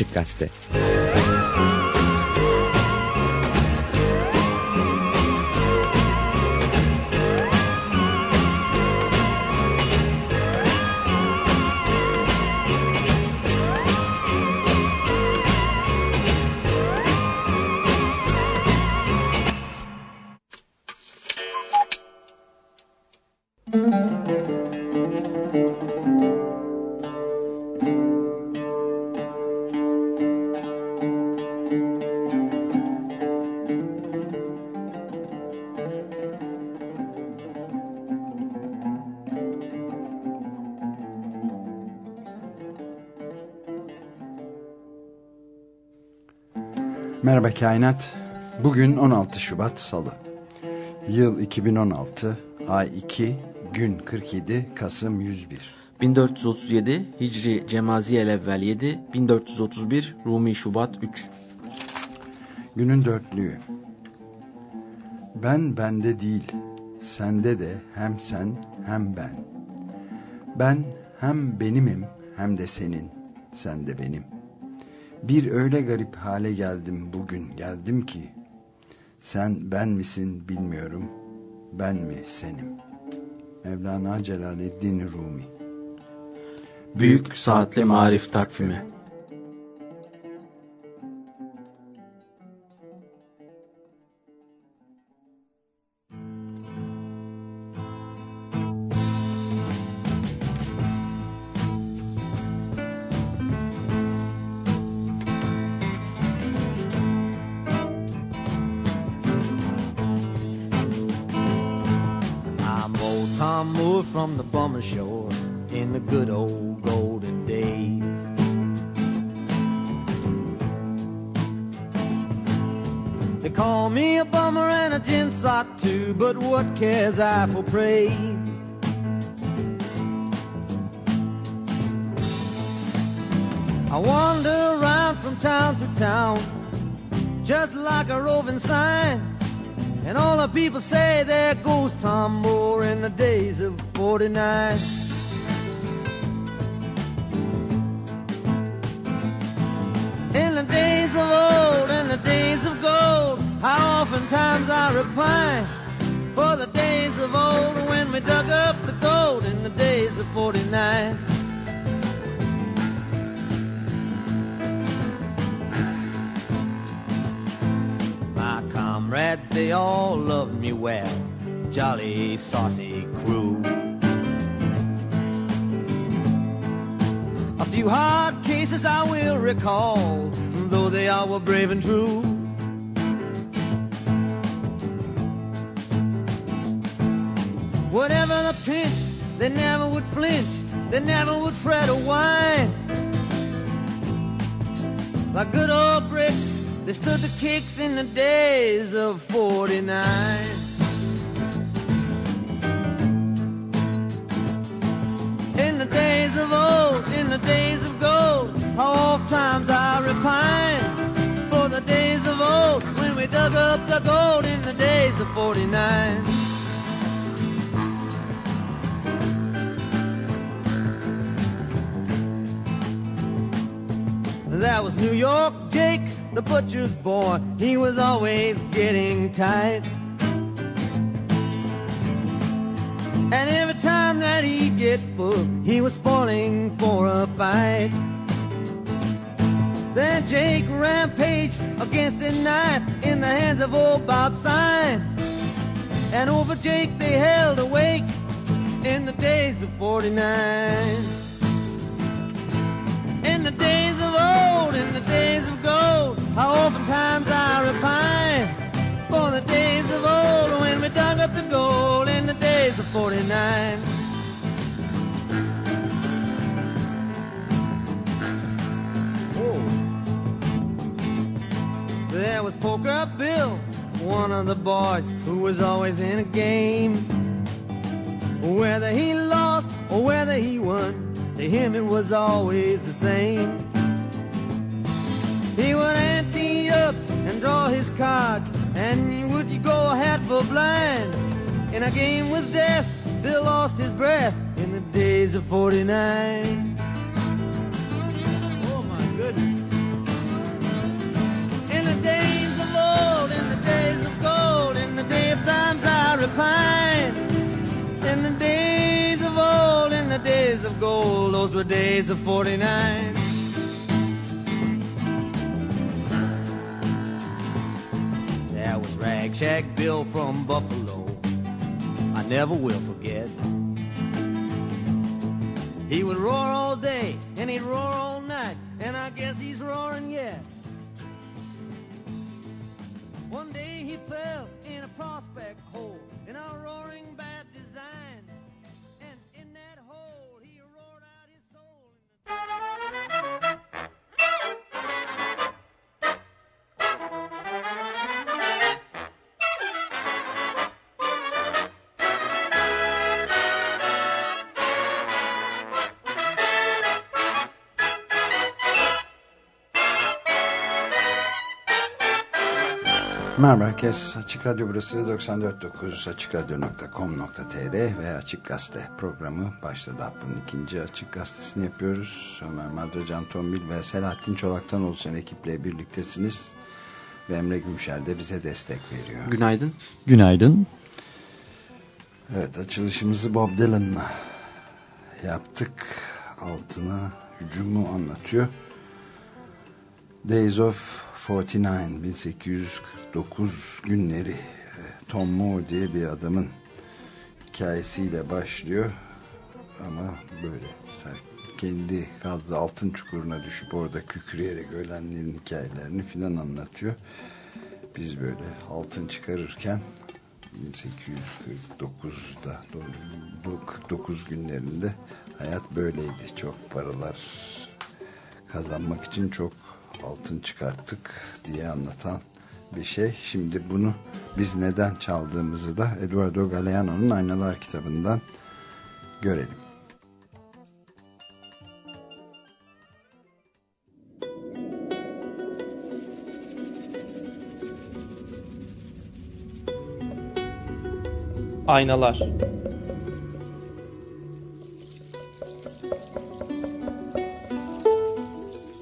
Açık Gazete Merhaba Kainat. Bugün 16 Şubat Salı. Yıl 2016, ay 2, gün 47, Kasım 101. 1437 Hicri Cemaziyel evvel 7, 1431 Rumi Şubat 3. Günün dörtlüğü. Ben bende değil, sende de hem sen hem ben. Ben hem benimim hem de senin, sen de benim. Bir öyle garip hale geldim bugün. Geldim ki sen ben misin bilmiyorum. Ben mi senim. Mevlana Celaleddin Rumi. Büyük Saatli Marif Takvimi but what cares I for praise? I wander around from town to town, just like a roving sign. And all the people say there goes Tom Moore in the days of 49. In the days of old, in the days of gold, how oftentimes I repine of old when we dug up the gold in the days of 49. My comrades, they all loved me well. Jolly, saucy crew. A few hard cases I will recall, though they all were brave and true. Whatever the pinch, they never would flinch, they never would fret or whine. Like good old bricks they stood the kicks in the days of 49. In the days of old, in the days of gold, how oft times I repine for the days of old when we dug up the gold in the days of 49. That was New York Jake the butcher's boy, he was always getting tight. And every time that he'd get full, he was spoiling for a fight. Then Jake rampaged against a knife in the hands of old Bob Sign. And over Jake they held a wake in the days of 49. In the days of days of gold, how oftentimes I repine for the days of old when we dug up the gold in the days of 49. Oh. There was Poker Bill, one of the boys who was always in a game. Whether he lost or whether he won, to him it was always the same. He would ante up and draw his cards, and would you go hat for blind? In a game with death, Bill lost his breath in the days of 49. Oh my goodness. In the days of old, in the days of gold, in the day of times I repine. In the days of old, in the days of gold, those were days of 49. Rag Shack Bill from Buffalo, I never will forget. He would roar all day and he'd roar all night, and I guess he's roaring yet. One day he fell in a prospect hole in a roaring Merhaba herkes. Açık Radyo burası 94.9 açıkradyo.com.tr ve Açık Gazete programı başladı. Haftanın ikinci Açık Gazetesini yapıyoruz. Ömer Madra, Can Tombil ve Selahattin Çolak'tan oluşan ekiple birliktesiniz. Ve Emre Gümşer de bize destek veriyor. Günaydın. Günaydın. Evet açılışımızı Bob Dylan'la yaptık. Altına hücumu anlatıyor. Days of 49 1849 günleri e, Tom Moore diye bir adamın hikayesiyle başlıyor ama böyle mesela kendi kazdığı altın çukuruna düşüp orada kükreyerek ölenlerin hikayelerini filan anlatıyor. Biz böyle altın çıkarırken 1849'da 49 günlerinde hayat böyleydi. Çok paralar kazanmak için çok altın çıkarttık diye anlatan bir şey. Şimdi bunu biz neden çaldığımızı da Eduardo Galeano'nun Aynalar kitabından görelim. Aynalar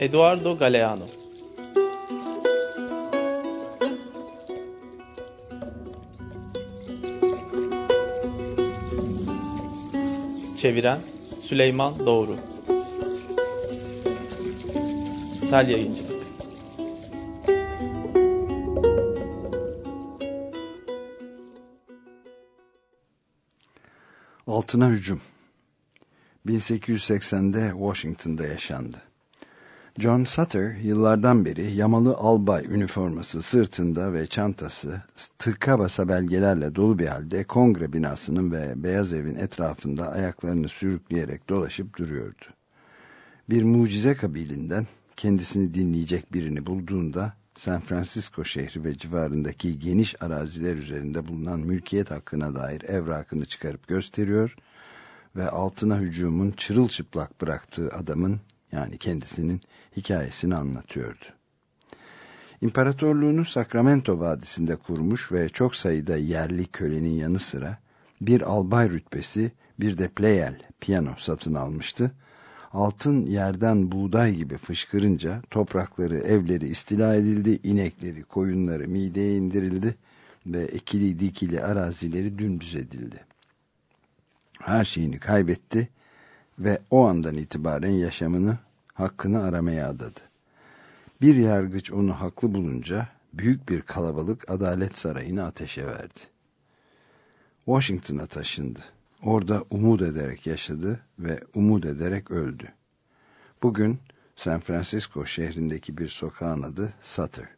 Eduardo Galeano Çeviren Süleyman Doğru. Sel Yayıncılık Altına hücum. 1880'de Washington'da yaşandı. John Sutter yıllardan beri yamalı albay üniforması sırtında ve çantası tıka basa belgelerle dolu bir halde kongre binasının ve Beyaz Evin etrafında ayaklarını sürükleyerek dolaşıp duruyordu. Bir mucize kabilinden kendisini dinleyecek birini bulduğunda San Francisco şehri ve civarındaki geniş araziler üzerinde bulunan mülkiyet hakkına dair evrakını çıkarıp gösteriyor ve altına hücumun çırılçıplak bıraktığı adamın yani kendisinin hikayesini anlatıyordu. İmparatorluğunu Sacramento Vadisi'nde kurmuş ve çok sayıda yerli kölenin yanı sıra bir albay rütbesi bir de pleyel piyano satın almıştı. Altın yerden buğday gibi fışkırınca toprakları, evleri istila edildi, inekleri, koyunları mideye indirildi ve ekili dikili arazileri dümdüz edildi. Her şeyini kaybetti ve o andan itibaren yaşamını hakkını aramaya adadı. Bir yargıç onu haklı bulunca büyük bir kalabalık Adalet Sarayı'nı ateşe verdi. Washington'a taşındı. Orada umut ederek yaşadı ve umut ederek öldü. Bugün San Francisco şehrindeki bir sokağın adı Sutter.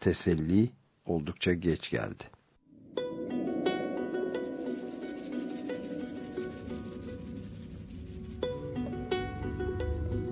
Teselli oldukça geç geldi.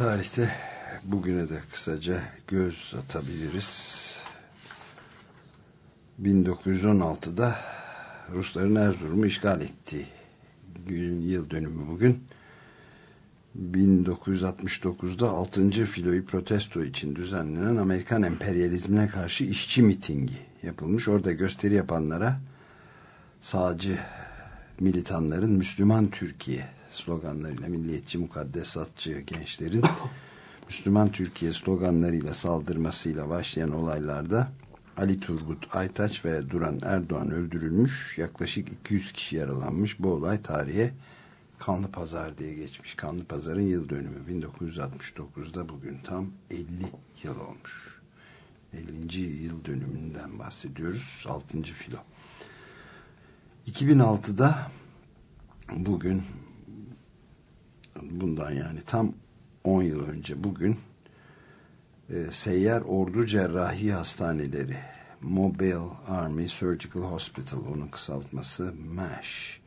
tarihte bugüne de kısaca göz atabiliriz. 1916'da Rusların Erzurum'u işgal ettiği gün, yıl dönümü bugün. 1969'da 6. filoyu protesto için düzenlenen Amerikan emperyalizmine karşı işçi mitingi yapılmış. Orada gösteri yapanlara sağcı militanların Müslüman Türkiye sloganlarıyla milliyetçi mukaddesatçı gençlerin Müslüman Türkiye sloganlarıyla saldırmasıyla başlayan olaylarda Ali Turgut Aytaç ve Duran Erdoğan öldürülmüş. Yaklaşık 200 kişi yaralanmış. Bu olay tarihe Kanlı Pazar diye geçmiş. Kanlı Pazar'ın yıl dönümü 1969'da bugün tam 50 yıl olmuş. 50. yıl dönümünden bahsediyoruz. 6. filo. 2006'da bugün bundan yani tam 10 yıl önce bugün e, seyyar ordu cerrahi hastaneleri Mobile Army Surgical Hospital onun kısaltması MASH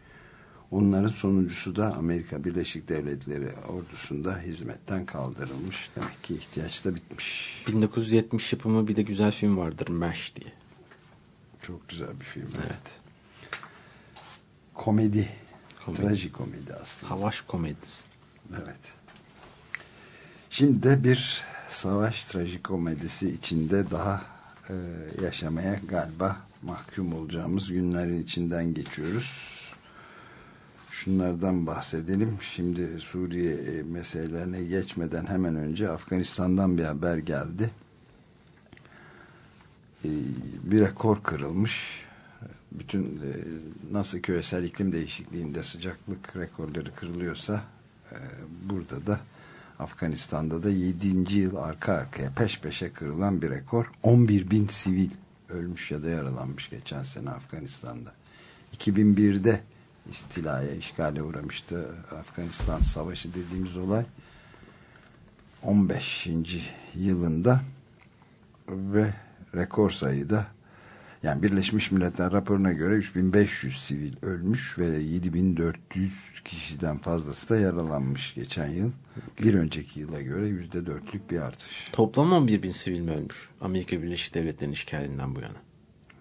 onların sonuncusu da Amerika Birleşik Devletleri ordusunda hizmetten kaldırılmış demek ki ihtiyaç da bitmiş 1970 yapımı bir de güzel film vardır MASH diye. çok güzel bir film Evet. komedi, Komedi. trajikomedi aslında Savaş komedisi. Evet. Şimdi de bir savaş trajikomedisi içinde daha e, yaşamaya galiba mahkum olacağımız günlerin içinden geçiyoruz. Şunlardan bahsedelim. Şimdi Suriye e, meselelerine geçmeden hemen önce Afganistan'dan bir haber geldi. E, bir rekor kırılmış. Bütün e, nasıl küresel iklim değişikliğinde sıcaklık rekorları kırılıyorsa burada da Afganistan'da da 7. yıl arka arkaya peş peşe kırılan bir rekor. 11 bin sivil ölmüş ya da yaralanmış geçen sene Afganistan'da. 2001'de istilaya, işgale uğramıştı Afganistan Savaşı dediğimiz olay. 15. yılında ve rekor sayıda yani Birleşmiş Milletler raporuna göre 3500 sivil ölmüş ve 7400 kişiden fazlası da yaralanmış geçen yıl. Bir önceki yıla göre %4'lük bir artış. Toplam 11 bin sivil mi ölmüş? Amerika Birleşik Devletleri'nin işgalinden bu yana.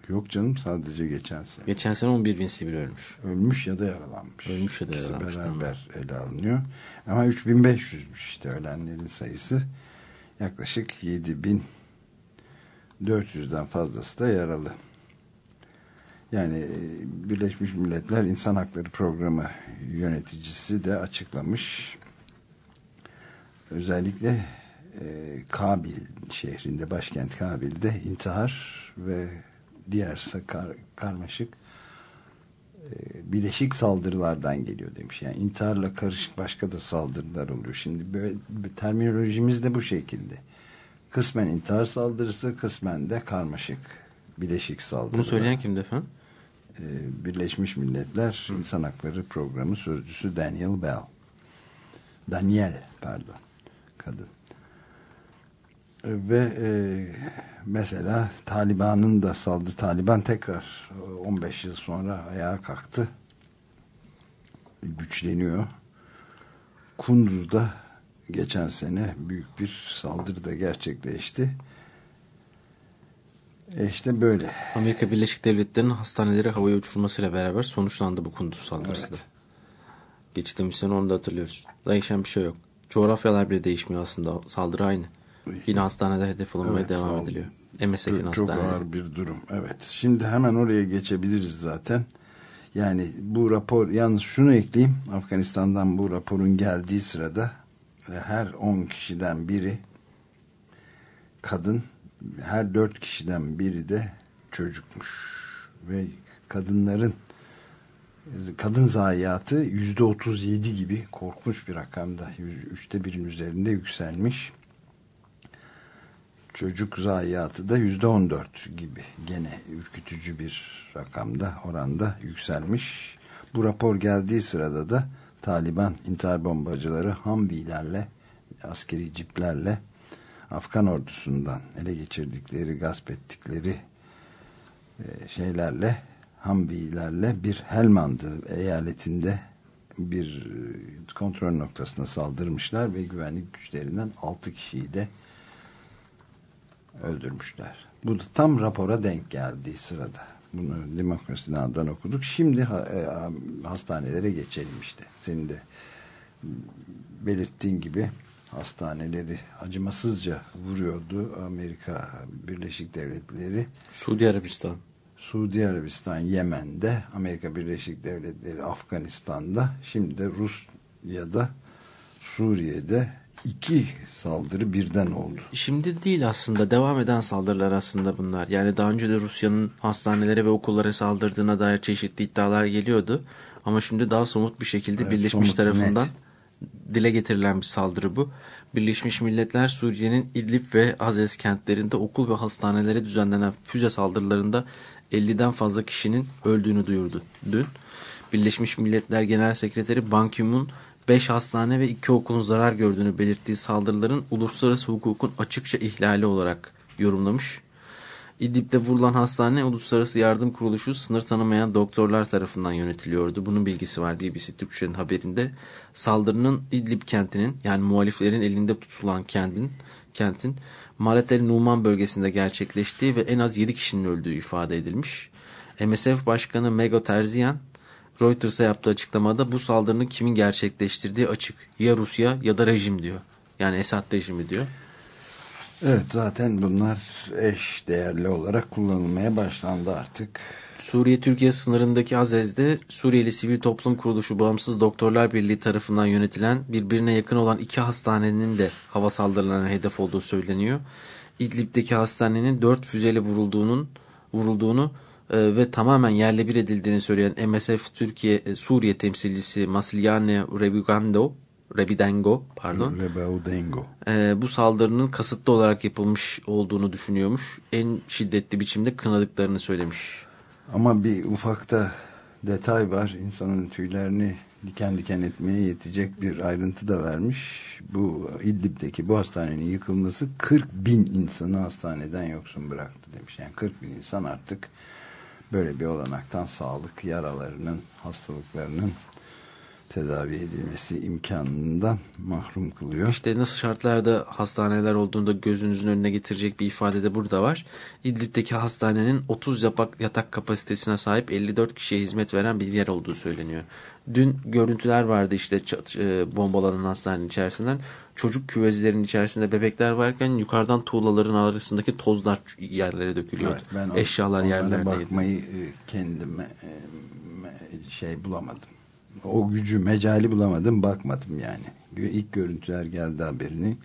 Yok canım sadece geçen sene. Geçen sene 11 bin sivil ölmüş. Ölmüş ya da yaralanmış. Ölmüş ya da İkisi yaralanmış, beraber ele alınıyor. Ama 3500'müş işte ölenlerin sayısı. Yaklaşık 7400'den fazlası da yaralı. Yani e, Birleşmiş Milletler İnsan Hakları Programı yöneticisi de açıklamış. Özellikle e, Kabil şehrinde, başkent Kabil'de intihar ve diğer sakar, karmaşık e, bileşik saldırılardan geliyor demiş. Yani intiharla karışık başka da saldırılar oluyor. Şimdi böyle terminolojimiz de bu şekilde. Kısmen intihar saldırısı, kısmen de karmaşık bileşik saldırı. Bunu söyleyen kimdi efendim? Ee, Birleşmiş Milletler İnsan Hakları Programı Sözcüsü Daniel Bell. Daniel pardon. Kadın. Ee, Ve e, mesela Taliban'ın da saldı. Taliban tekrar e, 15 yıl sonra ayağa kalktı. Güçleniyor. Kunduz'da geçen sene büyük bir saldırı da gerçekleşti. E işte böyle. Amerika Birleşik Devletleri'nin hastaneleri havaya uçurmasıyla beraber sonuçlandı bu Kunduz saldırısı da. Evet. Geçtiğimiz sene onu da hatırlıyoruz. Değişen bir şey yok. Coğrafyalar bile değişmiyor aslında. Saldırı aynı. Yine hastaneler hedef alınmaya Evet, devam ediliyor. MSF'in Çok, çok hastaneleri. ağır bir durum. Evet. Şimdi hemen oraya geçebiliriz zaten. Yani bu rapor yalnız şunu ekleyeyim. Afganistan'dan bu raporun geldiği sırada her 10 kişiden biri kadın her 4 kişiden biri de çocukmuş. Ve kadınların kadın zayiatı yüzde 37 gibi korkunç bir rakamda. Üçte birin üzerinde yükselmiş çocuk zayiatı da yüzde on dört gibi gene ürkütücü bir rakamda oranda yükselmiş. Bu rapor geldiği sırada da Taliban intihar bombacıları Humvee'lerle askeri ciplerle Afgan ordusundan ele geçirdikleri gasp ettikleri e, şeylerle Humvee'lerle bir Helmand eyaletinde bir e, kontrol noktasına saldırmışlar ve güvenlik güçlerinden 6 kişiyi de öldürmüşler. Bu da tam rapora denk geldiği sırada. Bunu Demokrasi Now'dan okuduk. Şimdi e, hastanelere geçelim işte. Senin de belirttiğin gibi hastaneleri acımasızca vuruyordu Amerika Birleşik Devletleri. Suudi Arabistan. Suudi Arabistan, Yemen'de, Amerika Birleşik Devletleri, Afganistan'da, şimdi de Rusya'da, Suriye'de iki saldırı birden oldu. Şimdi değil aslında devam eden saldırılar aslında bunlar. Yani daha önce de Rusya'nın hastanelere ve okullara saldırdığına dair çeşitli iddialar geliyordu. Ama şimdi daha somut bir şekilde Evet, Birleşmiş somut, tarafından net. Dile getirilen bir saldırı bu. Birleşmiş Milletler Suriye'nin İdlib ve Azez kentlerinde okul ve hastanelere düzenlenen füze saldırılarında 50'den fazla kişinin öldüğünü duyurdu dün. Birleşmiş Milletler Genel Sekreteri Ban Ki-moon 5 hastane ve 2 okulun zarar gördüğünü belirttiği saldırıların uluslararası hukukun açıkça ihlali olarak yorumlamış. İdlib'de vurulan hastane Uluslararası Yardım Kuruluşu sınır tanımayan doktorlar tarafından yönetiliyordu. Bunun bilgisi var BBC Türkçe'nin haberinde. Saldırının İdlib kentinin yani muhaliflerin elinde tutulan kentin, kentin Maret el Numan bölgesinde gerçekleştiği ve en az 7 kişinin öldüğü ifade edilmiş. MSF Başkanı Mego Terzian Reuters'a yaptığı açıklamada bu saldırının kimin gerçekleştirdiği açık. Ya Rusya ya da rejim diyor. Yani Esad rejimi diyor. Evet zaten bunlar eş değerli olarak kullanılmaya başlandı artık. Suriye-Türkiye sınırındaki Azez'de Suriyeli Sivil Toplum Kuruluşu Bağımsız Doktorlar Birliği tarafından yönetilen birbirine yakın olan iki hastanenin de hava saldırılarına hedef olduğu söyleniyor. İdlib'deki hastanenin dört füzeyle vurulduğunun vurulduğunu e, ve tamamen yerle bir edildiğini söyleyen MSF Türkiye e, Suriye temsilcisi Masliane Rebugando Rebidengo pardon. Rebaudengo. e, bu saldırının kasıtlı olarak yapılmış olduğunu düşünüyormuş. En şiddetli biçimde kınadıklarını söylemiş. Ama bir ufakta detay var. İnsanın tüylerini diken diken etmeye yetecek bir ayrıntı da vermiş. Bu İdlib'deki bu hastanenin yıkılması 40 bin insanı hastaneden yoksun bıraktı demiş. Yani 40 bin insan artık böyle bir olanaktan sağlık yaralarının, hastalıklarının tedavi edilmesi imkanından mahrum kılıyor. İşte nasıl şartlarda hastaneler olduğunda gözünüzün önüne getirecek bir ifade de burada var. İdlib'deki hastanenin 30 yatak, yatak kapasitesine sahip 54 kişiye hizmet veren bir yer olduğu söyleniyor. Dün görüntüler vardı işte e, bombalanan hastanenin içerisinden. Çocuk küvezlerin içerisinde bebekler varken yukarıdan tuğlaların arasındaki tozlar yerlere dökülüyordu. Evet, ben o- Eşyalar yerlerdeydi. bakmayı e, kendime e, şey bulamadım. O gücü mecali bulamadım bakmadım yani. İlk görüntüler geldi haberini.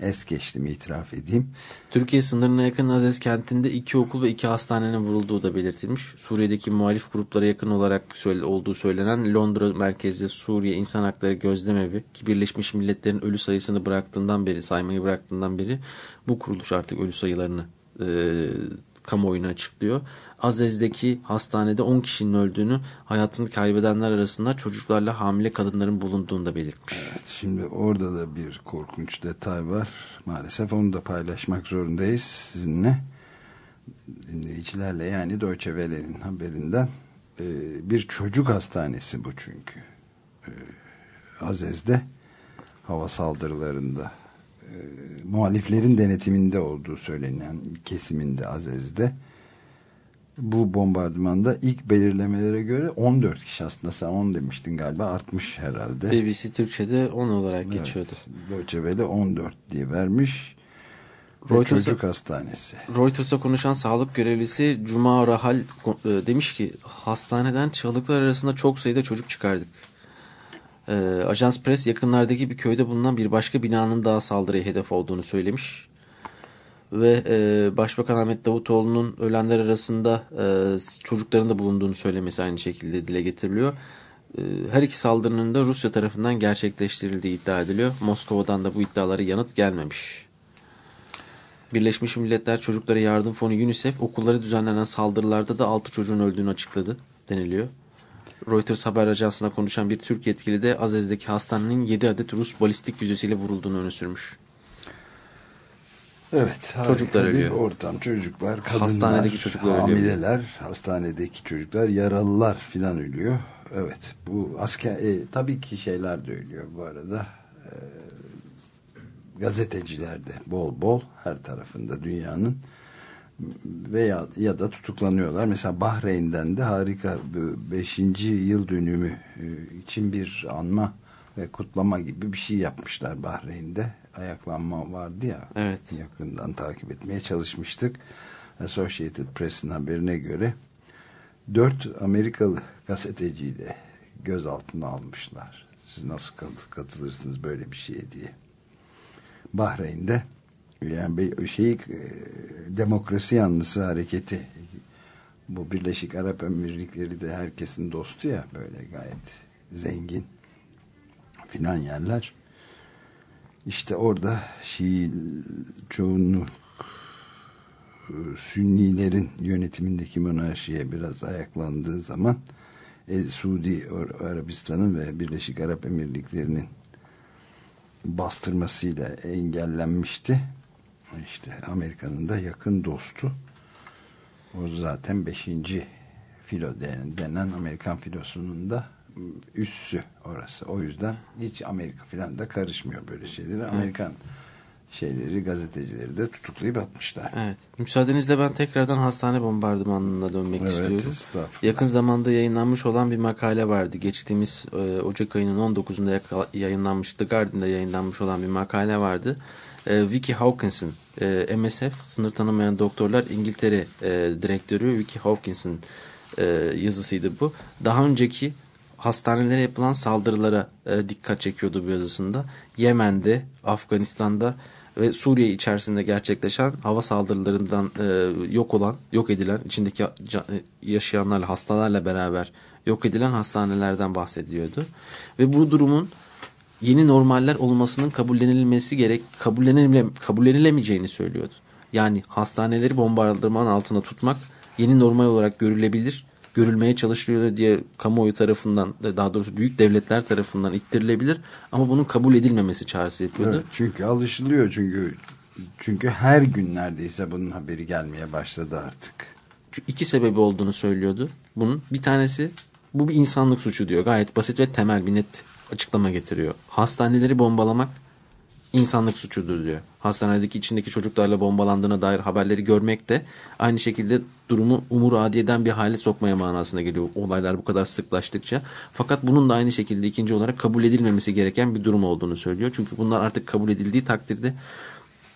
Es geçtim itiraf edeyim. Türkiye sınırına yakın Azez kentinde iki okul ve iki hastanenin vurulduğu da belirtilmiş. Suriye'deki muhalif gruplara yakın olarak olduğu söylenen Londra merkezli Suriye İnsan Hakları Gözlemevi ki Birleşmiş Milletler'in ölü sayısını bıraktığından beri saymayı bıraktığından beri bu kuruluş artık ölü sayılarını e, kamuoyuna açıklıyor. Azez'deki hastanede 10 kişinin öldüğünü, hayatını kaybedenler arasında çocuklarla hamile kadınların bulunduğunu da belirtmiş. Evet, şimdi orada da bir korkunç detay var. Maalesef onu da paylaşmak zorundayız sizinle. Dinleyicilerle yani Deutsche Welle'nin haberinden. Ee, bir çocuk hastanesi bu çünkü. Ee, Azez'de hava saldırılarında e, muhaliflerin denetiminde olduğu söylenen kesiminde Azez'de bu bombardımanda ilk belirlemelere göre 14 kişi aslında sen 10 demiştin galiba artmış herhalde. BBC Türkçe'de 10 olarak geçiyordu. Evet, Deutsche Welle 14 diye vermiş. Ve Reuters'a- çocuk hastanesi. Reuters'a konuşan sağlık görevlisi Cuma Rahal e, demiş ki hastaneden çığlıklar arasında çok sayıda çocuk çıkardık. E, Ajans Press yakınlardaki bir köyde bulunan bir başka binanın daha saldırıya hedef olduğunu söylemiş. Ve e, Başbakan Ahmet Davutoğlu'nun ölenler arasında e, çocukların da bulunduğunu söylemesi aynı şekilde dile getiriliyor. E, her iki saldırının da Rusya tarafından gerçekleştirildiği iddia ediliyor. Moskova'dan da bu iddialara yanıt gelmemiş. Birleşmiş Milletler Çocuklara Yardım Fonu UNICEF okullara düzenlenen saldırılarda da 6 çocuğun öldüğünü açıkladı deniliyor. Reuters haber ajansına konuşan bir Türk yetkili de Azez'deki hastanenin 7 adet Rus balistik füzesiyle vurulduğunu öne sürmüş. Evet. Çocuklar ölüyor. Ortam çocuklar, kadınlar, Hastanedeki çocuklar ölüyor. hamileler, hastanedeki çocuklar, yaralılar filan ölüyor. Evet. Bu asker e, tabii ki şeyler de ölüyor bu arada. E, gazeteciler de bol bol her tarafında dünyanın veya ya da tutuklanıyorlar. Mesela Bahreyn'den de harika 5. yıl dönümü e, için bir anma ve kutlama gibi bir şey yapmışlar Bahreyn'de. Ayaklanma vardı ya. Evet. Yakından takip etmeye çalışmıştık. Associated Press'in haberine göre dört Amerikalı gazeteciyi de gözaltına almışlar. Siz nasıl katılırsınız böyle bir şeye diye. Bahreyn'de yani şey e, demokrasi yanlısı hareketi bu Birleşik Arap Emirlikleri de herkesin dostu ya böyle gayet zengin filan yerler. İşte orada Şii çoğunluğu e, Sünnilerin yönetimindeki monarşiye biraz ayaklandığı zaman e, Suudi Arabistan'ın ve Birleşik Arap Emirlikleri'nin bastırmasıyla engellenmişti. İşte Amerika'nın da yakın dostu. O zaten 5. filo denen Amerikan filosunun da üssü orası. O yüzden hiç Amerika falan da karışmıyor böyle şeylere. Evet. Amerikan şeyleri, gazetecileri de tutuklayıp atmışlar. Evet. Müsaadenizle ben tekrardan hastane bombardımanına dönmek evet, istiyorum. Yakın zamanda yayınlanmış olan bir makale vardı. Geçtiğimiz e, Ocak ayının 19'unda yayınlanmıştı. Guardian'da yayınlanmış olan bir makale vardı. E, Vicky Hawkins'in e, MSF, sınır tanımayan doktorlar İngiltere e, direktörü Vicky Hawkins'in e, yazısıydı bu. Daha önceki hastanelere yapılan saldırılara e, dikkat çekiyordu bu yazısında. Yemen'de, Afganistan'da ve Suriye içerisinde gerçekleşen hava saldırılarından e, yok olan, yok edilen, içindeki e, yaşayanlarla, hastalarla beraber yok edilen hastanelerden bahsediyordu. Ve bu durumun yeni normaller olmasının kabullenilmesi gerek, kabullenile, kabullenilemeyeceğini söylüyordu. Yani hastaneleri bombardıman altında tutmak yeni normal olarak görülebilir görülmeye çalışılıyor diye kamuoyu tarafından daha doğrusu büyük devletler tarafından ittirilebilir ama bunun kabul edilmemesi çağrısı yapıyordu. Evet, çünkü alışılıyor çünkü çünkü her gün neredeyse bunun haberi gelmeye başladı artık. İki sebebi olduğunu söylüyordu. Bunun bir tanesi bu bir insanlık suçu diyor. Gayet basit ve temel bir net açıklama getiriyor. Hastaneleri bombalamak insanlık suçudur diyor. Hastanedeki içindeki çocuklarla bombalandığına dair haberleri görmek de aynı şekilde durumu umur adiyeden bir hale sokmaya manasına geliyor. Olaylar bu kadar sıklaştıkça. Fakat bunun da aynı şekilde ikinci olarak kabul edilmemesi gereken bir durum olduğunu söylüyor. Çünkü bunlar artık kabul edildiği takdirde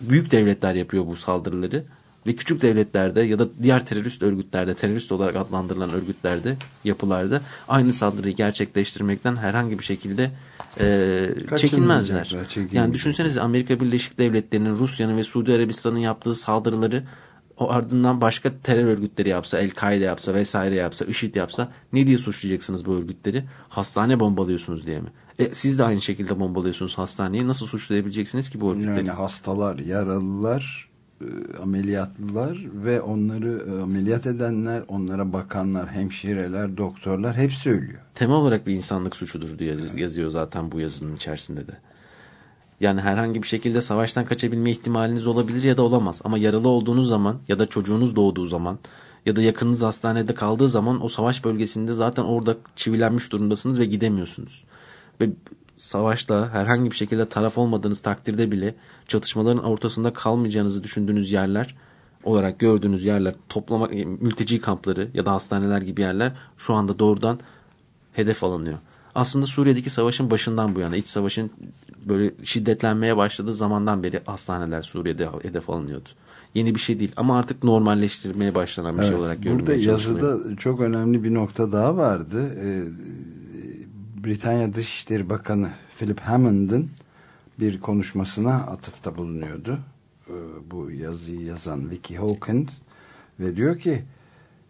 büyük devletler yapıyor bu saldırıları ve küçük devletlerde ya da diğer terörist örgütlerde, terörist olarak adlandırılan örgütlerde, yapılarda aynı saldırıyı gerçekleştirmekten herhangi bir şekilde e, çekinmezler. Yani düşünsenize Amerika Birleşik Devletleri'nin Rusya'nın ve Suudi Arabistan'ın yaptığı saldırıları o ardından başka terör örgütleri yapsa, El-Kaide yapsa vesaire yapsa, IŞİD yapsa ne diye suçlayacaksınız bu örgütleri? Hastane bombalıyorsunuz diye mi? E, siz de aynı şekilde bombalıyorsunuz hastaneyi. Nasıl suçlayabileceksiniz ki bu örgütleri? Yani hastalar, yaralılar, ameliyatlılar ve onları e, ameliyat edenler, onlara bakanlar, hemşireler, doktorlar hep söylüyor. Temel olarak bir insanlık suçudur diye yazıyor zaten bu yazının içerisinde de. Yani herhangi bir şekilde savaştan kaçabilme ihtimaliniz olabilir ya da olamaz. Ama yaralı olduğunuz zaman ya da çocuğunuz doğduğu zaman ya da yakınınız hastanede kaldığı zaman o savaş bölgesinde zaten orada çivilenmiş durumdasınız ve gidemiyorsunuz. Ve savaşta herhangi bir şekilde taraf olmadığınız takdirde bile çatışmaların ortasında kalmayacağınızı düşündüğünüz yerler olarak gördüğünüz yerler toplama mülteci kampları ya da hastaneler gibi yerler şu anda doğrudan hedef alınıyor. Aslında Suriye'deki savaşın başından bu yana iç savaşın böyle şiddetlenmeye başladığı zamandan beri hastaneler Suriye'de hedef alınıyordu. Yeni bir şey değil ama artık normalleştirmeye başlanan bir şey evet, şey olarak görülmeye Burada yazıda çok önemli bir nokta daha vardı. Ee, Britanya Dışişleri Bakanı Philip Hammond'ın bir konuşmasına atıfta bulunuyordu. Ee, bu yazıyı yazan Vicky Hawkins ve diyor ki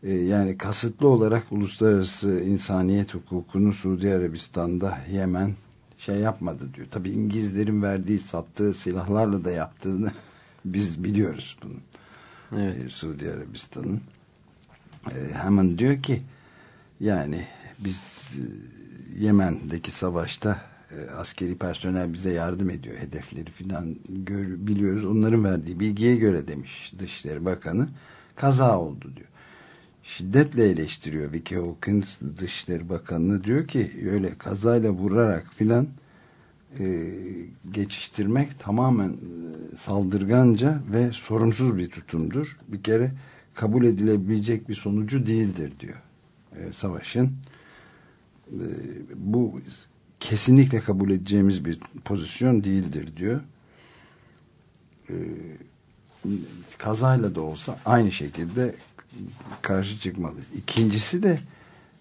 e, yani kasıtlı olarak uluslararası insaniyet hukukunu Suudi Arabistan'da Yemen şey yapmadı diyor. Tabi İngilizlerin verdiği sattığı silahlarla da yaptığını biz biliyoruz bunu. Evet. E, Suudi Arabistan'ın. E, hemen diyor ki yani biz Yemen'deki savaşta e, askeri personel bize yardım ediyor. Hedefleri filan biliyoruz. Onların verdiği bilgiye göre demiş Dışişleri Bakanı kaza oldu diyor. Şiddetle eleştiriyor Vicky Hawkins Dışişleri Bakanı diyor ki öyle kazayla vurarak filan e, geçiştirmek tamamen saldırganca ve sorumsuz bir tutumdur. Bir kere kabul edilebilecek bir sonucu değildir diyor. E, savaşın e, bu kesinlikle kabul edeceğimiz bir pozisyon değildir diyor. E, kazayla da olsa aynı şekilde karşı çıkmalıyız. İkincisi de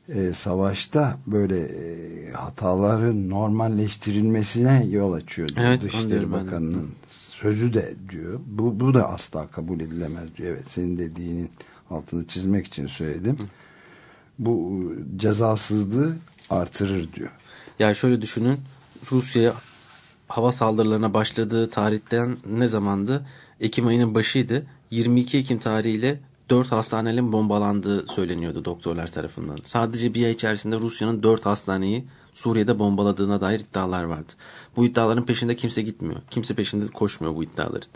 e, savaşta böyle e, hataların normalleştirilmesine yol açıyor diyor evet, Dışişleri Bakanı'nın sözü de diyor. Bu, bu da asla kabul edilemez diyor. Evet senin dediğinin altını çizmek için söyledim. Hı. Bu cezasızlığı artırır diyor. Ya şöyle düşünün Rusya'ya hava saldırılarına başladığı tarihten ne zamandı? Ekim ayının başıydı. 22 Ekim tarihiyle 4 hastanenin bombalandığı söyleniyordu doktorlar tarafından. Sadece bir ay içerisinde Rusya'nın 4 hastaneyi Suriye'de bombaladığına dair iddialar vardı. Bu iddiaların peşinde kimse gitmiyor. Kimse peşinde koşmuyor bu iddiaların.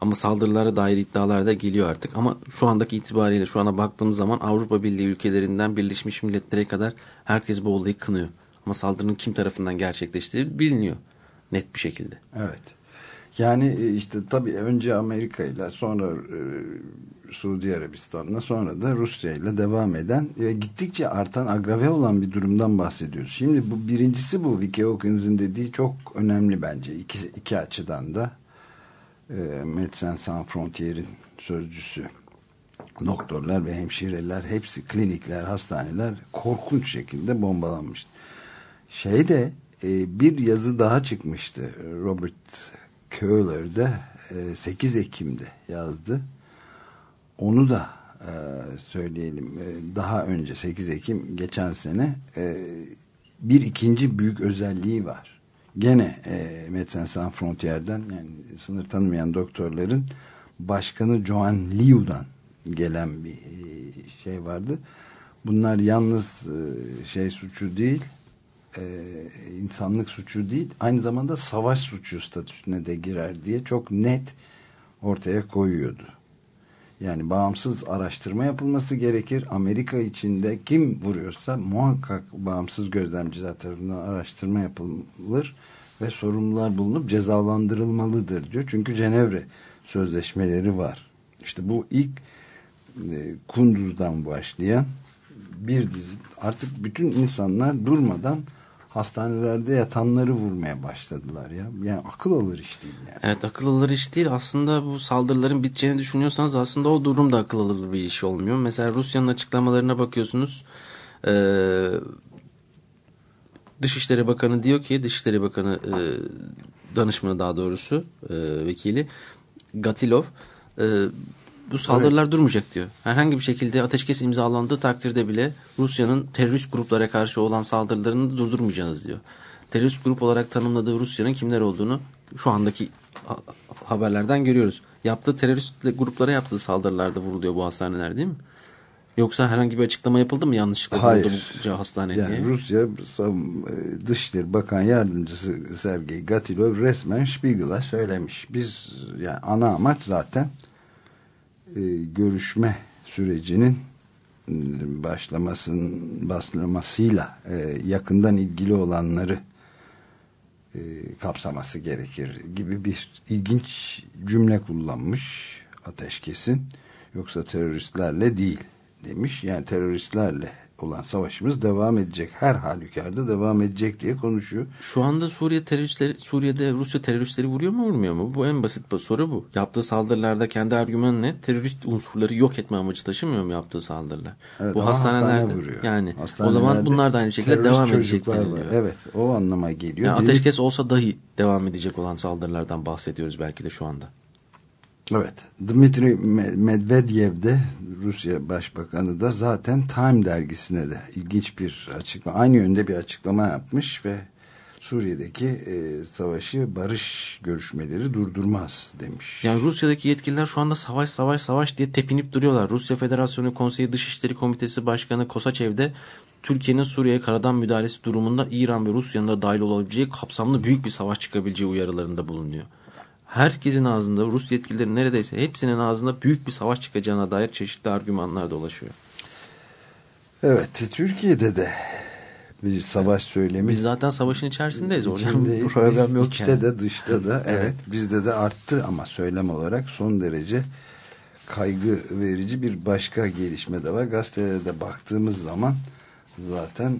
Ama saldırılara dair iddialar da geliyor artık. Ama şu andaki itibariyle şu ana baktığımız zaman Avrupa Birliği ülkelerinden Birleşmiş Milletler'e kadar herkes bu olayı kınıyor. Ama saldırının kim tarafından gerçekleştiği biliniyor net bir şekilde. Evet. Yani e, işte tabii önce Amerika ile sonra e, Suudi Arabistan'la sonra da Rusya ile devam eden ve gittikçe artan agrave olan bir durumdan bahsediyoruz. Şimdi bu birincisi bu Vicky Hawkins'in dediği çok önemli bence iki, iki açıdan da e, Médecins Sans Frontiers'in sözcüsü doktorlar ve hemşireler hepsi klinikler, hastaneler korkunç şekilde bombalanmış. Şeyde e, bir yazı daha çıkmıştı. Robert Köhler'de e, 8 Ekim'de yazdı. Onu da e, söyleyelim. E, daha önce 8 Ekim geçen sene e, bir ikinci büyük özelliği var. Gene e, Médecins Sans Frontiers'den yani sınır tanımayan doktorların başkanı Joan Liu'dan gelen bir e, şey vardı. Bunlar yalnız e, şey suçu değil e, insanlık suçu değil aynı zamanda savaş suçu statüsüne de girer diye çok net ortaya koyuyordu. Yani bağımsız araştırma yapılması gerekir. Amerika içinde kim vuruyorsa muhakkak bağımsız gözlemciler tarafından araştırma yapılır ve sorumlular bulunup cezalandırılmalıdır diyor. Çünkü Cenevre sözleşmeleri var. İşte bu ilk e, Kunduz'dan başlayan bir dizi artık bütün insanlar durmadan hastanelerde yatanları vurmaya başladılar ya. Yani akıl alır iş değil yani. Evet akıl alır iş değil. Aslında bu saldırıların biteceğini düşünüyorsanız aslında o durum da akıl alır bir iş olmuyor. Mesela Rusya'nın açıklamalarına bakıyorsunuz. Ee, Dışişleri Bakanı diyor ki Dışişleri Bakanı e, danışmanı daha doğrusu e, vekili Gatilov e, bu saldırılar evet. durmayacak diyor. Herhangi bir şekilde ateşkes imzalandığı takdirde bile Rusya'nın terörist gruplara karşı olan saldırılarını durdurmayacağız diyor. Terörist grup olarak tanımladığı Rusya'nın kimler olduğunu şu andaki haberlerden görüyoruz. Yaptığı terörist gruplara yaptığı saldırılarda vuruluyor bu hastaneler değil mi? Yoksa herhangi bir açıklama yapıldı mı yanlışlıkla Hayır. hastane yani diye? Rusya e, Dışişleri Bakan Yardımcısı Sergey Gatilov resmen Spiegel'a söylemiş. Biz yani ana amaç zaten görüşme sürecinin e, başlamasın başlamasıyla e, yakından ilgili olanları e, kapsaması gerekir gibi bir ilginç cümle kullanmış ateşkesin. Yoksa teröristlerle değil demiş. Yani teröristlerle olan savaşımız devam edecek. Her halükarda devam edecek diye konuşuyor. Şu anda Suriye teröristleri Suriye'de Rusya teröristleri vuruyor mu vurmuyor mu? Bu en basit bir soru bu. Yaptığı saldırılarda kendi argümanı ne? Terörist unsurları yok etme amacı taşımıyor mu yaptığı saldırılar? Evet, bu hastanelerde hastane vuruyor. yani o zaman bunlar da aynı şekilde devam edecek deniliyor. Evet, o anlama geliyor. Yani ateşkes olsa dahi devam edecek olan saldırılardan bahsediyoruz belki de şu anda. Evet. Dmitri Medvedev de Rusya Başbakanı da zaten Time dergisine de ilginç bir açıklama, aynı yönde bir açıklama yapmış ve Suriye'deki e, savaşı barış görüşmeleri durdurmaz demiş. Yani Rusya'daki yetkililer şu anda savaş savaş savaş diye tepinip duruyorlar. Rusya Federasyonu Konseyi Dışişleri Komitesi Başkanı Kosaçev'de Türkiye'nin Suriye'ye karadan müdahalesi durumunda İran ve Rusya'nın da dahil olabileceği kapsamlı büyük bir savaş çıkabileceği uyarılarında bulunuyor herkesin ağzında Rus yetkililerin neredeyse hepsinin ağzında büyük bir savaş çıkacağına dair çeşitli argümanlar dolaşıyor. Evet Türkiye'de de Bir savaş söylemi. Biz zaten savaşın içerisindeyiz. İçindeyiz. problem yok İçte yani. de dışta da evet. Evet. Bizde de arttı ama söylem olarak son derece kaygı verici bir başka gelişme de var. Gazetelerde baktığımız zaman zaten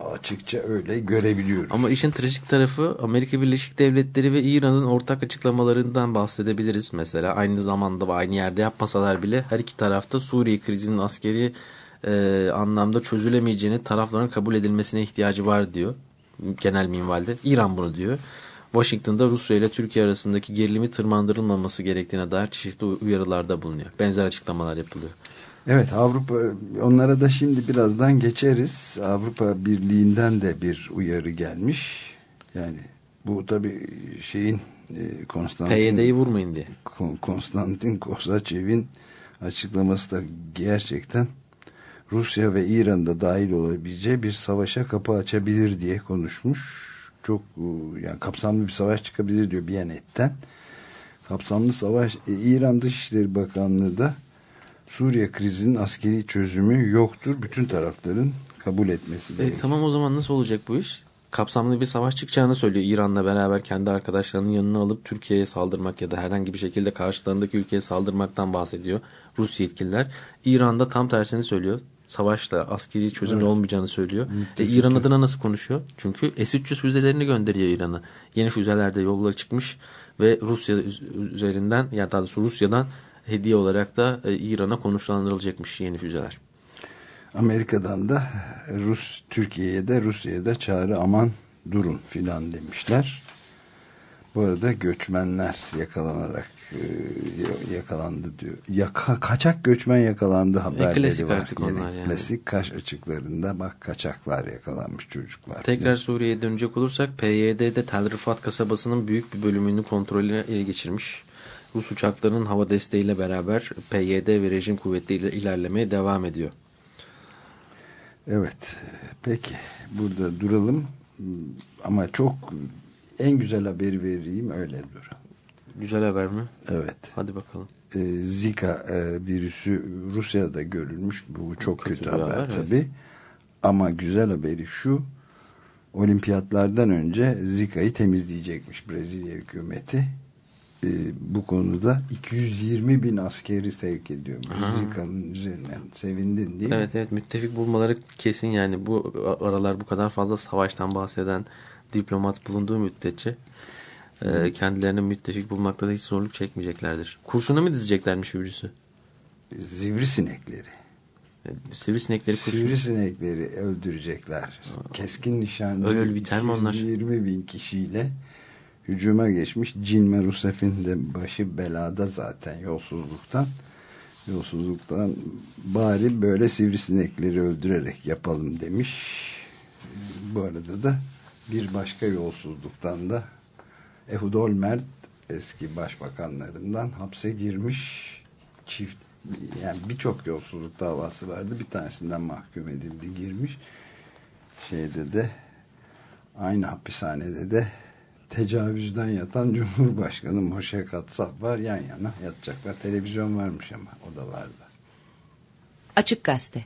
açıkça öyle görebiliyoruz. Ama işin trajik tarafı Amerika Birleşik Devletleri ve İran'ın ortak açıklamalarından bahsedebiliriz. Mesela aynı zamanda ve aynı yerde yapmasalar bile her iki tarafta Suriye krizinin askeri e, anlamda çözülemeyeceğini tarafların kabul edilmesine ihtiyacı var diyor. Genel minvalde. İran bunu diyor. Washington'da Rusya ile Türkiye arasındaki gerilimi tırmandırılmaması gerektiğine dair çeşitli uyarılarda bulunuyor. Benzer açıklamalar yapılıyor. Evet Avrupa onlara da şimdi birazdan geçeriz. Avrupa Birliği'nden de bir uyarı gelmiş. Yani bu tabii şeyin e, Konstantin PYD'yi vurmayın diye. Kon- Konstantin Kosaçev'in açıklaması da gerçekten Rusya ve İran'da dahil olabileceği bir savaşa kapı açabilir diye konuşmuş. Çok e, yani kapsamlı bir savaş çıkabilir diyor Biyanet'ten. Kapsamlı savaş e, İran Dışişleri Bakanlığı da Suriye krizinin askeri çözümü yoktur. Bütün tarafların kabul etmesi E, gerekiyor. tamam o zaman nasıl olacak bu iş? Kapsamlı bir savaş çıkacağını söylüyor. İran'la beraber kendi arkadaşlarının yanına alıp Türkiye'ye saldırmak ya da herhangi bir şekilde karşılarındaki ülkeye saldırmaktan bahsediyor Rus yetkililer. İran'da tam tersini söylüyor. Savaşla askeri çözüm olmayacağını söylüyor. E, İran adına nasıl konuşuyor? Çünkü S-300 füzelerini gönderiyor İran'a. Yeni füzeler de yollara çıkmış ve Rusya üz- üzerinden ya daha doğrusu Rusya'dan hediye olarak da e, İran'a konuşlandırılacakmış yeni füzeler. Amerika'dan da Rus Türkiye'ye de Rusya'ya da çağrı aman durun filan demişler. Bu arada göçmenler yakalanarak e, yakalandı diyor. Yaka, kaçak göçmen yakalandı haberleri klasik var. artık Yine onlar yani. Klasik kaş açıklarında bak kaçaklar yakalanmış çocuklar. Tekrar Suriye'ye dönecek olursak PYD'de Tel Rifat kasabasının büyük bir bölümünü kontrolüne ele geçirmiş. Rus uçaklarının hava desteğiyle beraber PYD ve rejim kuvvetleriyle ilerlemeye devam ediyor. Evet. Peki. Burada duralım. Ama çok en güzel haberi vereyim öyle dur. Güzel haber mi? Evet. Hadi bakalım. e, Zika e, virüsü Rusya'da görülmüş. Bu çok kötü kötü, haber, haber, evet. tabii. Ama güzel haberi şu. Olimpiyatlardan önce Zika'yı temizleyecekmiş Brezilya hükümeti. E, bu konuda 220 bin askeri sevk ediyor. Zika'nın üzerinden. Sevindin değil mi? Evet evet müttefik bulmaları kesin yani bu aralar bu kadar fazla savaştan bahseden diplomat bulunduğu müddetçe e, kendilerine müttefik bulmakta da hiç zorluk çekmeyeceklerdir. Kurşuna mı dizeceklermiş virüsü? Sivrisinekleri. E, Sivrisinekleri kurşun. Sivrisinekleri öldürecekler. Keskin nişancı Öyle öyle biter mi onlar? 220 bin kişiyle hücuma geçmiş. Cilme Rusef'in de başı belada zaten yolsuzluktan. Yolsuzluktan bari böyle sivrisinekleri öldürerek yapalım demiş. Bu arada da bir başka yolsuzluktan da Ehud Olmert eski başbakanlarından hapse girmiş. Çift yani birçok yolsuzluk davası vardı. Bir tanesinden mahkum edildi, girmiş. Şeyde de aynı hapishanede de tecavüzden yatan Cumhurbaşkanı Moşe Katsap var. Yan yana yatacaklar. Televizyon varmış ama odalarda. Açık Gazete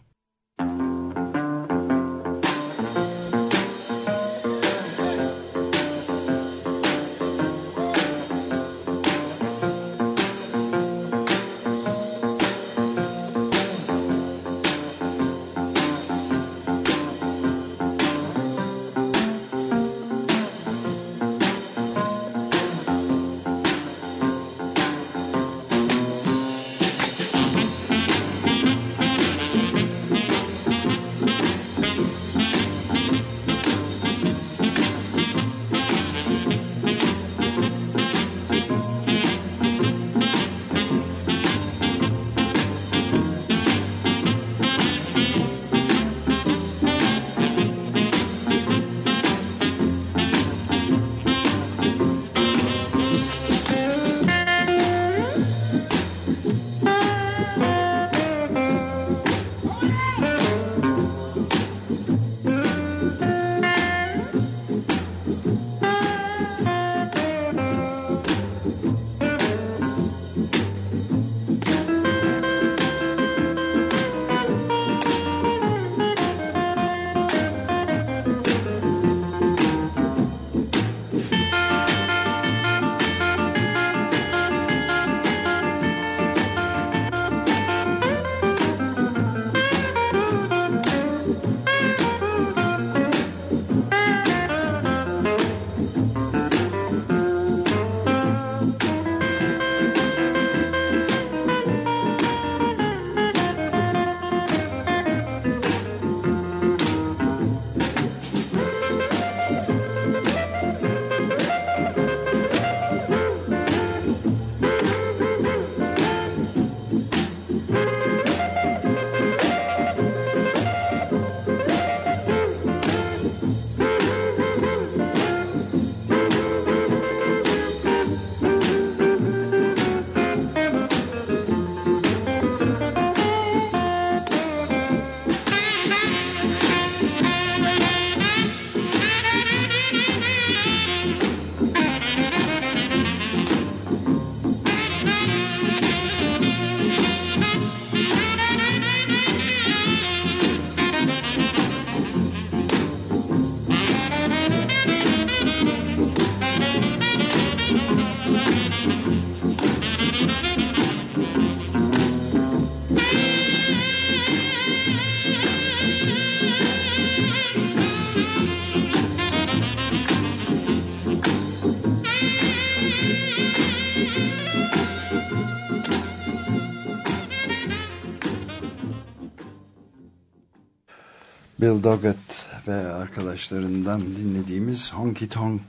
Bill Doggett ve arkadaşlarından dinlediğimiz Honky Tonk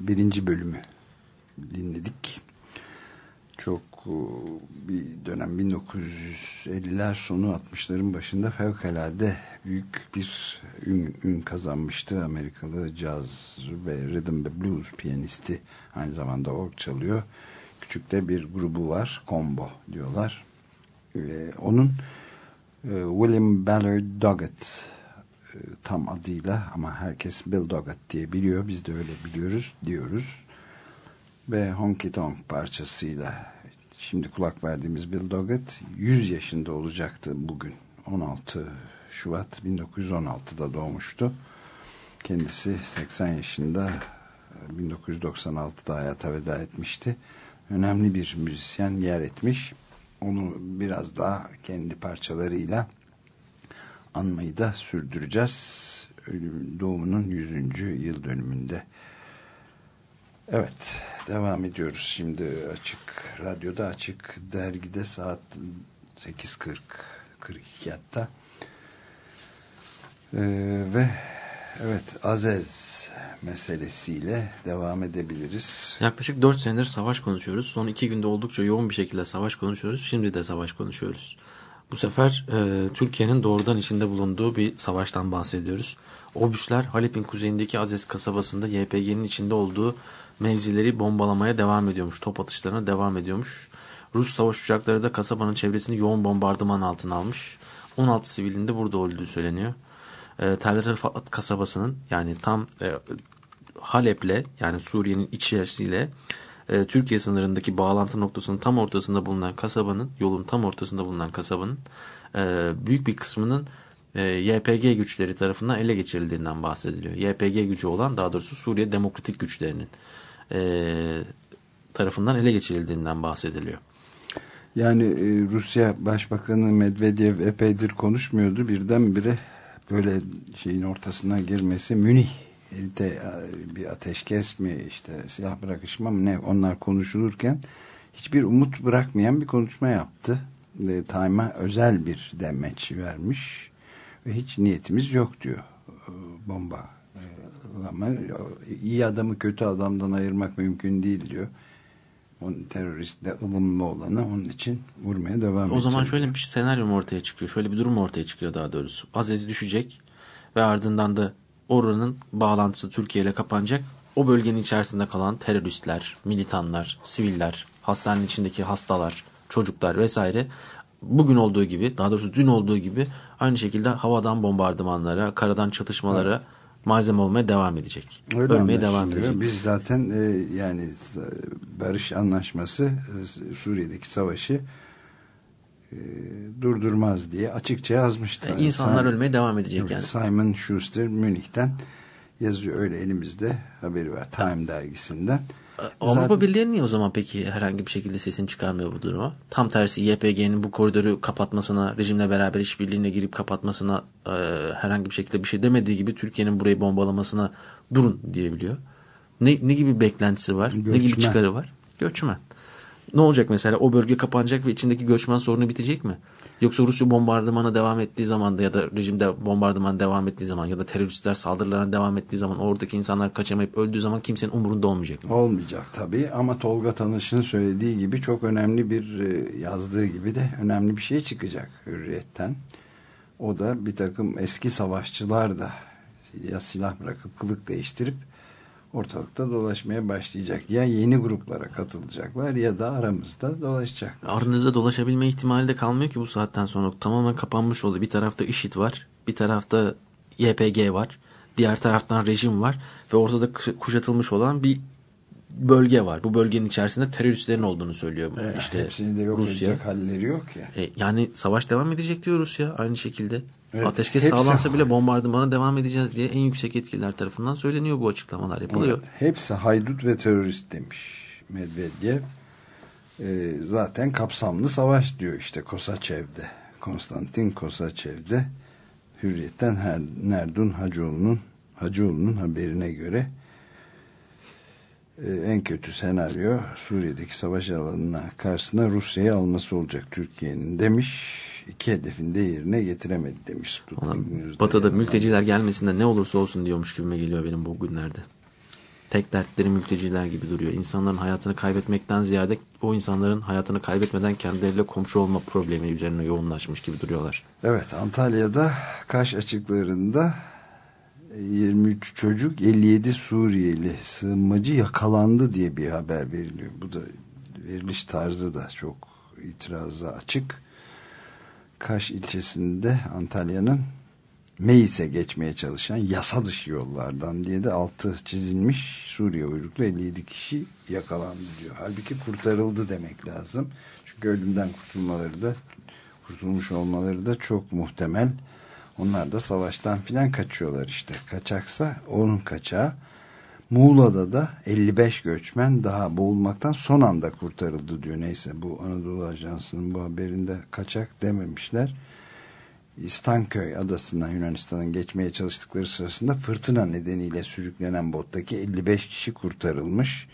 birinci bölümü dinledik. Çok e, bir dönem 1950'ler sonu 60'ların başında fevkalade büyük bir ün, ün kazanmıştı. Amerikalı caz ve rhythm ve blues piyanisti aynı zamanda org çalıyor. Küçük de bir grubu var. Combo diyorlar. Ee, onun e, William Ballard Doggett tam adıyla ama herkes Bill Doggett diye biliyor. Biz de öyle biliyoruz diyoruz. Ve Honky Tonk parçasıyla şimdi kulak verdiğimiz Bill Doggett 100 yaşında olacaktı bugün. 16 Şubat 1916'da doğmuştu. Kendisi 80 yaşında 1996'da hayata veda etmişti. Önemli bir müzisyen yer etmiş. Onu biraz daha kendi parçalarıyla anmayı da sürdüreceğiz. Ölüm, doğumunun 100. yıl dönümünde. Evet, devam ediyoruz. Şimdi açık, radyoda açık, dergide saat 8.40, 42 hatta. Ee, ve evet, Azez meselesiyle devam edebiliriz. Yaklaşık 4 senedir savaş konuşuyoruz. Son 2 günde oldukça yoğun bir şekilde savaş konuşuyoruz. Şimdi de savaş konuşuyoruz. Bu sefer e, Türkiye'nin doğrudan içinde bulunduğu bir savaştan bahsediyoruz. Obüsler Halep'in kuzeyindeki Azez kasabasında YPG'nin içinde olduğu mevzileri bombalamaya devam ediyormuş. Top atışlarına devam ediyormuş. Rus savaş uçakları da kasabanın çevresini yoğun bombardıman altına almış. 16 sivilin de burada öldüğü söyleniyor. E, Tel Rifat kasabasının yani tam e, Halep'le yani Suriye'nin içerisiyle e, Türkiye sınırındaki bağlantı noktasının tam ortasında bulunan kasabanın, yolun tam ortasında bulunan kasabanın e, büyük bir kısmının e, YPG güçleri tarafından ele geçirildiğinden bahsediliyor. YPG gücü olan daha doğrusu Suriye Demokratik Güçlerinin tarafından ele geçirildiğinden bahsediliyor. Yani Rusya Başbakanı Medvedev epeydir konuşmuyordu. Birdenbire böyle şeyin ortasına girmesi Münih de bir ateşkes mi işte silah bırakışma mı ne onlar konuşulurken hiçbir umut bırakmayan bir konuşma yaptı. E, Time'a özel bir demeç vermiş ve hiç niyetimiz yok diyor e, bomba. E, ama iyi adamı kötü adamdan ayırmak mümkün değil diyor. Onun teröristle ılımlı olanı onun için vurmaya devam edecek. O zaman şöyle bir senaryo ortaya çıkıyor. Şöyle bir durum ortaya çıkıyor daha doğrusu. Azez düşecek ve ardından da oranın bağlantısı Türkiye ile kapanacak. O bölgenin içerisinde kalan teröristler, militanlar, siviller, hastanenin içindeki hastalar, çocuklar vesaire bugün olduğu gibi daha doğrusu dün olduğu gibi aynı şekilde havadan bombardımanlara, karadan çatışmalara evet. malzeme olmaya devam edecek. Öyle Ölmeye devam edecek. Biz zaten e, yani barış anlaşması e, Suriye'deki savaşı e, durdurmaz diye açıkça yazmıştı. E, insanlar Simon, ölmeye devam edecek yani. Simon Schuster Münih'ten yazıyor öyle elimizde haberi var Time dergisinden. E, Avrupa Zaten... Birliği niye o zaman peki herhangi bir şekilde sesini çıkarmıyor bu duruma? Tam tersi YPG'nin bu koridoru kapatmasına, rejimle beraber işbirliğine girip kapatmasına e, herhangi bir şekilde bir şey demediği gibi Türkiye'nin burayı bombalamasına durun diyebiliyor. Ne, ne gibi beklentisi var? Göçmen. Ne gibi çıkarı var? Göçmen. Ne olacak mesela? O bölge kapanacak ve içindeki göçmen sorunu bitecek mi? Yoksa Rusya bombardımana devam ettiği zaman da ya da rejimde bombardıman devam ettiği zaman ya da teröristler saldırılarına devam ettiği zaman oradaki insanlar kaçamayıp öldüğü zaman kimsenin umurunda olmayacak. Mı? Olmayacak tabii ama Tolga Tanış'ın söylediği gibi çok önemli bir e, yazdığı gibi de önemli bir şey çıkacak hürriyetten. O da bir takım eski savaşçılar da ya silah bırakıp kılık değiştirip ortalıkta dolaşmaya başlayacak. Ya yeni gruplara katılacaklar ya da aramızda dolaşacak. Aranızda dolaşabilme ihtimali de kalmıyor ki bu saatten sonra. Tamamen kapanmış oldu. Bir tarafta IŞİD var. Bir tarafta YPG var. Diğer taraftan rejim var. Ve ortada kuşatılmış olan bir bölge var. Bu bölgenin içerisinde teröristlerin olduğunu söylüyor. Evet, işte hepsini de yok Rusya. halleri yok ya. E, yani savaş devam edecek diyor Rusya aynı şekilde. Evet, Ateşkes hepsi, sağlansa bile bombardımana devam edeceğiz diye en yüksek yetkililer tarafından söyleniyor bu açıklamalar yapılıyor. Evet, hepsi haydut ve terörist demiş Medvedev. Ee, zaten kapsamlı savaş diyor işte Kosaçev'de. Konstantin Kosaçev'de Hürriyet'ten Her, Nerdun Hacıoğlu'nun Hacıoğlu'nun haberine göre e, en kötü senaryo Suriye'deki savaş alanına karşısına Rusya'yı alması olacak Türkiye'nin demiş iki hedefini de yerine getiremedi demiş. Sputnik Batı'da mülteciler gelmesinde ne olursa olsun diyormuş gibime geliyor benim bu günlerde. Tek dertleri mülteciler gibi duruyor. İnsanların hayatını kaybetmekten ziyade o insanların hayatını kaybetmeden kendileriyle komşu olma problemi üzerine yoğunlaşmış gibi duruyorlar. Evet Antalya'da Kaş açıklarında 23 çocuk 57 Suriyeli sığınmacı yakalandı diye bir haber veriliyor. Bu da veriliş tarzı da çok itiraza açık. Kaş ilçesinde Antalya'nın Meis'e geçmeye çalışan yasa dışı yollardan diye de altı çizilmiş Suriye uyruklu 57 kişi yakalandı diyor. Halbuki kurtarıldı demek lazım. Çünkü ölümden kurtulmaları da kurtulmuş olmaları da çok muhtemel. Onlar da savaştan filan kaçıyorlar işte. Kaçaksa onun kaçağı. Muğla'da da 55 göçmen daha boğulmaktan son anda kurtarıldı diyor. Neyse bu Anadolu Ajansı'nın bu haberinde kaçak dememişler. İstanköy adasından Yunanistan'ın geçmeye çalıştıkları sırasında fırtına nedeniyle sürüklenen bottaki 55 kişi kurtarılmış.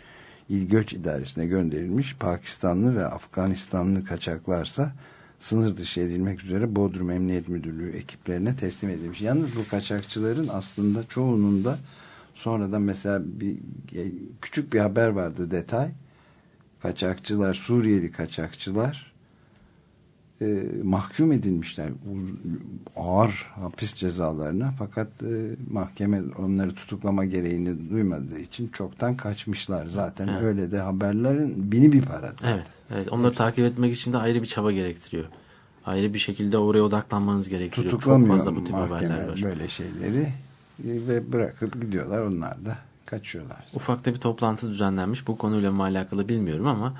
İl Göç İdaresi'ne gönderilmiş. Pakistanlı ve Afganistanlı kaçaklarsa sınır dışı edilmek üzere Bodrum Emniyet Müdürlüğü ekiplerine teslim edilmiş. Yalnız bu kaçakçıların aslında çoğunun da sonradan mesela bir küçük bir haber vardı detay. Kaçakçılar, Suriyeli kaçakçılar e, mahkum edilmişler ağır hapis cezalarına fakat e, mahkeme onları tutuklama gereğini duymadığı için çoktan kaçmışlar zaten Evet. öyle de haberlerin bini bir para. Evet, evet. Onları takip etmek için de ayrı bir çaba gerektiriyor. Ayrı bir şekilde oraya odaklanmanız gerektiriyor. Çok Tutuklamıyor fazla bu tip haberler var. böyle şeyleri e, ve bırakıp gidiyorlar onlar da kaçıyorlar. Ufakta bir toplantı düzenlenmiş. Bu konuyla mı alakalı bilmiyorum ama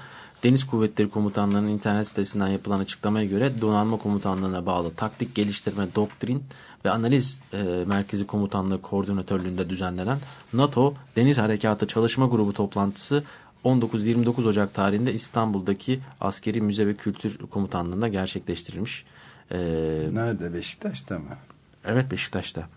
Deniz Kuvvetleri Komutanlığı'nın internet sitesinden yapılan açıklamaya göre Donanma Komutanlığı'na bağlı Taktik Geliştirme Doktrin ve Analiz e, Merkezi Komutanlığı Koordinatörlüğü'nde düzenlenen NATO Deniz Harekatı Çalışma Grubu toplantısı 19-29 Ocak tarihinde İstanbul'daki Askeri Müze ve Kültür Komutanlığı'nda gerçekleştirilmiş. E, Nerede Beşiktaş'ta mı? Evet Beşiktaş'ta.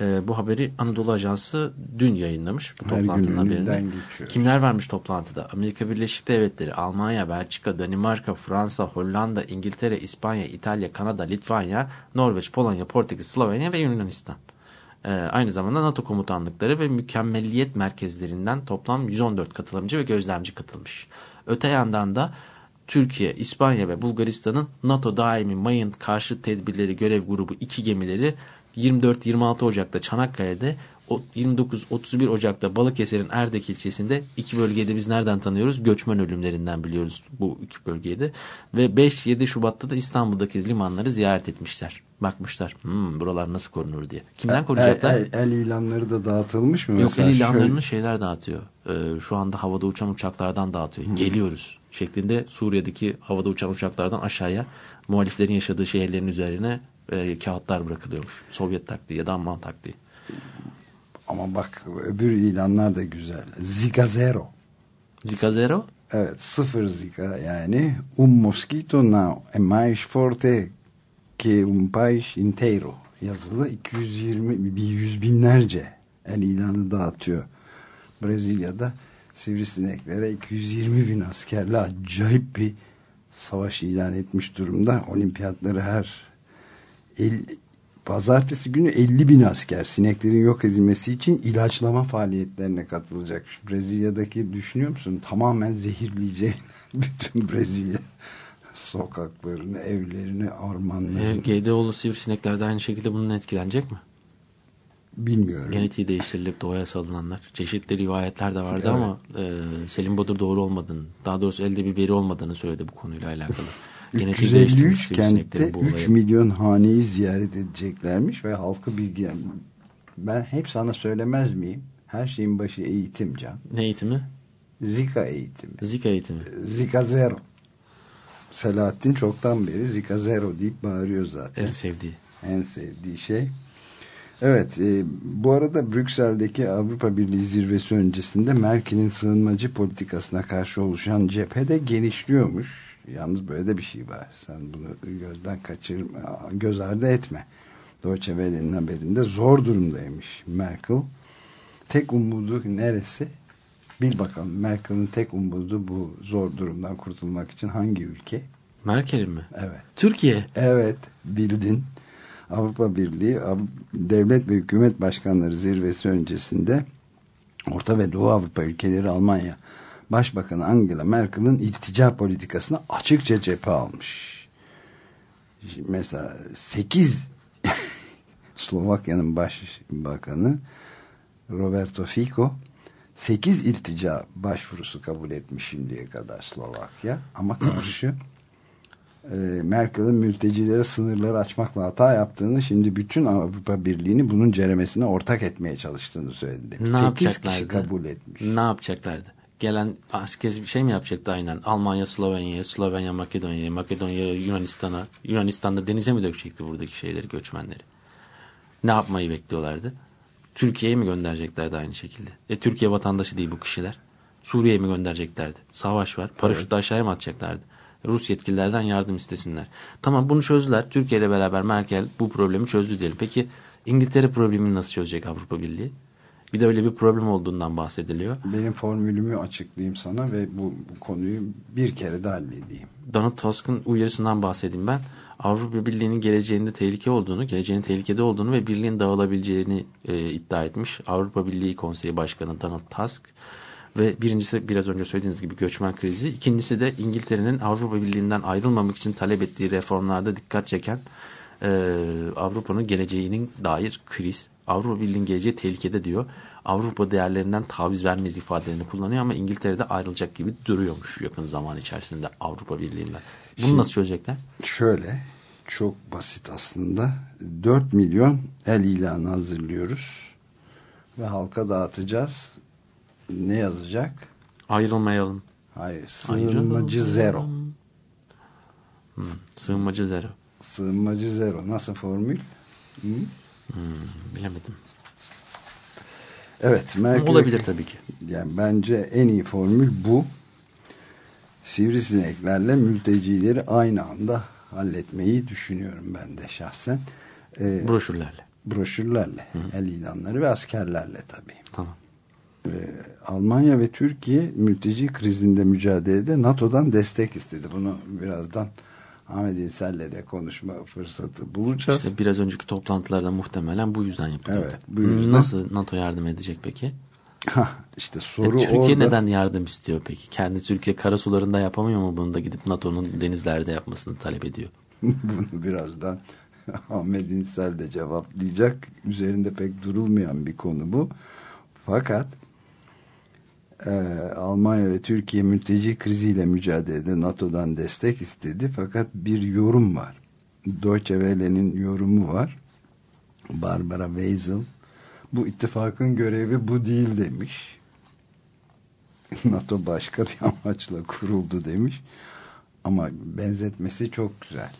Ee, bu haberi Anadolu Ajansı dün yayınlamış. Bu Her toplantının haberini. Kimler varmış toplantıda? Amerika Birleşik Devletleri, Almanya, Belçika, Danimarka, Fransa, Hollanda, İngiltere, İspanya, İtalya, Kanada, Litvanya, Norveç, Polonya, Portekiz, Slovenya ve Yunanistan. Ee, aynı zamanda NATO komutanlıkları ve mükemmelliyet merkezlerinden toplam 114 katılımcı ve gözlemci katılmış. Öte yandan da Türkiye, İspanya ve Bulgaristan'ın NATO daimi mayın karşı tedbirleri görev grubu iki gemileri 24-26 Ocak'ta Çanakkale'de, o 29-31 Ocak'ta Balıkesir'in Erdek ilçesinde iki bölgede biz nereden tanıyoruz? Göçmen ölümlerinden biliyoruz bu iki bölgede. Ve 5-7 Şubat'ta da İstanbul'daki limanları ziyaret etmişler. Bakmışlar hmm, buralar nasıl korunur diye. Kimden koruyacaklar? El, el, el ilanları da dağıtılmış mı? Yok Mesela el ilanlarını şöyle- şeyler dağıtıyor. Ee, şu anda havada uçan uçaklardan dağıtıyor. Geliyoruz şeklinde Suriye'deki havada uçan uçaklardan aşağıya muhaliflerin yaşadığı şehirlerin üzerine e, kağıtlar bırakılıyormuş. Sovyet taktiği ya da Alman taktiği. Ama bak öbür ilanlar da güzel. Zika Zero. Zika Zero? Evet sıfır zika yani un mosquito não é mais forte que un país inteiro yazılı 220 bir yüz binlerce el ilanı dağıtıyor. Brezilya'da sivrisineklere 220 bin askerle acayip bir savaş ilan etmiş durumda. Olimpiyatları her el, pazartesi günü 50 bin asker sineklerin yok edilmesi için ilaçlama faaliyetlerine katılacak. Brezilya'daki düşünüyor musun? Tamamen zehirleyecek bütün Brezilya sokaklarını, evlerini, E, ormanlarını. GDO'lu sivrisinekler de aynı şekilde bunun etkilenecek mi? Bilmiyorum. Genetiği değiştirilip doğaya salınanlar. Çeşitli rivayetler de vardı Evet. ama e, Selim Badur doğru olmadığını, daha doğrusu elde bir veri olmadığını söyledi bu konuyla alakalı. Genetiği değiştirilmiş 353 kentte sivrisineklerin bu 3 olaya- milyon haneyi ziyaret edeceklermiş ve halkı bilgi ben hep sana söylemez miyim? Her şeyin başı eğitim can. Ne eğitimi? Zika eğitimi. Zika eğitimi. Zika Zero. Selahattin çoktan beri Zika Zero deyip bağırıyor zaten. En sevdiği. En sevdiği şey. Evet, e, bu arada Brüksel'deki Avrupa Birliği zirvesi öncesinde Merkel'in sığınmacı politikasına karşı oluşan cephede genişliyormuş. Yalnız böyle de bir şey var. Sen bunu gözden kaçırma, göz ardı etme. Deutsche Welle'nin haberinde zor durumdaymış Merkel. Tek umudu neresi? Bil bakalım Merkel'in tek umudu bu zor durumdan kurtulmak için hangi ülke? Merkel'in mi? Evet. Türkiye. Evet bildin. Avrupa Birliği Devlet ve Hükümet Başkanları zirvesi öncesinde Orta ve Doğu Avrupa ülkeleri Almanya Başbakanı Angela Merkel'in iltica politikasına açıkça cephe almış. Şimdi Mesela 8 Slovakya'nın başbakanı Roberto Fico 8 iltica başvurusu kabul etmiş şimdiye kadar Slovakya ama karşı e, Merkel'in mültecilere sınırları açmakla hata yaptığını şimdi bütün Avrupa Birliği'ni bunun ceremesine ortak etmeye çalıştığını söyledi. Ne 8 yapacaklardı? kişi kabul etmiş. Ne yapacaklardı? Gelen herkes bir şey mi yapacaktı aynen? Almanya Slovenya'ya, Slovenya Makedonya'ya, Makedonya Yunanistan'a. Yunanistan'da denize mi dökecekti buradaki şeyleri, göçmenleri? Ne yapmayı bekliyorlardı? Türkiye'ye mi göndereceklerdi aynı şekilde? E Türkiye vatandaşı değil bu kişiler. Suriye'ye mi göndereceklerdi? Savaş var. Paraşütle aşağıya mı atacaklardı? Rus yetkililerden yardım istesinler. Tamam bunu çözdüler. Türkiye ile beraber Merkel bu problemi çözdü diyelim. Peki İngiltere problemini nasıl çözecek Avrupa Birliği? Bir de öyle bir problem olduğundan bahsediliyor. Benim formülümü açıklayayım sana ve bu, bu konuyu bir kere de halledeyim. Donald Tusk'ın uyarısından bahsedeyim ben. Avrupa Birliği'nin geleceğinde tehlike olduğunu, geleceğinin tehlikede olduğunu ve birliğin dağılabileceğini e, iddia etmiş. Avrupa Birliği Konseyi Başkanı Donald Tusk. Ve birincisi biraz önce söylediğiniz gibi göçmen krizi. İkincisi de İngiltere'nin Avrupa Birliği'nden ayrılmamak için talep ettiği reformlarda dikkat çeken e, Avrupa'nın geleceğinin dair kriz. Avrupa Birliği'nin geleceği tehlikede diyor. Avrupa değerlerinden taviz vermez ifadelerini kullanıyor ama İngiltere'de ayrılacak gibi duruyormuş yakın zaman içerisinde Avrupa Birliği'nden. Bunu Şimdi- nasıl çözecekler? Şöyle çok basit aslında 4 milyon el ilanı hazırlıyoruz ve halka dağıtacağız. Ne yazacak? Ayrılmayalım. Hayır sığınmacı Ayrılmayalım. zero. Hmm, sığınmacı zero. Sığınmacı zero nasıl formül? Hı? Bilemedim. Evet. Merkel, Olabilir tabii ki. Yani bence en iyi formül bu. Sivrisineklerle mültecileri aynı anda halletmeyi düşünüyorum ben de şahsen. Ee, Broşürlerle. broşürlerle, el ilanları ve askerlerle tabii. Tamam. Almanya ve Türkiye mülteci krizinde mücadelede NATO'dan destek istedi. Bunu birazdan Ahmet İnsel'le de konuşma fırsatı bulacağız. İşte biraz önceki toplantılarda muhtemelen bu yüzden yapılıyor. Evet, bu yüzden. Nasıl NATO yardım edecek peki? Hah, işte E, soru Türkiye orada. neden yardım istiyor peki? Kendi Türkiye karasularında yapamıyor mu bunu da gidip NATO'nun denizlerde yapmasını talep ediyor? Bunu birazdan Ahmet İnsel de cevaplayacak. Üzerinde pek durulmayan bir konu bu. Fakat e, Almanya ve Türkiye mülteci kriziyle mücadelede NATO'dan destek istedi. Fakat bir yorum var. Deutsche Welle'nin yorumu var. Barbara Weisel bu ittifakın görevi bu değil demiş. NATO başka bir amaçla kuruldu demiş. Ama benzetmesi çok güzel.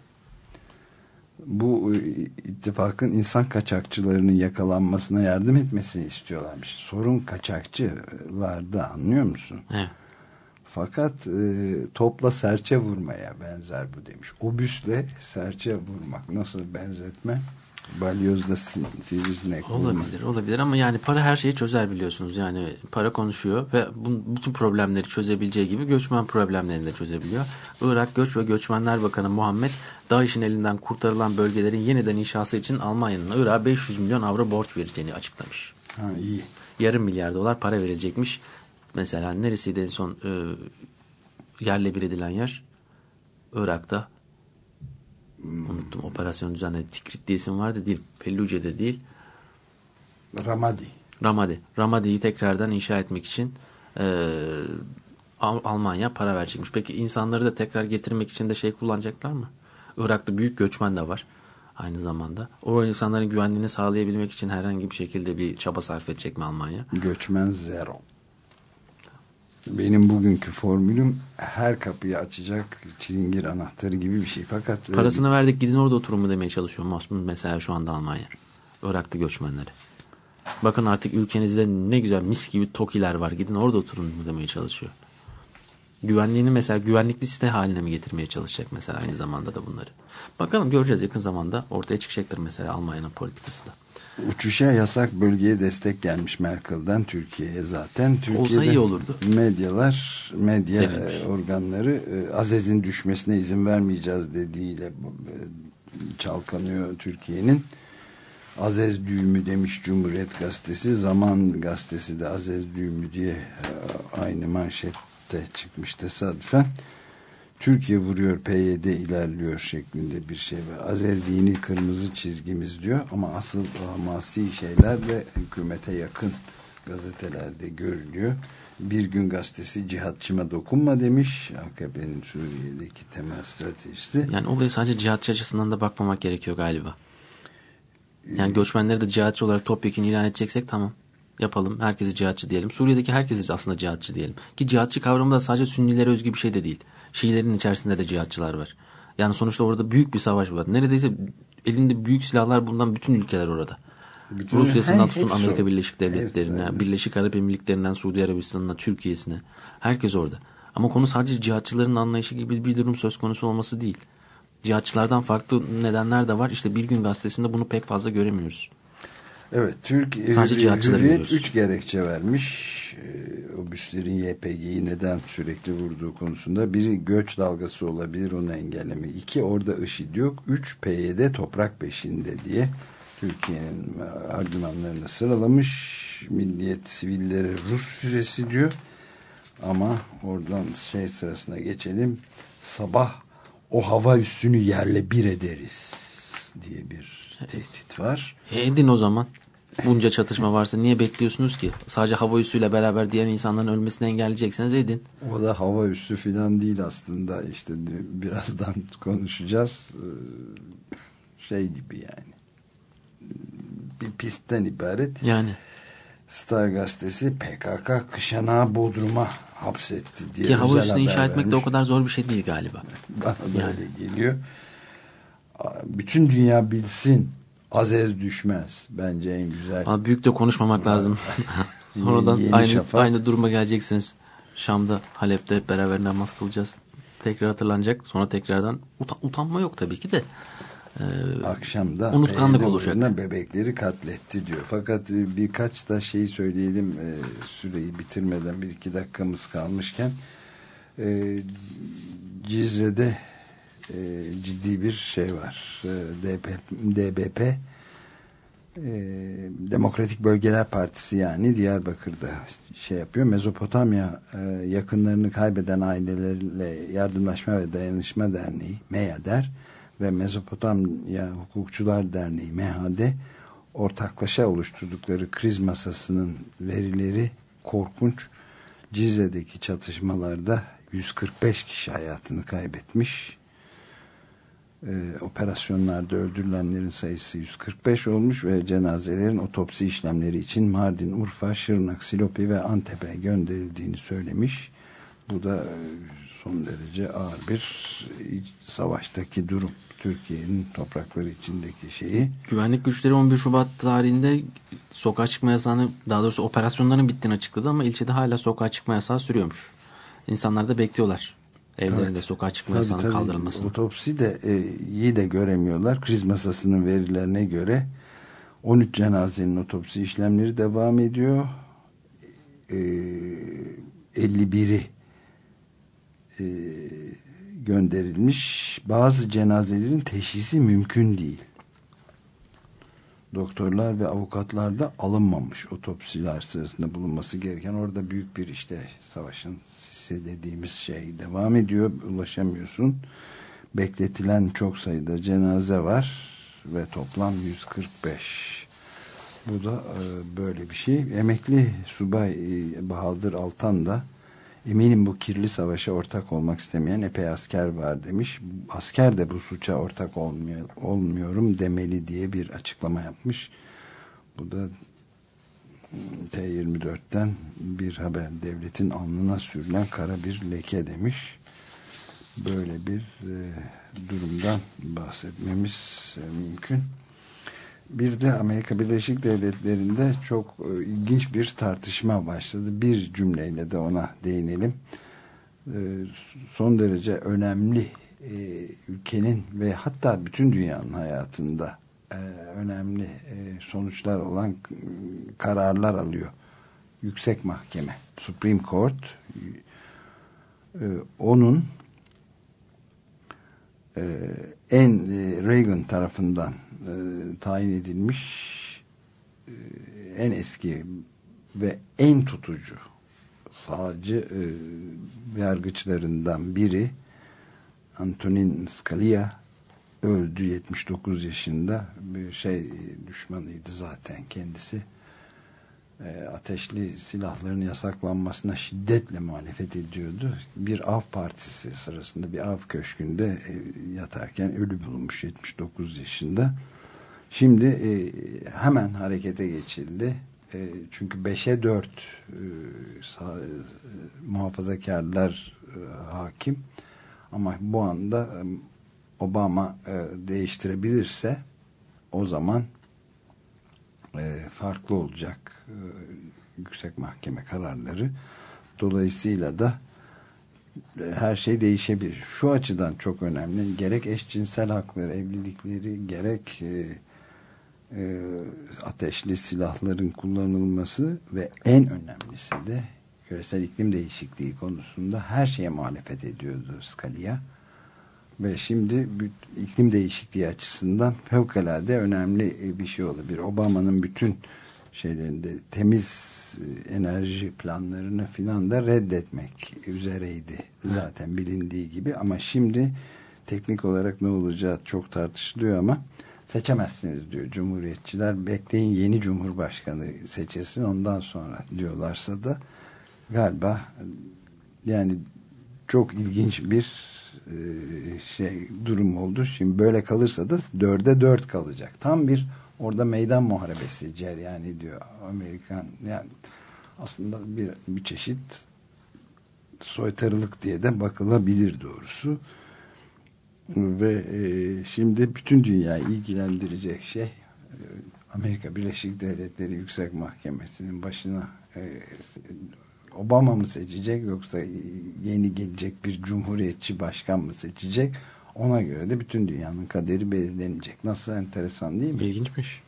Bu e, ittifakın insan kaçakçılarının yakalanmasına yardım etmesini istiyorlarmış. Sorun kaçakçılarda anlıyor musun? Evet. Fakat e, topla serçe vurmaya benzer bu demiş. Obüsle serçe vurmak nasıl benzetme? Balyozla si- sivrisinek. Olabilir, olabilir ama yani para her şeyi çözer biliyorsunuz. Yani para konuşuyor ve bu, bütün problemleri çözebileceği gibi göçmen problemlerini de çözebiliyor. Irak Göç ve Göçmenler Bakanı Muhammed, DAEŞ'in elinden kurtarılan bölgelerin yeniden inşası için Almanya'nın Irak'a 500 milyon avro borç vereceğini açıklamış. Ha, iyi. Yarım milyar dolar para verilecekmiş. Mesela neresiydi en son e, yerle bir edilen yer? Irak'ta. Unuttum operasyon düzenledi. Tikrit diye isim vardı değil. Pelluce'de değil. Ramadi. Ramadi. Ramadi'yi tekrardan inşa etmek için e, Al- Almanya para verecekmiş. Peki insanları da tekrar getirmek için de şey kullanacaklar mı? Irak'ta büyük göçmen de var aynı zamanda. O insanların güvenliğini sağlayabilmek için herhangi bir şekilde bir çaba sarf edecek mi Almanya? Göçmen zero. Benim bugünkü formülüm her kapıyı açacak çilingir anahtarı gibi bir şey. Fakat e, Parasını verdik gidin orada oturun mu demeye çalışıyor Masum mesela şu anda Almanya. Irak'ta göçmenleri. Bakın artık ülkenizde ne güzel mis gibi tokiler var. Gidin orada oturun mu demeye çalışıyor. Güvenliğini mesela güvenlikli site haline mi getirmeye çalışacak mesela aynı zamanda da bunları. Bakalım göreceğiz yakın zamanda ortaya çıkacaktır mesela Almanya'nın politikası da. Uçuşa yasak bölgeye destek gelmiş Merkel'den Türkiye'ye zaten. Türkiye'de Olsa iyi olurdu. Medyalar, medya Denilmiş. e, organları e, Azez'in düşmesine izin vermeyeceğiz dediğiyle e, çalkanıyor Türkiye'nin. Azez düğümü demiş Cumhuriyet Gazetesi. Zaman Gazetesi de Azez düğümü diye aynı manşette çıkmış tesadüfen. Türkiye vuruyor PYD ilerliyor şeklinde bir şey var. Azez dini kırmızı çizgimiz diyor ama asıl hamasi şeyler de hükümete yakın gazetelerde görülüyor. Bir gün gazetesi cihatçıma dokunma demiş. AKP'nin Suriye'deki temel stratejisi. Yani olaya sadece cihatçı açısından da bakmamak gerekiyor galiba. Yani göçmenleri de cihatçı olarak topyekun ilan edeceksek tamam yapalım. Herkesi cihatçı diyelim. Suriye'deki herkesi aslında cihatçı diyelim. Ki cihatçı kavramı da sadece Sünnilere özgü bir şey de değil. Şiilerin içerisinde de cihatçılar var. Yani sonuçta orada büyük bir savaş var. Neredeyse elinde büyük silahlar bulunan bütün ülkeler orada. Bütün- Rusya'sından tutun Amerika orada. Birleşik Devletleri'ne, Hepsi. Birleşik Arap Emirlikleri'nden Suudi Arabistan'ına, Türkiye'sine. Herkes orada. Ama konu sadece cihatçıların anlayışı gibi bir durum söz konusu olması değil. Cihatçılardan farklı nedenler de var. İşte Bir Gün Gazetesi'nde bunu pek fazla göremiyoruz. Evet, Türk Sadece cihatçıları Hürriyet üç gerekçe vermiş. Ee, obüslerin YPG'yi neden sürekli vurduğu konusunda. Biri göç dalgası olabilir onu engelleme. İki orada IŞİD yok. Üç PYD toprak peşinde diye Türkiye'nin argümanlarını sıralamış. Milliyet sivilleri Rus füzesi diyor. Ama oradan şey sırasına geçelim. Sabah o hava üstünü yerle bir ederiz diye bir tehdit var. E edin o zaman. Bunca çatışma varsa niye bekliyorsunuz ki? Sadece hava üssüyle beraber diğer insanların ölmesini engelleyecekseniz edin. O da hava üssü falan değil aslında işte birazdan konuşacağız Ee, şey gibi yani bir pistten ibaret Yani Star gazetesi PKK kışanağı Bodrum'a hapsetti diye ki hava üssünü inşa etmek de o kadar zor bir şey değil galiba. Bana da Yani. öyle geliyor bütün dünya bilsin Azez düşmez bence en güzel Ama büyük de konuşmamak lazım. Sonradan Yeni aynı Şafak. aynı duruma geleceksiniz. Şam'da, Halep'te hep beraber namaz kılacağız. Tekrar hatırlanacak. Sonra tekrardan uta- utanma yok tabii ki de. Ee, akşamda Unutkanlık olacak. bebekleri katletti diyor. Fakat e, birkaç da şeyi söyleyelim e, süreyi bitirmeden bir iki dakikamız kalmışken e, Cizre'de e, ciddi bir şey var. E, DP, DBP e, Demokratik Bölgeler Partisi yani Diyarbakır'da şey yapıyor. Mezopotamya e, yakınlarını kaybeden ailelerle yardımlaşma ve dayanışma derneği MEYADER ve Mezopotamya Hukukçular Derneği MHD ortaklaşa oluşturdukları kriz masasının verileri korkunç. Cizre'deki çatışmalarda 145 kişi hayatını kaybetmiş. Ee, operasyonlarda öldürülenlerin sayısı 145 olmuş ve cenazelerin otopsi işlemleri için Mardin, Urfa, Şırnak, Silopi ve Antep'e gönderildiğini söylemiş. Bu da e, son derece ağır bir iç savaştaki durum. Türkiye'nin toprakları içindeki şeyi. güvenlik güçleri 11 Şubat tarihinde sokağa çıkma yasağını daha doğrusu operasyonların bittiğini açıkladı ama ilçede hala sokağa çıkma yasağı sürüyormuş. İnsanlar da bekliyorlar. Evlerinde Evet. sokağa çıkma yasağının kaldırılmasını. Otopsi de e, iyi de göremiyorlar. Kriz masasının verilerine göre 13 cenazenin otopsi işlemleri devam ediyor. E, 51'i e, gönderilmiş. Bazı cenazelerin teşhisi mümkün değil. Doktorlar ve avukatlar da alınmamış otopsiler sırasında bulunması gereken orada büyük bir işte savaşın sisi dediğimiz şey devam ediyor. Ulaşamıyorsun. Bekletilen çok sayıda cenaze var ve toplam 145 bu da e, böyle bir şey. Emekli subay e, Bahadır Altan da eminim bu kirli savaşa ortak olmak istemeyen epey asker var demiş. Asker de bu suça ortak olmuyor, olmuyorum demeli diye bir açıklama yapmış. Bu da T24'ten bir haber devletin alnına sürülen kara bir leke demiş. Böyle bir e, durumdan bahsetmemiz e, mümkün. Bir de Amerika Birleşik Devletleri'nde çok e, ilginç bir tartışma başladı. Bir cümleyle de ona değinelim. E, son derece önemli e, ülkenin ve hatta bütün dünyanın hayatında önemli e, sonuçlar olan kararlar alıyor. Yüksek Mahkeme, Supreme Court e, onun e, en e, Reagan tarafından e, tayin edilmiş e, en eski ve en tutucu sağcı e, yargıçlarından biri Antonin Scalia öldü 79 yaşında. Bir şey düşmanıydı zaten kendisi. E, ateşli silahların yasaklanmasına şiddetle muhalefet ediyordu. Bir av partisi sırasında bir av köşkünde e, yatarken ölü bulunmuş 79 yaşında. Şimdi e, hemen harekete geçildi. E, çünkü 5'e 4 e, sağ, e, muhafazakarlar e, hakim. Ama bu anda e, Obama e, değiştirebilirse o zaman e, farklı olacak e, yüksek mahkeme kararları dolayısıyla da e, her şey değişebilir. Şu açıdan çok önemli. Gerek eşcinsel hakları, evlilikleri, gerek e, e, ateşli silahların kullanılması ve en önemlisi de küresel iklim değişikliği konusunda her şeye muhalefet ediyordu Scalia. Ve şimdi iklim değişikliği açısından fevkalade önemli bir şey oldu. Bir Obama'nın bütün şeylerinde temiz e, enerji planlarını filan da reddetmek üzereydi. Zaten bilindiği gibi ama şimdi teknik olarak ne olacağı çok tartışılıyor ama seçemezsiniz diyor Cumhuriyetçiler. Bekleyin yeni Cumhurbaşkanı seçilsin ondan sonra diyorlarsa da galiba yani çok ilginç bir e, şey durum oldu. Şimdi böyle kalırsa da dörde dört kalacak. Tam bir orada meydan muharebesi cereyan ediyor. Amerikan yani aslında bir, bir çeşit soytarılık diye de bakılabilir doğrusu. Ve e, şimdi bütün dünyayı ilgilendirecek şey e, Amerika Birleşik Devletleri Yüksek Mahkemesi'nin başına e, Obama mı seçecek yoksa yeni gelecek bir cumhuriyetçi başkan mı seçecek? Ona göre de bütün dünyanın kaderi belirlenecek. Nasıl enteresan değil mi? İlginçmiş.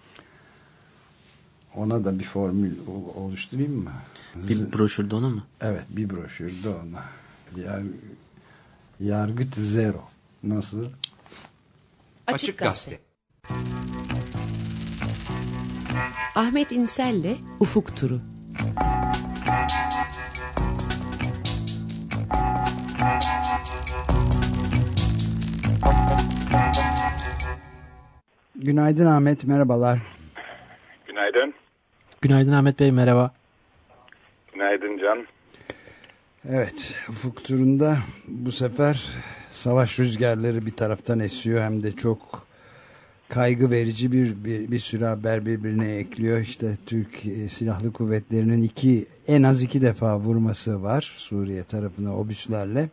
Ona da bir formül oluşturayım mı? Bir broşürde ona mı? Evet bir broşürde ona. Yar, yargıç zero. Nasıl? Açık, Gazete. Ahmet İnsel'le Ufuk Turu. Günaydın Ahmet, merhabalar. Günaydın. Günaydın Ahmet Bey, merhaba. Günaydın Can. Evet, ufuk turunda bu sefer savaş rüzgarları bir taraftan esiyor hem de çok kaygı verici bir, bir, bir sürü haber birbirine ekliyor. İşte Türk e, Silahlı Kuvvetleri'nin iki en az iki defa vurması var Suriye tarafına obüslerle.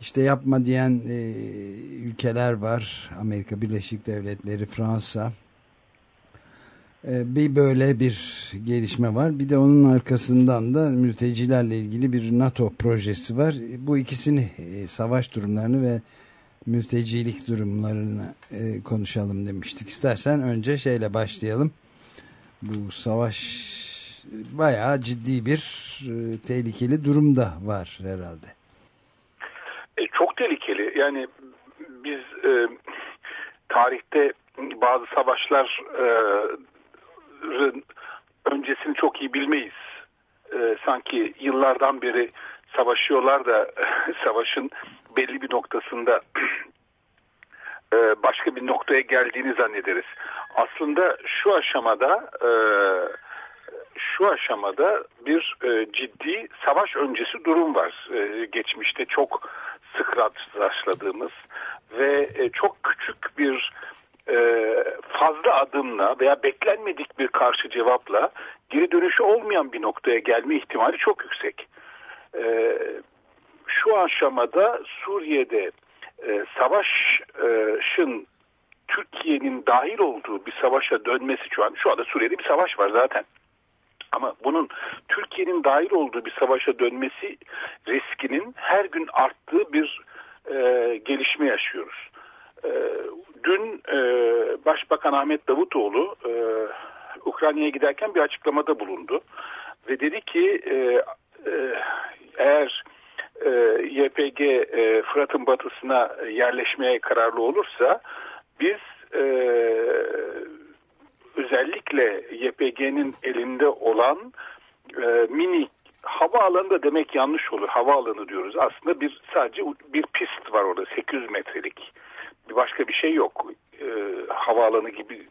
İşte yapma diyen e, ülkeler var. Amerika Birleşik Devletleri, Fransa. E, bir böyle bir gelişme var. Bir de onun arkasından da mültecilerle ilgili bir NATO projesi var. Bu ikisini e, savaş durumlarını ve mültecilik durumlarını e, konuşalım demiştik. İstersen önce şeyle başlayalım. Bu savaş bayağı ciddi bir e, tehlikeli durumda var herhalde. E, çok tehlikeli. Yani biz e, tarihte bazı savaşlar e, öncesini çok iyi bilmeyiz. E, sanki yıllardan beri savaşıyorlar da savaşın belli bir noktasında e, başka bir noktaya geldiğini zannederiz. Aslında şu aşamada e, şu aşamada bir e, ciddi savaş öncesi durum var. E, geçmişte çok sık rastladığımız ve e, çok küçük bir e, fazla adımla veya beklenmedik bir karşı cevapla geri dönüşü olmayan bir noktaya gelme ihtimali çok yüksek. E, şu aşamada Suriye'de savaşın Türkiye'nin dahil olduğu bir savaşa dönmesi şu an şu anda Suriye'de bir savaş var zaten. Ama bunun Türkiye'nin dahil olduğu bir savaşa dönmesi riskinin her gün arttığı bir e, gelişme yaşıyoruz. dün e, Başbakan Ahmet Davutoğlu e, Ukrayna'ya giderken bir açıklamada bulundu. Ve dedi ki e, e, eğer e, YPG e, Fırat'ın batısına yerleşmeye kararlı olursa biz e, özellikle YPG'nin elinde olan e, mini havaalanı da demek yanlış olur. Havaalanı diyoruz. Aslında bir sadece bir pist var orada 800 metrelik. Bir başka bir şey yok. E, havaalanı gibi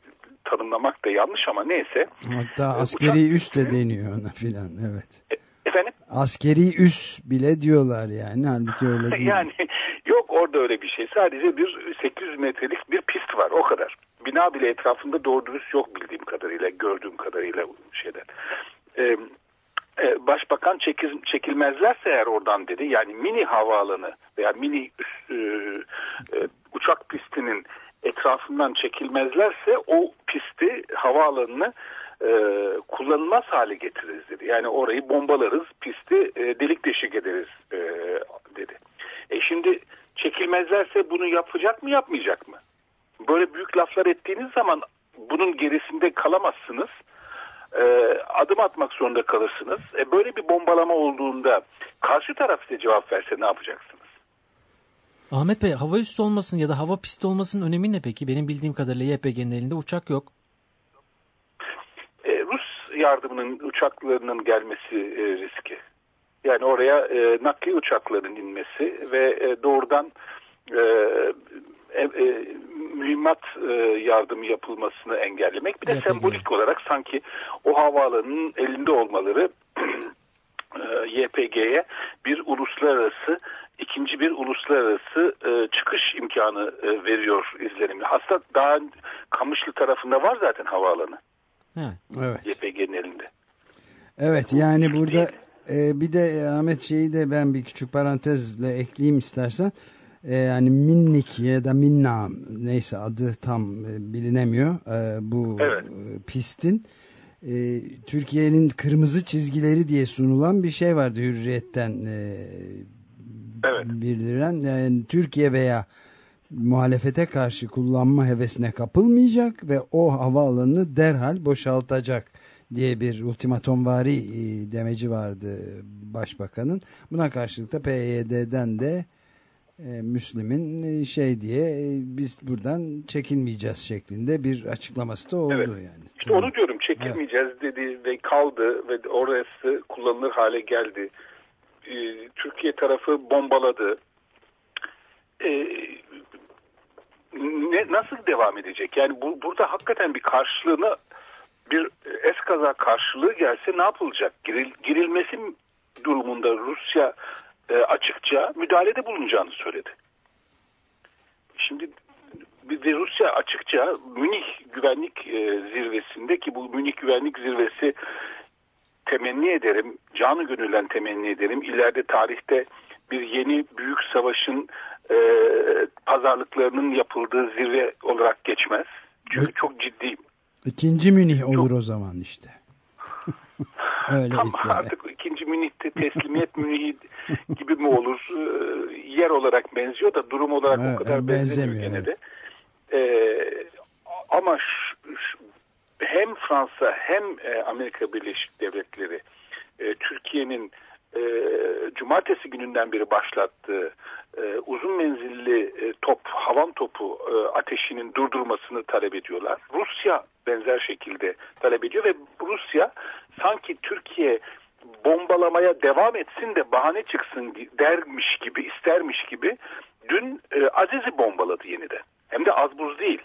tanımlamak da yanlış ama neyse. Hatta e, askeri uçak... üst de deniyor ona filan evet. E, efendim? Askeri üst bile diyorlar yani halbuki öyle değil. yani yok orada öyle bir şey. Sadece bir 800 metrelik bir pist var o kadar. Bina bile etrafında doğru dürüst yok bildiğim kadarıyla, gördüğüm kadarıyla şeyden. Ee, e, başbakan çekil, çekilmezlerse eğer oradan dedi yani mini havaalanı veya mini e, e, uçak pistinin etrafından çekilmezlerse o pisti havaalanını e, kullanılmaz hale getiririz dedi. Yani orayı bombalarız, pisti e, delik deşik ederiz e, dedi. E şimdi çekilmezlerse bunu yapacak mı yapmayacak mı? Böyle büyük laflar ettiğiniz zaman bunun gerisinde kalamazsınız. E, adım atmak zorunda kalırsınız. E, böyle bir bombalama olduğunda karşı taraf size cevap verse ne yapacaksınız? Ahmet Bey hava üssü olmasın ya da hava pisti olmasının önemi ne peki? Benim bildiğim kadarıyla YPG'nin elinde uçak yok. E, Rus yardımının uçaklarının gelmesi e, riski. Yani oraya e, nakli uçakların inmesi ve e, doğrudan e, e, e, mühimmat e, yardımı yapılmasını engellemek. Bir de YPG. sembolik olarak sanki o havaalanının elinde olmaları e, YPG'ye bir uluslararası ikinci bir uluslararası e, çıkış imkanı e, veriyor izlenimi. Hasta daha Kamışlı tarafında var zaten havaalanı. Evet. YPG'nin elinde. Evet yani burada e, bir de Ahmet şeyi de ben bir küçük parantezle ekleyeyim istersen. E, yani Minnik ya da Minna neyse adı tam e, bilinemiyor. E, bu evet. E, pistin e, Türkiye'nin kırmızı çizgileri diye sunulan bir şey vardı hürriyetten e, evet. bildirilen. Yani Türkiye veya muhalefete karşı kullanma hevesine kapılmayacak ve o havaalanını derhal boşaltacak diye bir ultimatomvari e, demeci vardı başbakanın. Buna karşılık da PYD'den de e, Müslim'in e, şey diye e, biz buradan çekilmeyeceğiz şeklinde bir açıklaması da oldu evet. yani. İşte onu diyorum çekilmeyeceğiz evet. dedi ve kaldı ve orası kullanılır hale geldi. Ee, Türkiye tarafı bombaladı. Ee, ne, nasıl devam edecek? Yani bu, burada hakikaten bir karşılığını bir eskaza karşılığı gelse ne yapılacak? Giril, girilmesi durumunda Rusya e, açıkça müdahalede bulunacağını söyledi. Şimdi bir Rusya açıkça Münih Güvenlik e, Zirvesi'nde ki bu Münih Güvenlik Zirvesi temenni ederim, canı gönülden temenni ederim. İleride tarihte bir yeni büyük savaşın e, pazarlıklarının yapıldığı zirve olarak geçmez. Çünkü evet. çok ciddi. İkinci Münih olur çok... o zaman işte. Öyle Tam artık ikinci Münih'te teslimiyet Münih gibi mi olur? E, yer olarak benziyor da durum olarak evet, o kadar benzemiyor gene de. Ee, ama hem Fransa hem e, Amerika Birleşik Devletleri e, Türkiye'nin e, cumartesi gününden beri başlattığı e, uzun menzilli e, top, havan topu e, ateşinin durdurmasını talep ediyorlar. Rusya benzer şekilde talep ediyor ve Rusya sanki Türkiye bombalamaya devam etsin de bahane çıksın dermiş gibi, istermiş gibi dün e, Aziz'i bombaladı yeniden. Hem de az buz değil.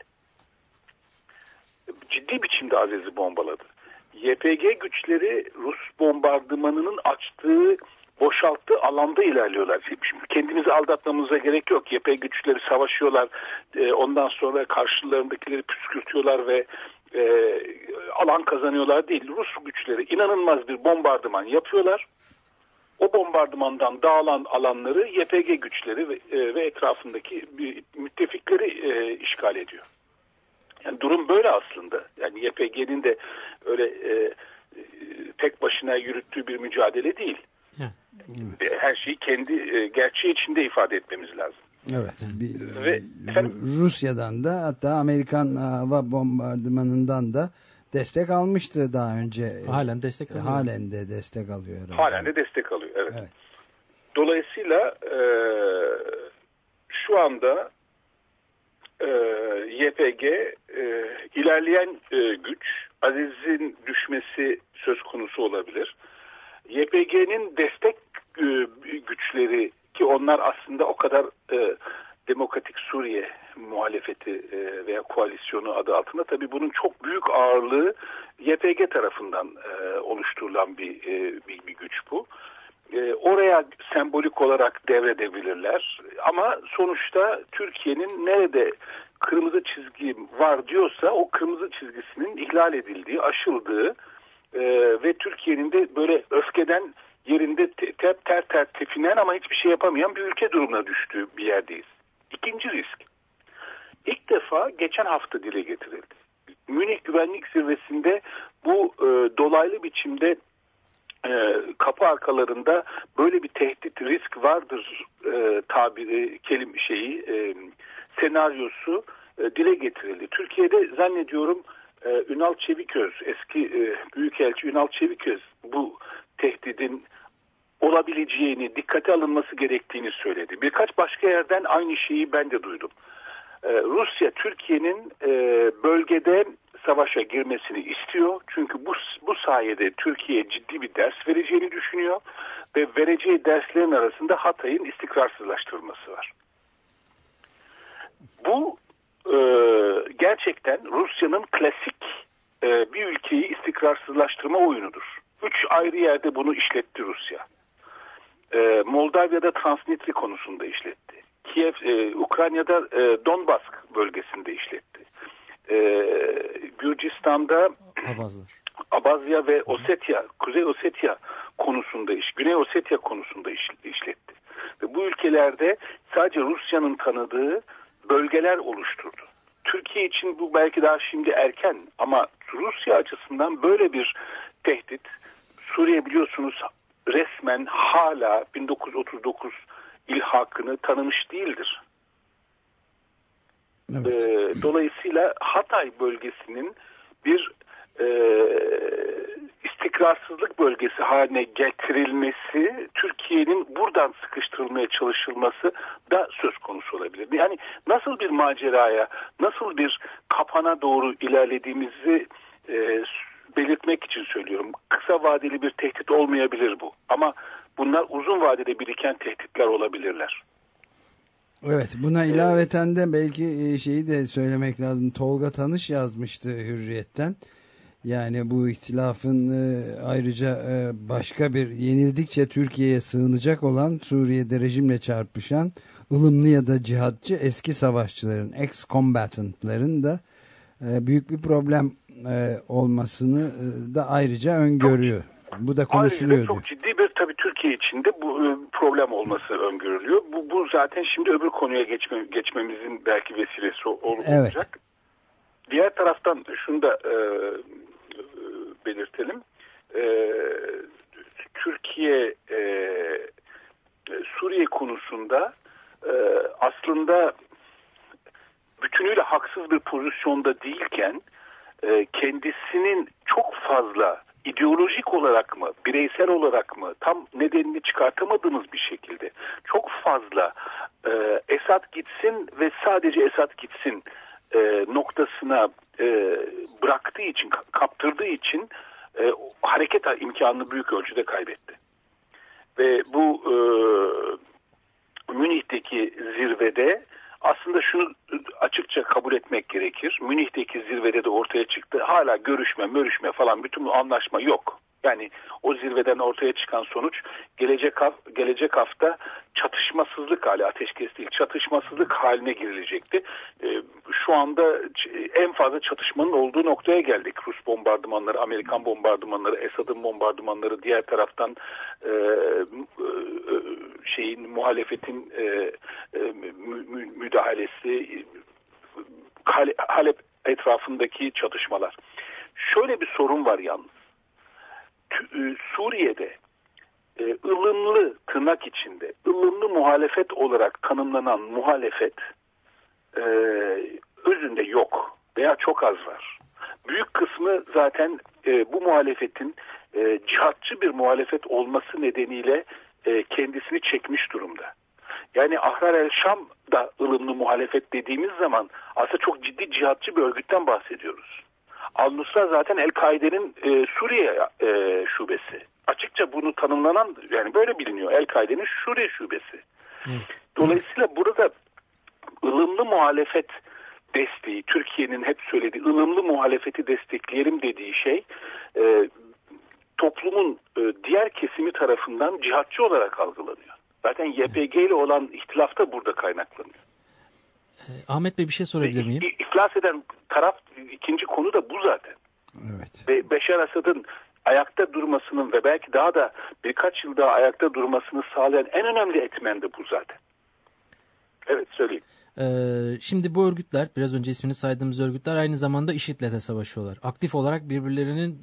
Ciddi biçimde Aziz'i bombaladı. YPG güçleri Rus bombardımanının açtığı boşalttığı alanda ilerliyorlar. Şimdi kendimizi aldatmamıza gerek yok. YPG güçleri savaşıyorlar. E, ondan sonra karşılarındakileri püskürtüyorlar ve e, alan kazanıyorlar değil. Rus güçleri inanılmaz bir bombardıman yapıyorlar. O bombardımandan dağılan alanları YPG güçleri ve, e, ve etrafındaki müttefikleri e, işgal ediyor. Yani durum böyle aslında. Yani YPG'nin de öyle e, tek başına yürüttüğü bir mücadele değil. Her şeyi kendi e, gerçeği içinde ifade etmemiz lazım. Evet. Bir, Ve efendim, Rusya'dan da hatta Amerikan hava bombardımanından da destek almıştı daha önce. Halen destek alıyor. Halen de destek alıyor. herhalde. halen de destek alıyor. Evet. Evet. Dolayısıyla e, şu anda e, YPG e, ilerleyen e, güç, Aziz'in düşmesi söz konusu olabilir. YPG'nin destek e, güçleri ki onlar aslında o kadar e, Demokratik Suriye muhalefeti e, veya koalisyonu adı altında tabii bunun çok büyük ağırlığı YPG tarafından e, oluşturulan bir, e, bir, bir güç bu. E, oraya sembolik olarak devredebilirler. Ama sonuçta Türkiye'nin nerede kırmızı çizgi var diyorsa o kırmızı çizgisinin ihlal edildiği, aşıldığı e, ve Türkiye'nin de böyle öfkeden yerinde te- ter ter tepinen ama hiçbir şey yapamayan bir ülke durumuna düştüğü bir yerdeyiz. İkinci risk. İlk defa geçen hafta dile getirildi. Münih Güvenlik Zirvesi'nde bu e, dolaylı biçimde e, kapı arkalarında böyle bir tehdit risk vardır e, tabiri kelim şeyi e, senaryosu e, dile getirildi. Türkiye'de zannediyorum e, Ünal Çeviköz eski e, Büyükelçi Ünal Çeviköz bu tehdidin olabileceğini, dikkate alınması gerektiğini söyledi. Birkaç başka yerden aynı şeyi ben de duydum. Ee, Rusya Türkiye'nin e, bölgede savaşa girmesini istiyor. Çünkü bu, bu sayede Türkiye ciddi bir ders vereceğini düşünüyor. Ve vereceği derslerin arasında Hatay'ın istikrarsızlaştırılması var. Bu e, gerçekten Rusya'nın klasik e, bir ülkeyi istikrarsızlaştırma oyunudur. Üç ayrı yerde bunu işletti Rusya. E, Moldavya'da Transnistri konusunda işletti. Kiev, e, Ukrayna'da e, Donbask bölgesinde işletti. E, Gürcistan'da Abazlar. Abazya ve Osetya, Kuzey Osetya konusunda iş, Güney Osetya konusunda iş, işletti. Ve bu ülkelerde sadece Rusya'nın tanıdığı bölgeler oluşturdu. Türkiye için bu belki daha şimdi erken ama Rusya açısından böyle bir tehdit Suriye biliyorsunuz resmen hala 1939 ilhakını tanımış değildir. Evet. Ee, dolayısıyla Hatay bölgesinin bir e, istikrarsızlık bölgesi haline getirilmesi, Türkiye'nin buradan sıkıştırılmaya çalışılması da söz konusu olabilir. Yani nasıl bir maceraya, nasıl bir kapana doğru ilerlediğimizi e, belirtmek için söylüyorum. Kısa vadeli bir tehdit olmayabilir bu. Ama bunlar uzun vadede biriken tehditler olabilirler. Evet buna ilaveten de belki e, şeyi de söylemek lazım. Tolga Tanış yazmıştı Hürriyet'ten. Yani bu ihtilafın e, ayrıca e, başka bir yenildikçe Türkiye'ye sığınacak olan Suriye'de rejimle çarpışan ılımlı ya da cihatçı eski savaşçıların, ex-combatantların da büyük bir problem e, olmasını e, da ayrıca öngörüyor. Bu da Ayrıca konuşuluyor çok ciddi bir tabii Türkiye içinde bu e, problem olması öngörülüyor. Bu, bu zaten şimdi öbür konuya geçme, geçmemizin belki vesilesi ol, Evet. olacak. Diğer taraftan şunu da e, e, belirtelim. E, Türkiye e, e, Suriye konusunda e, aslında bütünüyle haksız bir pozisyonda değilken e, kendisinin çok fazla ideolojik olarak mı, bireysel olarak mı tam nedenini çıkartamadığımız bir şekilde çok fazla e, Esad gitsin ve sadece Esad gitsin e, noktasına e, bıraktığı için, ka- kaptırdığı için e, hareket imkanını büyük ölçüde kaybetti. Ve bu e, Münih'teki zirvede aslında şunu açıkça kabul etmek gerekir. Münih'teki zirvede de ortaya çıktı. Hala görüşme, görüşme falan bütün anlaşma yok. Yani o zirveden ortaya çıkan sonuç gelecek haf- gelecek hafta çatışmasızlık hali ateşkes değil çatışmasızlık haline girilecekti. Ee, şu anda en fazla çatışmanın olduğu noktaya geldik. Rus bombardımanları, Amerikan bombardımanları, Esad'ın bombardımanları, diğer taraftan e, e, şeyin muhalefetin e, mü- mü- müdahalesi, Hale- Halep etrafındaki çatışmalar. Şöyle bir sorun var yalnız. E, Suriye'de e, ılımlı tırnak içinde ılımlı muhalefet olarak tanımlanan muhalefet e, özünde yok veya çok az var. Büyük kısmı zaten e, bu muhalefetin e, cihatçı bir muhalefet olması nedeniyle e, kendisini çekmiş durumda. Yani Ahrar el Şam da ılımlı muhalefet dediğimiz zaman aslında çok ciddi cihatçı bir örgütten bahsediyoruz. Al-Nusra zaten El-Kaide'nin e, Suriye e, şubesi. Açıkça bunu tanımlanan yani böyle biliniyor. El-Kaide'nin Suriye şubesi. Dolayısıyla burada ılımlı muhalefet desteği, Türkiye'nin hep söylediği ılımlı muhalefeti destekleyelim dediği şey e, toplumun e, diğer kesimi tarafından cihatçı olarak algılanıyor. Zaten YPG ile olan ihtilaf da burada kaynaklanıyor. E, Ahmet Bey bir şey sorabilir miyim? İflas eden taraf ikinci konu da bu zaten. Evet. Ve Beşar Asad'ın ayakta durmasının ve belki daha da birkaç yıl daha ayakta durmasını sağlayan en önemli etmen de bu zaten. Evet söyleyeyim. Ee, şimdi bu örgütler biraz önce ismini saydığımız örgütler aynı zamanda IŞİD'le de savaşıyorlar. Aktif olarak birbirlerinin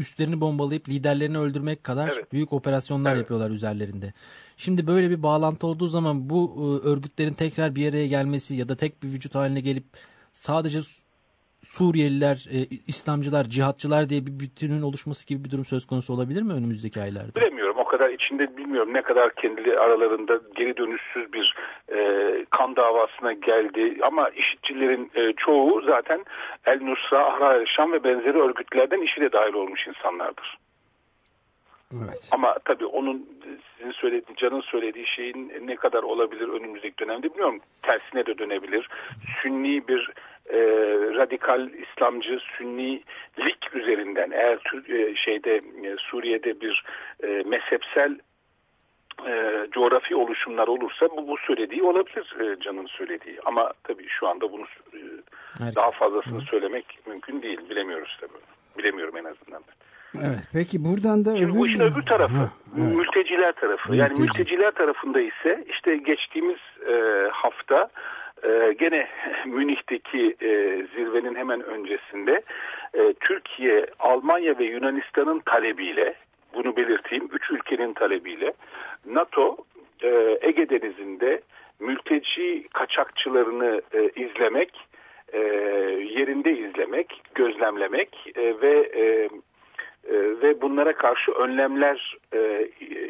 üstlerini bombalayıp liderlerini öldürmek kadar Evet. büyük operasyonlar Evet. yapıyorlar üzerlerinde. Şimdi böyle bir bağlantı olduğu zaman bu e, örgütlerin tekrar bir araya gelmesi ya da tek bir vücut haline gelip sadece Su- Suriyeliler, e, İslamcılar, cihatçılar diye bir bütünün oluşması gibi bir durum söz konusu olabilir mi önümüzdeki aylarda? Bilemiyorum kadar içinde bilmiyorum ne kadar kendi aralarında geri dönüşsüz bir e, kan davasına geldi. Ama işitçilerin e, çoğu zaten El Nusra, Ahrar Şam ve benzeri örgütlerden işi de dahil olmuş insanlardır. Evet. Ama tabii onun sizin söylediği, Can'ın söylediği şeyin ne kadar olabilir önümüzdeki dönemde bilmiyorum. Tersine de dönebilir. Sünni bir e, radikal İslamcı Sünnilik üzerinden eğer e, şeyde e, Suriye'de bir e, mezhepsel e, coğrafi oluşumlar olursa bu, bu söylediği olabilir e, Can'ın söylediği. Ama tabii şu anda bunu e, Evet. daha fazlasını söylemek mümkün değil. Bilemiyoruz tabii. Bilemiyorum en azından. Evet. Peki buradan da Şimdi bu işin öbür tarafı, Ha, evet. mülteciler tarafı. Yani Mülteci. mülteciler tarafında ise işte geçtiğimiz e, hafta e, gene Münih'teki e, zirvenin hemen öncesinde e, Türkiye, Almanya ve Yunanistan'ın talebiyle, bunu belirteyim, üç ülkenin talebiyle NATO e, Ege Denizi'nde mülteci kaçakçılarını e, izlemek, e, yerinde izlemek, gözlemlemek e, ve e, e, ve bunlara karşı önlemler e,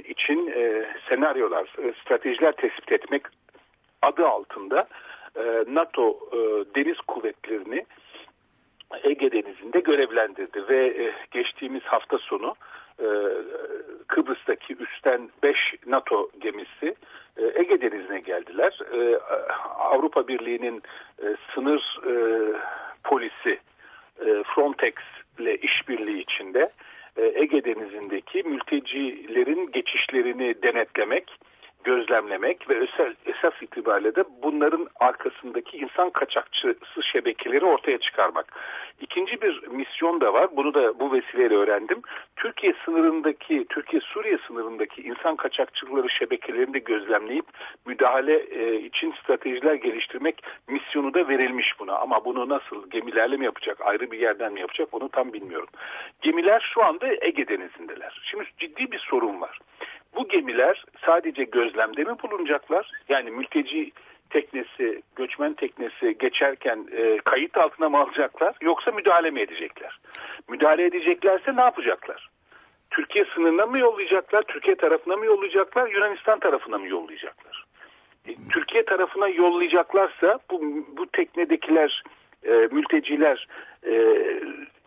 için e, senaryolar, e, stratejiler tespit etmek adı altında e, NATO e, deniz kuvvetlerini Ege Denizi'nde görevlendirdi ve e, geçtiğimiz hafta sonu Kıbrıs'taki üstten 5 NATO gemisi Ege Denizi'ne geldiler. Avrupa Birliği'nin sınır polisi e, Frontex ile işbirliği içinde Ege Denizi'ndeki mültecilerin geçişlerini denetlemek, gözlemlemek ve özel, esas itibariyle de bunların arkasındaki insan kaçakçısı şebekeleri ortaya çıkarmak. İkinci bir misyon da var. Bunu da bu vesileyle öğrendim. Türkiye sınırındaki, Türkiye-Suriye sınırındaki insan kaçakçıları şebekelerini de gözlemleyip müdahale e, için stratejiler geliştirmek misyonu da verilmiş buna. Ama bunu nasıl gemilerle mi yapacak, ayrı bir yerden mi yapacak onu tam bilmiyorum. Gemiler şu anda Ege Denizi'ndeler. Şimdi ciddi bir sorun var. Bu gemiler sadece gözlemde mi bulunacaklar? Yani mülteci teknesi, göçmen teknesi geçerken e, kayıt altına mı alacaklar yoksa müdahale mi edecekler? Müdahale edeceklerse ne yapacaklar? Türkiye sınırına mı yollayacaklar, Türkiye tarafına mı yollayacaklar, Yunanistan tarafına mı yollayacaklar? E, Türkiye tarafına yollayacaklarsa bu, bu teknedekiler, e, mülteciler e,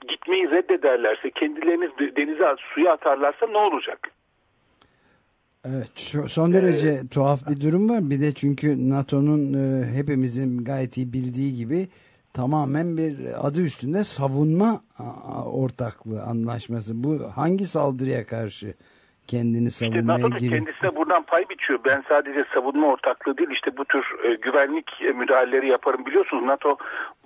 gitmeyi reddederlerse, kendilerini de- denize, suya atarlarsa ne olacak? Evet, şu son derece tuhaf bir durum var. Bir de çünkü NATO'nun e, hepimizin gayet iyi bildiği gibi tamamen bir adı üstünde savunma ortaklığı anlaşması. Bu hangi saldırıya karşı kendini İşte savunmaya NATO da giriyor? kendisine buradan pay biçiyor. Ben sadece savunma ortaklığı değil işte bu tür e, güvenlik e, müdahaleleri yaparım. Biliyorsunuz NATO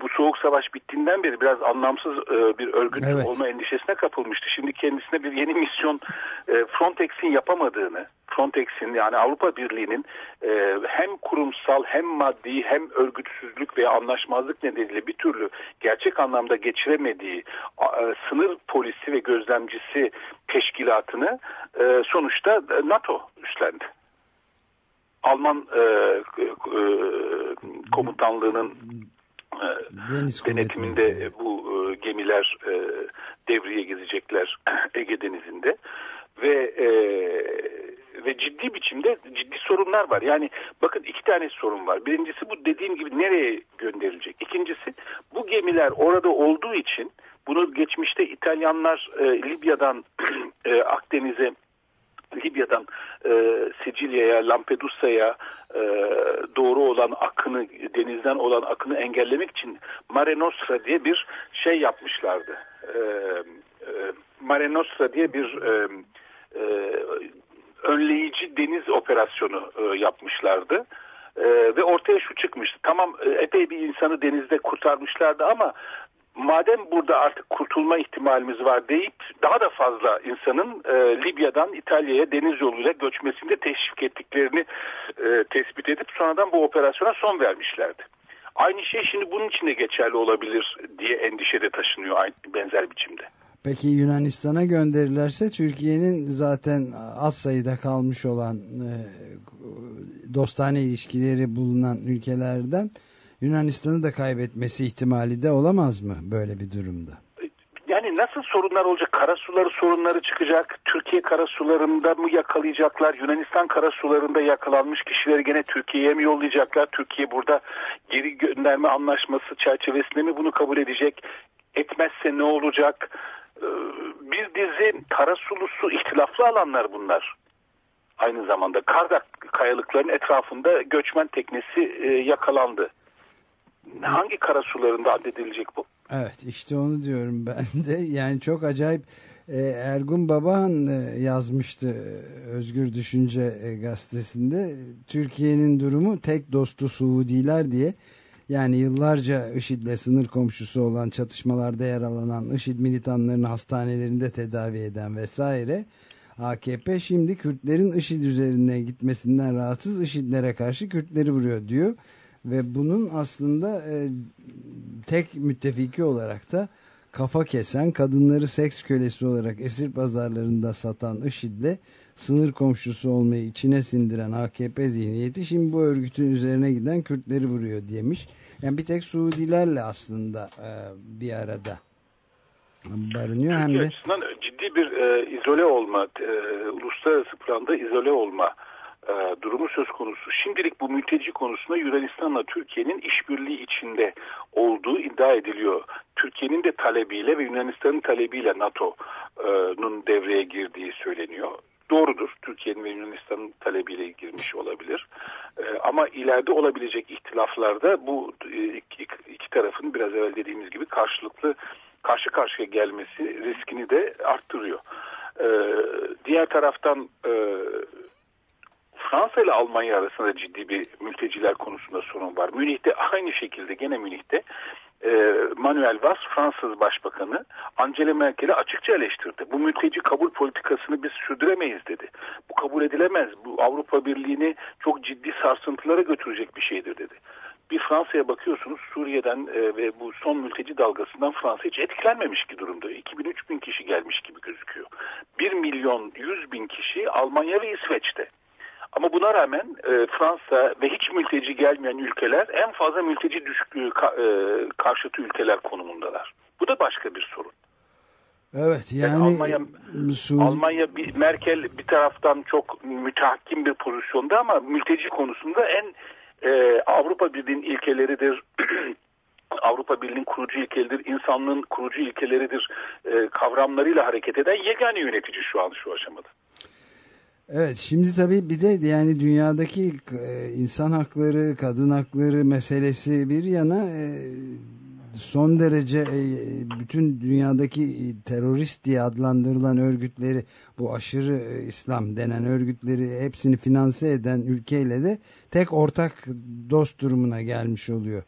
bu soğuk savaş bittiğinden beri biraz anlamsız e, bir örgüt Evet. olma endişesine kapılmıştı. Şimdi kendisine bir yeni misyon e, Frontex'in yapamadığını, Frontex'in yani Avrupa Birliği'nin e, hem kurumsal hem maddi hem örgütsüzlük veya anlaşmazlık nedeniyle bir türlü gerçek anlamda geçiremediği e, sınır polisi ve gözlemcisi teşkilatını e, sonuçta NATO üstlendi. Alman e, e, komutanlığının e, Deniz denetiminde kuvvetleri. bu e, gemiler e, devreye gezecekler Ege Denizi'nde ve e, ve ciddi biçimde ciddi sorunlar var. Yani bakın iki tane sorun var. Birincisi bu dediğim gibi nereye gönderilecek? İkincisi bu gemiler orada olduğu için bunu geçmişte İtalyanlar e, Libya'dan e, Akdeniz'e Libya'dan e, Sicilya'ya, Lampedusa'ya e, doğru olan akını, denizden olan akını engellemek için Mare Nostra diye bir şey yapmışlardı. E, e, Mare Nostra diye bir e, e, önleyici deniz operasyonu e, yapmışlardı. E, ve ortaya şu çıkmıştı. Tamam e, epey bir insanı denizde kurtarmışlardı ama madem burada artık kurtulma ihtimalimiz var deyip daha da fazla insanın e, Libya'dan İtalya'ya deniz yoluyla göçmesinde teşvik ettiklerini e, tespit edip sonradan bu operasyona son vermişlerdi. Aynı şey şimdi bunun için de geçerli olabilir diye endişede taşınıyor aynı, benzer biçimde. Peki Yunanistan'a gönderirlerse Türkiye'nin zaten az sayıda kalmış olan e, dostane ilişkileri bulunan ülkelerden Yunanistan'ı da kaybetmesi ihtimali de olamaz mı böyle bir durumda? Yani nasıl sorunlar olacak? Karasuları sorunları çıkacak. Türkiye karasularında mı yakalayacaklar? Yunanistan karasularında yakalanmış kişileri gene Türkiye'ye mi yollayacaklar? Türkiye burada geri gönderme anlaşması çerçevesinde mi bunu kabul edecek? Etmezse ne olacak? Ee, Bir dizi karasulusu ihtilaflı alanlar bunlar. Aynı zamanda Kardak kayalıkların etrafında göçmen teknesi e, yakalandı. Hangi karasularında addedilecek bu? Evet işte onu diyorum ben de. Yani çok acayip e, Ergun Babahan e, yazmıştı e, Özgür Düşünce gazetesinde. Türkiye'nin durumu tek dostu Suudiler diye. Yani yıllarca IŞİD'le sınır komşusu olan çatışmalarda yer alan IŞİD militanlarını hastanelerinde tedavi eden vesaire AKP şimdi Kürtlerin IŞİD üzerinden gitmesinden rahatsız IŞİD'lere karşı Kürtleri vuruyor diyor ve bunun aslında e, tek müttefiki olarak da kafa kesen kadınları seks kölesi olarak esir pazarlarında satan IŞİD'le sınır komşusu olmayı içine sindiren AKP zihniyeti şimdi bu örgütün üzerine giden Kürtleri vuruyor demiş. Yani bir tek Suudilerle aslında e, bir arada barınıyor hem de açısından ciddi bir e, izole olma, e, uluslararası planda izole olma e, durumu söz konusu. Şimdilik bu mülteci konusunda Yunanistan'la Türkiye'nin işbirliği içinde olduğu iddia ediliyor. Türkiye'nin de talebiyle ve Yunanistan'ın talebiyle NATO'nun devreye girdiği söyleniyor. Doğrudur. Türkiye'nin ve Yunanistan'ın talebiyle girmiş olabilir. E, ama ileride olabilecek ihtilaflarda bu e, iki, tarafın biraz evvel dediğimiz gibi karşılıklı karşı karşıya gelmesi riskini de arttırıyor. Diğer taraftan Fransa ile Almanya arasında ciddi bir mülteciler konusunda sorun var. Münih'te aynı şekilde gene Münih'te e, Manuel Valls Fransız Başbakanı Angela Merkel'i açıkça eleştirdi. Bu mülteci kabul politikasını biz sürdüremeyiz dedi. Bu kabul edilemez. Bu Avrupa Birliği'ni çok ciddi sarsıntılara götürecek bir şeydir dedi. Bir Fransa'ya bakıyorsunuz Suriye'den e, ve bu son mülteci dalgasından Fransa hiç etkilenmemiş ki durumda. 2000-3000 kişi gelmiş gibi gözüküyor. 1 milyon 100 bin kişi Almanya ve İsveç'te. Ama buna rağmen e, Fransa ve hiç mülteci gelmeyen ülkeler en fazla mülteci düşüklüğü ka, e, karşıtı ülkeler konumundalar. Bu da başka bir sorun. evet Yani yani Almanya, Suudi- Almanya bir, Merkel bir taraftan çok mütehakkim bir pozisyonda ama mülteci konusunda en e, Avrupa Birliği'nin ilkeleridir. Avrupa Birliği'nin kurucu ilkeleridir, insanlığın kurucu ilkeleridir e, kavramlarıyla hareket eden yegane yönetici şu an şu aşamada. Evet şimdi tabii bir de yani dünyadaki e, insan hakları, kadın hakları meselesi bir yana e, son derece e, bütün dünyadaki terörist diye adlandırılan örgütleri bu aşırı İslam denen örgütleri hepsini finanse eden ülkeyle de tek ortak dost durumuna gelmiş oluyor.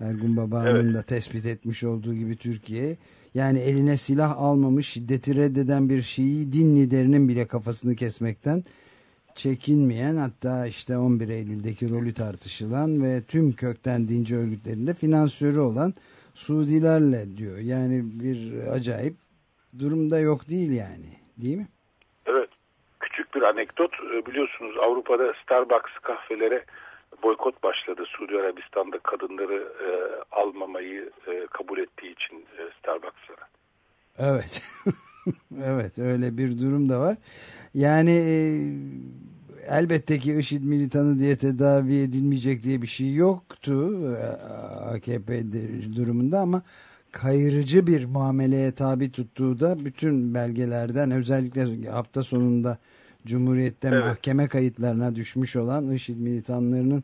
Ergun Baba'nın Evet. da tespit etmiş olduğu gibi Türkiye. Yani eline silah almamış şiddeti reddeden bir Şii din liderinin bile kafasını kesmekten çekinmeyen hatta işte 11 Eylül'deki rolü tartışılan ve tüm kökten dinci örgütlerinde finansörü olan Suudilerle diyor. Yani bir acayip durumda yok değil yani değil mi? Evet. küçük bir anekdot. E, biliyorsunuz Avrupa'da Starbucks kahvelere boykot başladı. Suudi Arabistan'da kadınları e, almamayı e, kabul ettiği için e, Starbucks'lara. Evet. evet öyle bir durum da var. Yani e, elbette ki IŞİD militanı diye tedavi edilmeyecek diye bir şey yoktu e, AKP durumunda ama kayırıcı bir muameleye tabi tuttuğu da bütün belgelerden özellikle hafta sonunda Cumhuriyet'te evet. mahkeme kayıtlarına düşmüş olan IŞİD militanlarının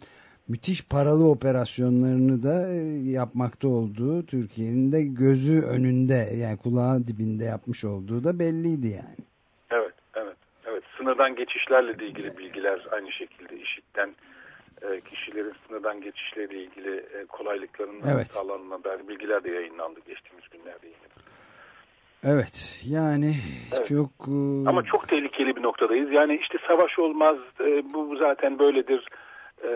müthiş paralı operasyonlarını da e, yapmakta olduğu Türkiye'nin de gözü önünde yani kulağı dibinde yapmış olduğu da belliydi yani. Evet, evet, evet. Sınırdan geçişlerle de ilgili bilgiler aynı şekilde IŞİD'den e, kişilerin sınırdan geçişleriyle ilgili e, kolaylıklarının evet. sağlanma bilgiler de yayınlandı geçtiğimiz günlerde yine. Evet yani evet. çok... Ama çok tehlikeli bir noktadayız. Yani işte savaş olmaz, bu zaten böyledir e,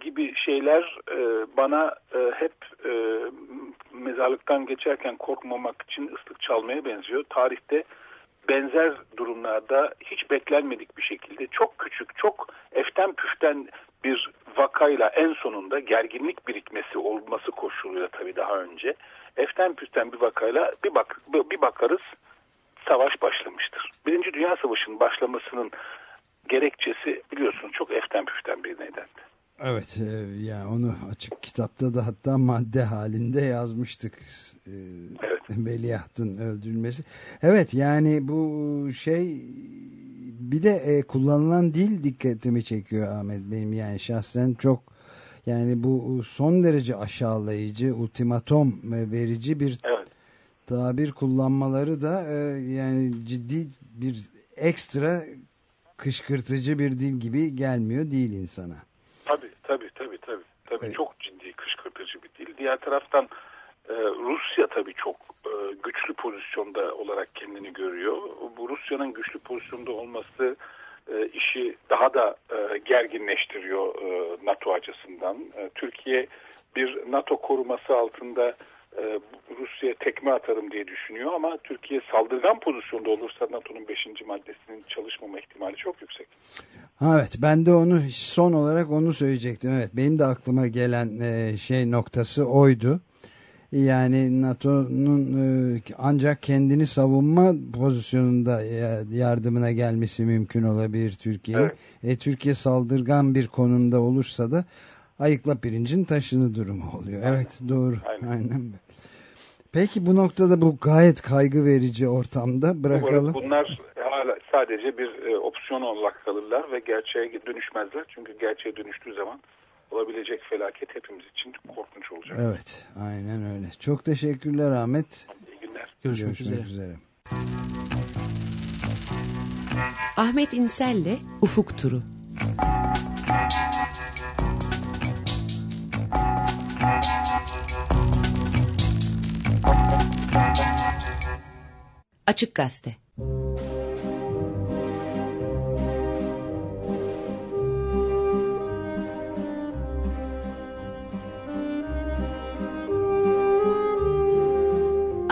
gibi şeyler e, bana e, hep e, mezarlıktan geçerken korkmamak için ıslık çalmaya benziyor. Tarihte benzer durumlarda hiç beklenmedik bir şekilde çok küçük, çok eften püften bir vakayla en sonunda gerginlik birikmesi olması koşuluyla tabii daha önce eften püften bir vakayla bir bak bir bakarız savaş başlamıştır. Birinci Dünya Savaşı'nın başlamasının gerekçesi biliyorsun çok eften püften bir nedendi. Evet e, yani onu açık kitapta da hatta madde halinde yazmıştık. E, evet. Veliahtın öldürülmesi. Evet yani bu şey bir de e, kullanılan dil dikkatimi çekiyor Ahmet benim yani şahsen çok yani bu son derece aşağılayıcı ultimatom verici bir evet. tabir kullanmaları da e, yani ciddi bir ekstra kışkırtıcı bir dil gibi gelmiyor değil insana. Tabii tabii tabii tabii. tabii evet. Çok ciddi kışkırtıcı bir dil. Diğer taraftan e, Rusya tabii çok e, güçlü pozisyonda olarak kendini görüyor. Bu Rusya'nın güçlü pozisyonda olması e, işi daha da e, gerginleştiriyor e, NATO açısından. E, Türkiye bir NATO koruması altında e, Rusya'ya tekme atarım diye düşünüyor ama Türkiye saldırgan pozisyonda olursa NATO'nun 5. maddesinin çalışmama ihtimali çok yüksek. Evet ben de onu son olarak onu söyleyecektim. Evet benim de aklıma gelen e, şey noktası oydu. Yani NATO'nun e, ancak kendini savunma pozisyonunda yardımına gelmesi mümkün olabilir Türkiye. Evet. E, Türkiye saldırgan bir konumda olursa da ayıkla pirincin taşını durumu oluyor. Aynen. Evet doğru. Aynen. Aynen. Peki bu noktada bu gayet kaygı verici ortamda bırakalım. Bunlar hala sadece bir e, opsiyon olarak kalırlar ve gerçeğe dönüşmezler. Çünkü gerçeğe dönüştüğü zaman olabilecek felaket hepimiz için korkunç olacak. Evet aynen öyle. Çok teşekkürler Ahmet. İyi günler. Görüşmek, Görüşmek üzere. üzere. Ahmet İnsel'le Ufuk Turu. Açık Gazete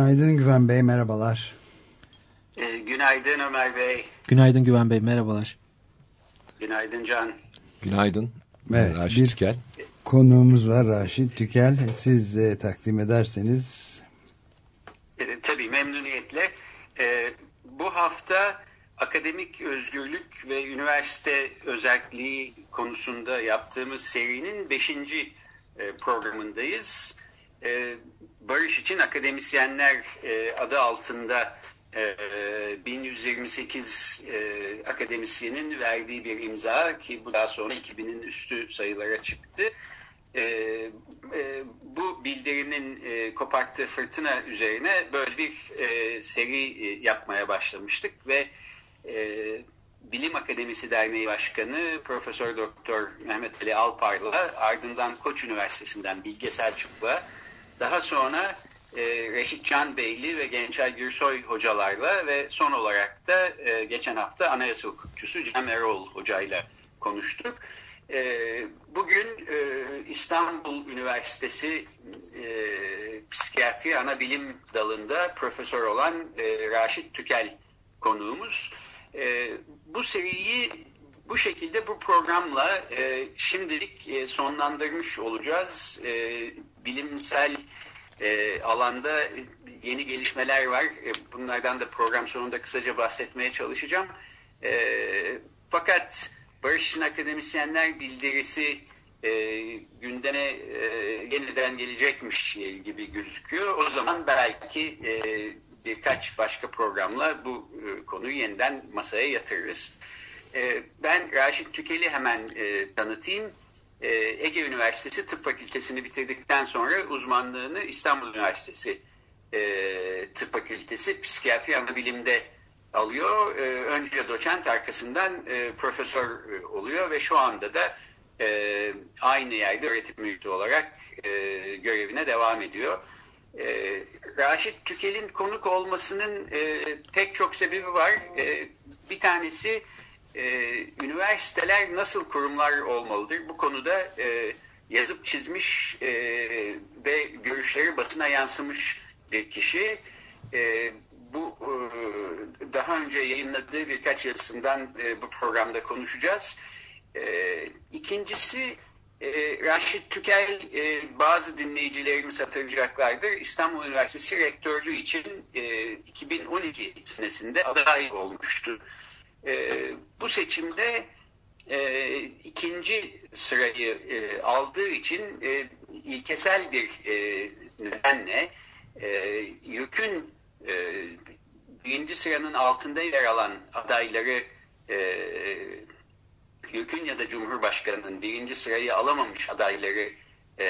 Günaydın Güven Bey, merhabalar. E, günaydın Ömer Bey. Günaydın Güven Bey, merhabalar. Günaydın Can. Günaydın. Evet, Raşit bir Tükel. konuğumuz var Raşit Tükel. Siz e, takdim ederseniz. E, tabii memnuniyetle. E, bu hafta akademik özgürlük ve üniversite özelliği konusunda yaptığımız serinin beşinci e, programındayız. E, Barış için akademisyenler e, adı altında 1128 akademisyenin verdiği bir imza ki bu daha sonra 2000'in üstü sayılara çıktı. e, e, bu bildirinin e, koparttığı fırtına üzerine böyle bir e, seri e, yapmaya başlamıştık ve e, Bilim Akademisi Derneği Başkanı Profesör Doktor Mehmet Ali Alpar'la ardından Koç Üniversitesi'nden Bilge Selçuk'la daha sonra e, Reşit Can Beyli ve Gençay Gürsoy hocalarla ve son olarak da e, geçen hafta anayasa hukukçusu Cem Erol hocayla konuştuk. E, bugün e, İstanbul Üniversitesi e, Psikiyatri Anabilim Dalı'nda profesör olan e, Raşit Tükel konuğumuz. E, bu seriyi bu şekilde bu programla e, şimdilik e, sonlandırmış olacağız. E, bilimsel e, alanda yeni gelişmeler var. E, bunlardan da program sonunda kısaca bahsetmeye çalışacağım. E, fakat Barış için Akademisyenler bildirisi e, gündeme e, yeniden gelecekmiş gibi gözüküyor. O zaman belki e, birkaç başka programla bu e, konuyu yeniden masaya yatırırız. E, ben Raşit Tükeli hemen e, tanıtayım. E, Ege Üniversitesi Tıp Fakültesini bitirdikten sonra uzmanlığını İstanbul Üniversitesi e, Tıp Fakültesi Psikiyatri Anabilim'de alıyor. E, önce doçent arkasından e, profesör oluyor ve şu anda da aynı yerde öğretim üyesi olarak görevine devam ediyor. E, Raşit Tükel'in konuk olmasının e, pek çok sebebi var. E, bir tanesi e, üniversiteler nasıl kurumlar olmalıdır? Bu konuda e, yazıp çizmiş e, ve görüşleri basına yansımış bir kişi. E, bu e, daha önce yayınladığı birkaç yazısından e, bu programda konuşacağız. E, ikincisi e, Raşit Tükel e, bazı dinleyicilerimiz hatırlayacaklardır. İstanbul Üniversitesi rektörlüğü için e, 2012 senesinde aday olmuştu. E, bu seçimde e, ikinci sırayı e, aldığı için e, ilkesel bir e, nedenle e, yükün e, birinci sıranın altında yer alan adayları e, YÖK'ün ya da Cumhurbaşkanı'nın birinci sırayı alamamış adayları e,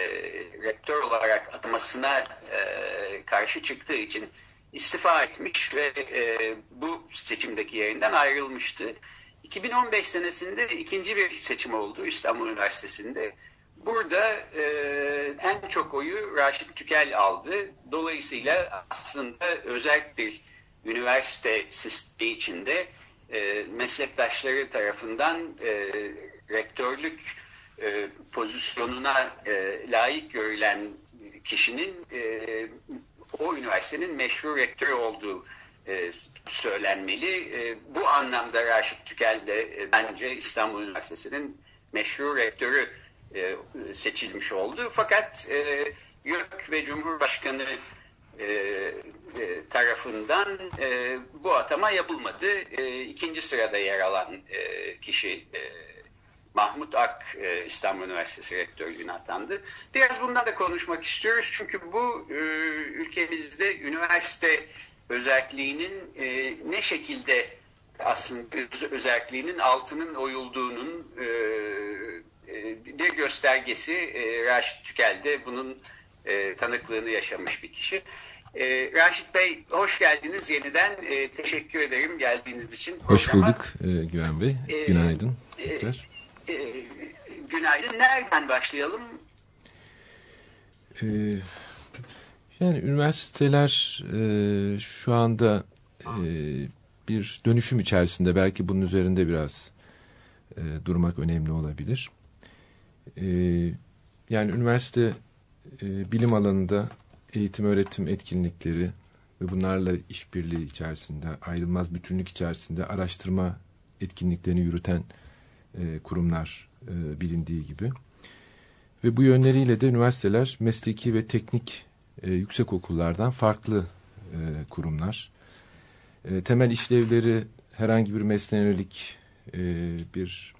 rektör olarak atamasına e, karşı çıktığı için istifa etmiş ve e, bu seçimdeki yerinden ayrılmıştı. 2015 senesinde ikinci bir seçim oldu İstanbul Üniversitesi'nde. Burada e, en çok oyu Raşit Tükel aldı. Dolayısıyla aslında özel bir üniversite sistemi içinde e, meslektaşları tarafından e, rektörlük e, pozisyonuna e, layık görülen kişinin e, o üniversitenin meşru rektörü olduğu e, söylenmeli. E, bu anlamda Raşit Tükel de e, bence İstanbul Üniversitesi'nin meşru rektörü e, seçilmiş oldu. Fakat e, YÖK ve Cumhurbaşkanı e, e, tarafından e, bu atama yapılmadı. E, ikinci sırada yer alan e, kişi e, Mahmut Ak e, İstanbul Üniversitesi Rektörlüğüne atandı. Biraz bundan da konuşmak istiyoruz. Çünkü bu e, ülkemizde üniversite özelliğinin e, ne şekilde aslında özelliğinin altının oyulduğunun e, bir göstergesi e, Raşit Tükel de bunun e, tanıklığını yaşamış bir kişi. E, Raşit Bey hoş geldiniz yeniden. E, teşekkür ederim geldiğiniz için. Hoş bulduk e, Güven Bey. Günaydın. E, e, günaydın. Nereden başlayalım? E, yani üniversiteler e, şu anda e, bir dönüşüm içerisinde. Belki bunun üzerinde biraz e, durmak önemli olabilir. E, yani üniversite e, bilim alanında eğitim öğretim etkinlikleri ve bunlarla işbirliği içerisinde ayrılmaz bütünlük içerisinde araştırma etkinliklerini yürüten e, kurumlar e, bilindiği gibi. Ve bu yönleriyle de üniversiteler mesleki ve teknik e, yüksek okullardan farklı e, kurumlar. Temel işlevleri herhangi bir mesleğe yönelik bir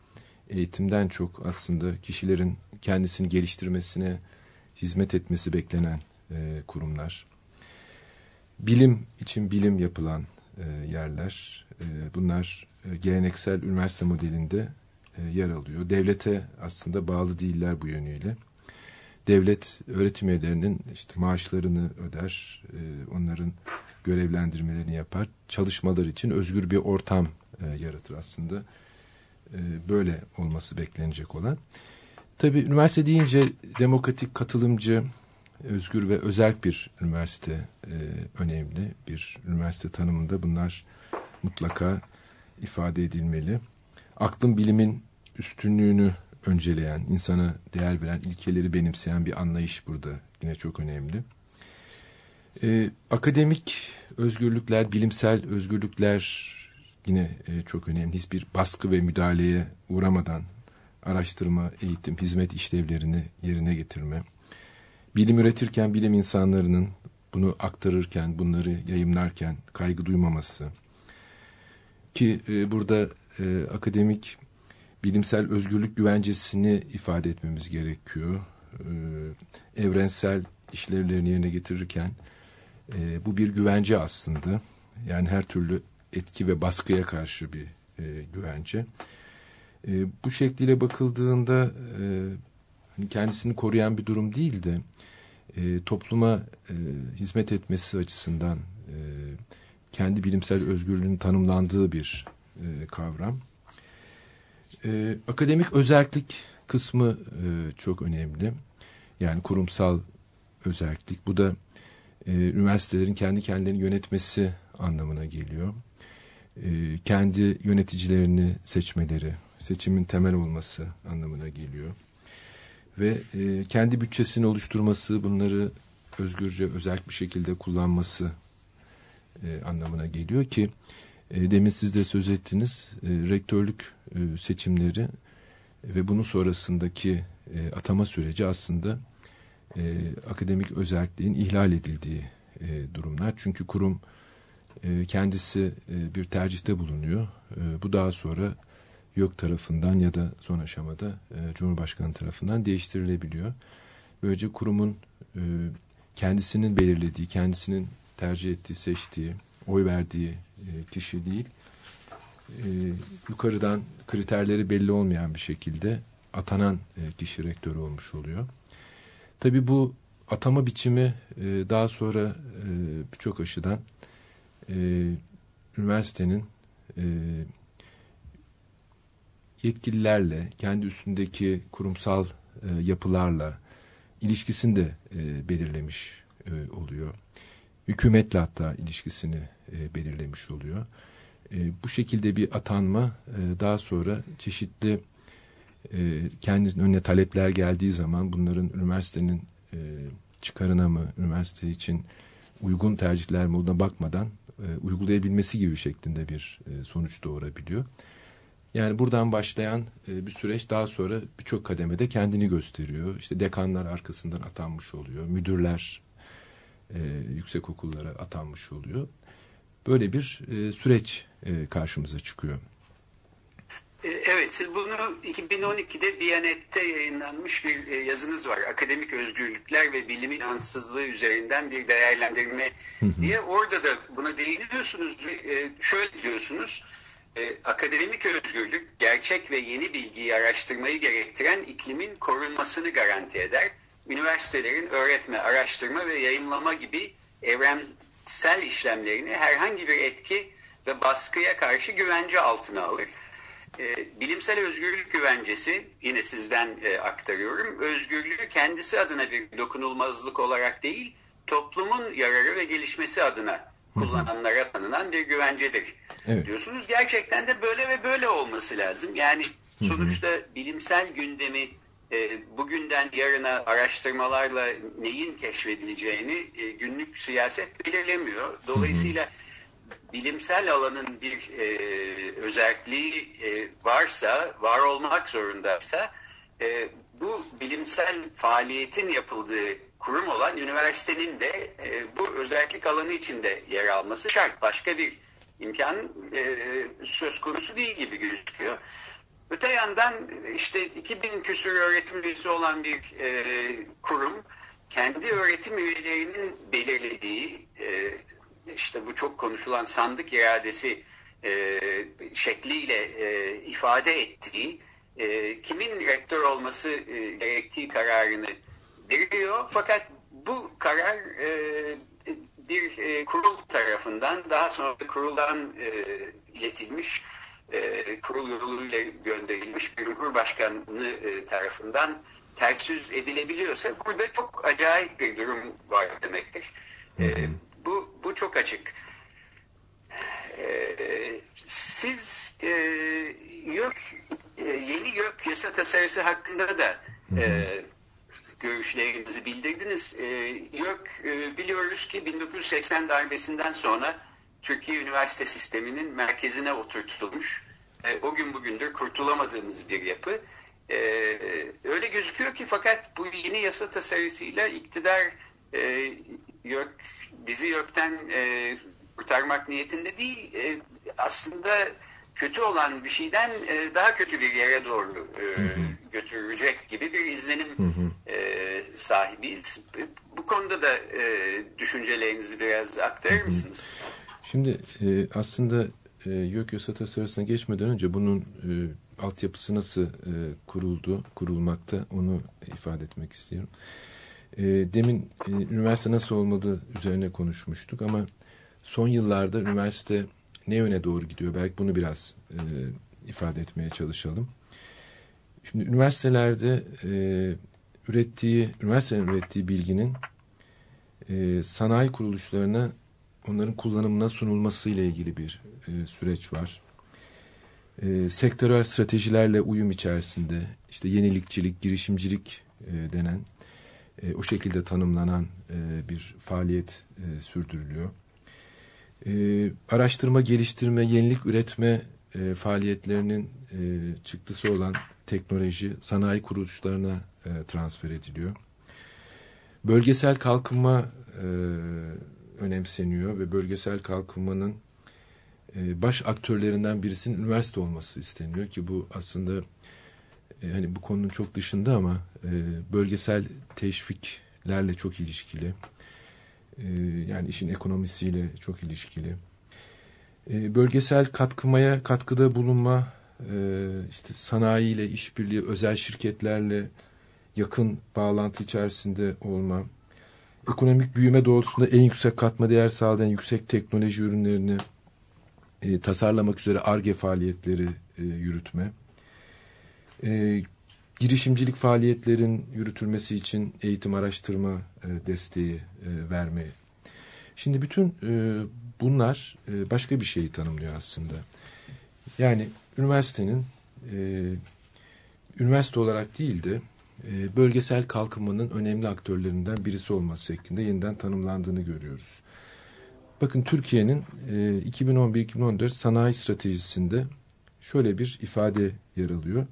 eğitimden çok aslında kişilerin kendisini geliştirmesine hizmet etmesi beklenen kurumlar. Bilim için bilim yapılan yerler. Bunlar geleneksel üniversite modelinde yer alıyor. Devlete aslında bağlı değiller bu yönüyle. devlet öğretim üyelerinin işte maaşlarını öder, e, onların görevlendirmelerini yapar, çalışmalar için özgür bir ortam e, yaratır aslında. E, böyle olması beklenecek olan. Tabii üniversite deyince demokratik, katılımcı, özgür ve özerk bir üniversite e, önemli. Bir üniversite tanımında bunlar mutlaka ifade edilmeli. Aklın bilimin üstünlüğünü önceleyen, insana değer veren, ilkeleri benimseyen bir anlayış burada yine çok önemli. Ee, akademik özgürlükler, bilimsel özgürlükler yine e, çok önemli. Hiçbir baskı ve müdahaleye uğramadan araştırma, eğitim, hizmet işlevlerini yerine getirme. Bilim üretirken bilim insanlarının bunu aktarırken, bunları yayımlarken kaygı duymaması. Ki e, burada e, akademik bilimsel özgürlük güvencesini ifade etmemiz gerekiyor. Ee, evrensel işlevlerini yerine getirirken e, bu bir güvence aslında. Yani her türlü etki ve baskıya karşı bir e, güvence. E, bu şekliyle bakıldığında e, hani kendisini koruyan bir durum değil de e, topluma e, hizmet etmesi açısından e, kendi bilimsel özgürlüğün tanımlandığı bir e, kavram. E, akademik özellik kısmı e, çok önemli. Yani kurumsal özellik. Bu da e, üniversitelerin kendi kendilerini yönetmesi anlamına geliyor. E, kendi yöneticilerini seçmeleri, seçimin temel olması anlamına geliyor. Ve e, kendi bütçesini oluşturması, bunları özgürce, özel bir şekilde kullanması e, anlamına geliyor ki e, demin siz de söz ettiniz e, rektörlük e, seçimleri ve bunun sonrasındaki atama süreci aslında akademik özelliğin ihlal edildiği durumlar. Çünkü kurum kendisi bir tercihte bulunuyor. Bu daha sonra YÖK tarafından ya da son aşamada Cumhurbaşkanı tarafından değiştirilebiliyor. Böylece kurumun kendisinin belirlediği, kendisinin tercih ettiği, seçtiği, oy verdiği kişi değil, e, yukarıdan kriterleri belli olmayan bir şekilde atanan e, kişi rektör olmuş oluyor. Tabii bu atama biçimi e, daha sonra e, birçok aşıdan e, üniversitenin e, yetkililerle, kendi üstündeki kurumsal e, yapılarla ilişkisini de e, belirlemiş e, oluyor. Hükümetle hatta ilişkisini e, belirlemiş oluyor. E, bu şekilde bir atanma e, daha sonra çeşitli e, kendisinin önüne talepler geldiği zaman bunların üniversitenin e, çıkarına mı, üniversite için uygun tercihler mi olduğuna bakmadan e, uygulayabilmesi gibi şeklinde bir e, sonuç doğurabiliyor. Yani buradan başlayan e, bir süreç daha sonra birçok kademede kendini gösteriyor. İşte dekanlar arkasından atanmış oluyor. Müdürler e, yüksek okullara atanmış oluyor. Böyle bir e, süreç e, karşımıza çıkıyor. E, evet, siz bunu 2012'de Biyanet'te yayınlanmış bir e, yazınız var. Akademik özgürlükler ve bilimin ansızlığı üzerinden bir değerlendirme diye. Orada da buna değiniyorsunuz. E, şöyle diyorsunuz. Akademik özgürlük, gerçek ve yeni bilgiyi araştırmayı gerektiren iklimin korunmasını garanti eder. Üniversitelerin öğretme, araştırma ve yayınlama gibi evrensel işlemlerini herhangi bir etki ve baskıya karşı güvence altına alır. E, bilimsel özgürlük güvencesi yine sizden e, aktarıyorum. Özgürlüğü kendisi adına bir dokunulmazlık olarak değil, toplumun yararı ve gelişmesi adına kullananlara tanınan bir güvencedir. Evet. Diyorsunuz gerçekten de böyle ve böyle olması lazım. Yani sonuçta bilimsel gündemi bugünden yarına araştırmalarla neyin keşfedileceğini e, günlük siyaset belirlemiyor. Dolayısıyla bilimsel alanın bir e, özelliği e, varsa, var olmak zorundaysa e, bu bilimsel faaliyetin yapıldığı kurum olan üniversitenin de e, bu özellik alanı içinde yer alması şart. Başka bir imkan e, söz konusu değil gibi gözüküyor. Öte yandan işte 2000 küsur öğretim üyesi olan bir e, kurum kendi öğretim üyelerinin belirlediği e, işte bu çok konuşulan sandık iradesi e, şekliyle e, ifade ettiği e, kimin rektör olması e, gerektiği kararını veriyor. Fakat bu karar e, bir e, kurul tarafından daha sonra kuruldan e, iletilmiş e, kurul yoluyla gönderilmiş bir Cumhurbaşkanı e, tarafından ters yüz edilebiliyorsa burada çok acayip bir durum var demektir. E, bu, bu çok açık. E, siz e, yok e, yeni YÖK yasa tasarısı hakkında da e, görüşlerinizi bildirdiniz. E, YÖK e, biliyoruz ki 1980 darbesinden sonra Türkiye üniversite sisteminin merkezine oturtulmuş. E, o gün bugündür kurtulamadığımız bir yapı. E, öyle gözüküyor ki fakat bu yeni yasa tasarısıyla iktidar e, YÖK, bizi YÖK'ten e, kurtarmak niyetinde değil. E, aslında kötü olan bir şeyden e, daha kötü bir yere doğru e, götürecek gibi bir izlenim e, sahibiyiz. Bu konuda da e, düşüncelerinizi biraz aktarır mısınız? Şimdi e, aslında e, YÖK yasa tasarısına geçmeden önce bunun e, altyapısı nasıl e, kuruldu, kurulmakta onu ifade etmek istiyorum. E, demin e, üniversite nasıl olmadığı üzerine konuşmuştuk ama son yıllarda üniversite ne yöne doğru gidiyor? Belki bunu biraz e, ifade etmeye çalışalım. Şimdi üniversitelerde e, ürettiği, üniversitenin ürettiği bilginin e, sanayi kuruluşlarına onların kullanımına sunulması ile ilgili bir e, süreç var. E, sektörel stratejilerle uyum içerisinde işte yenilikçilik, girişimcilik e, denen e, o şekilde tanımlanan e, bir faaliyet e, sürdürülüyor. E, araştırma, geliştirme, yenilik üretme e, faaliyetlerinin e, çıktısı olan teknoloji sanayi kuruluşlarına e, transfer ediliyor. Bölgesel kalkınma e, önemseniyor ve bölgesel kalkınmanın e, baş aktörlerinden birisinin üniversite olması isteniyor ki bu aslında e, hani bu konunun çok dışında ama e, bölgesel teşviklerle çok ilişkili. Yani işin ekonomisiyle çok ilişkili. Bölgesel katkımaya katkıda bulunma işte sanayiyle işbirliği özel şirketlerle yakın bağlantı içerisinde olma ekonomik büyüme doğrultusunda en yüksek katma değer sağlayan yüksek teknoloji ürünlerini e, tasarlamak üzere ARGE faaliyetleri e, yürütme. E, girişimcilik faaliyetlerin yürütülmesi için eğitim araştırma e, desteği e, verme. Şimdi bütün e, bunlar e, başka bir şeyi tanımlıyor aslında. Yani üniversitenin e, üniversite olarak değil de e, bölgesel kalkınmanın önemli aktörlerinden birisi olması şeklinde yeniden tanımlandığını görüyoruz. Bakın Türkiye'nin 2011-2014 sanayi stratejisinde şöyle bir ifade yer alıyor.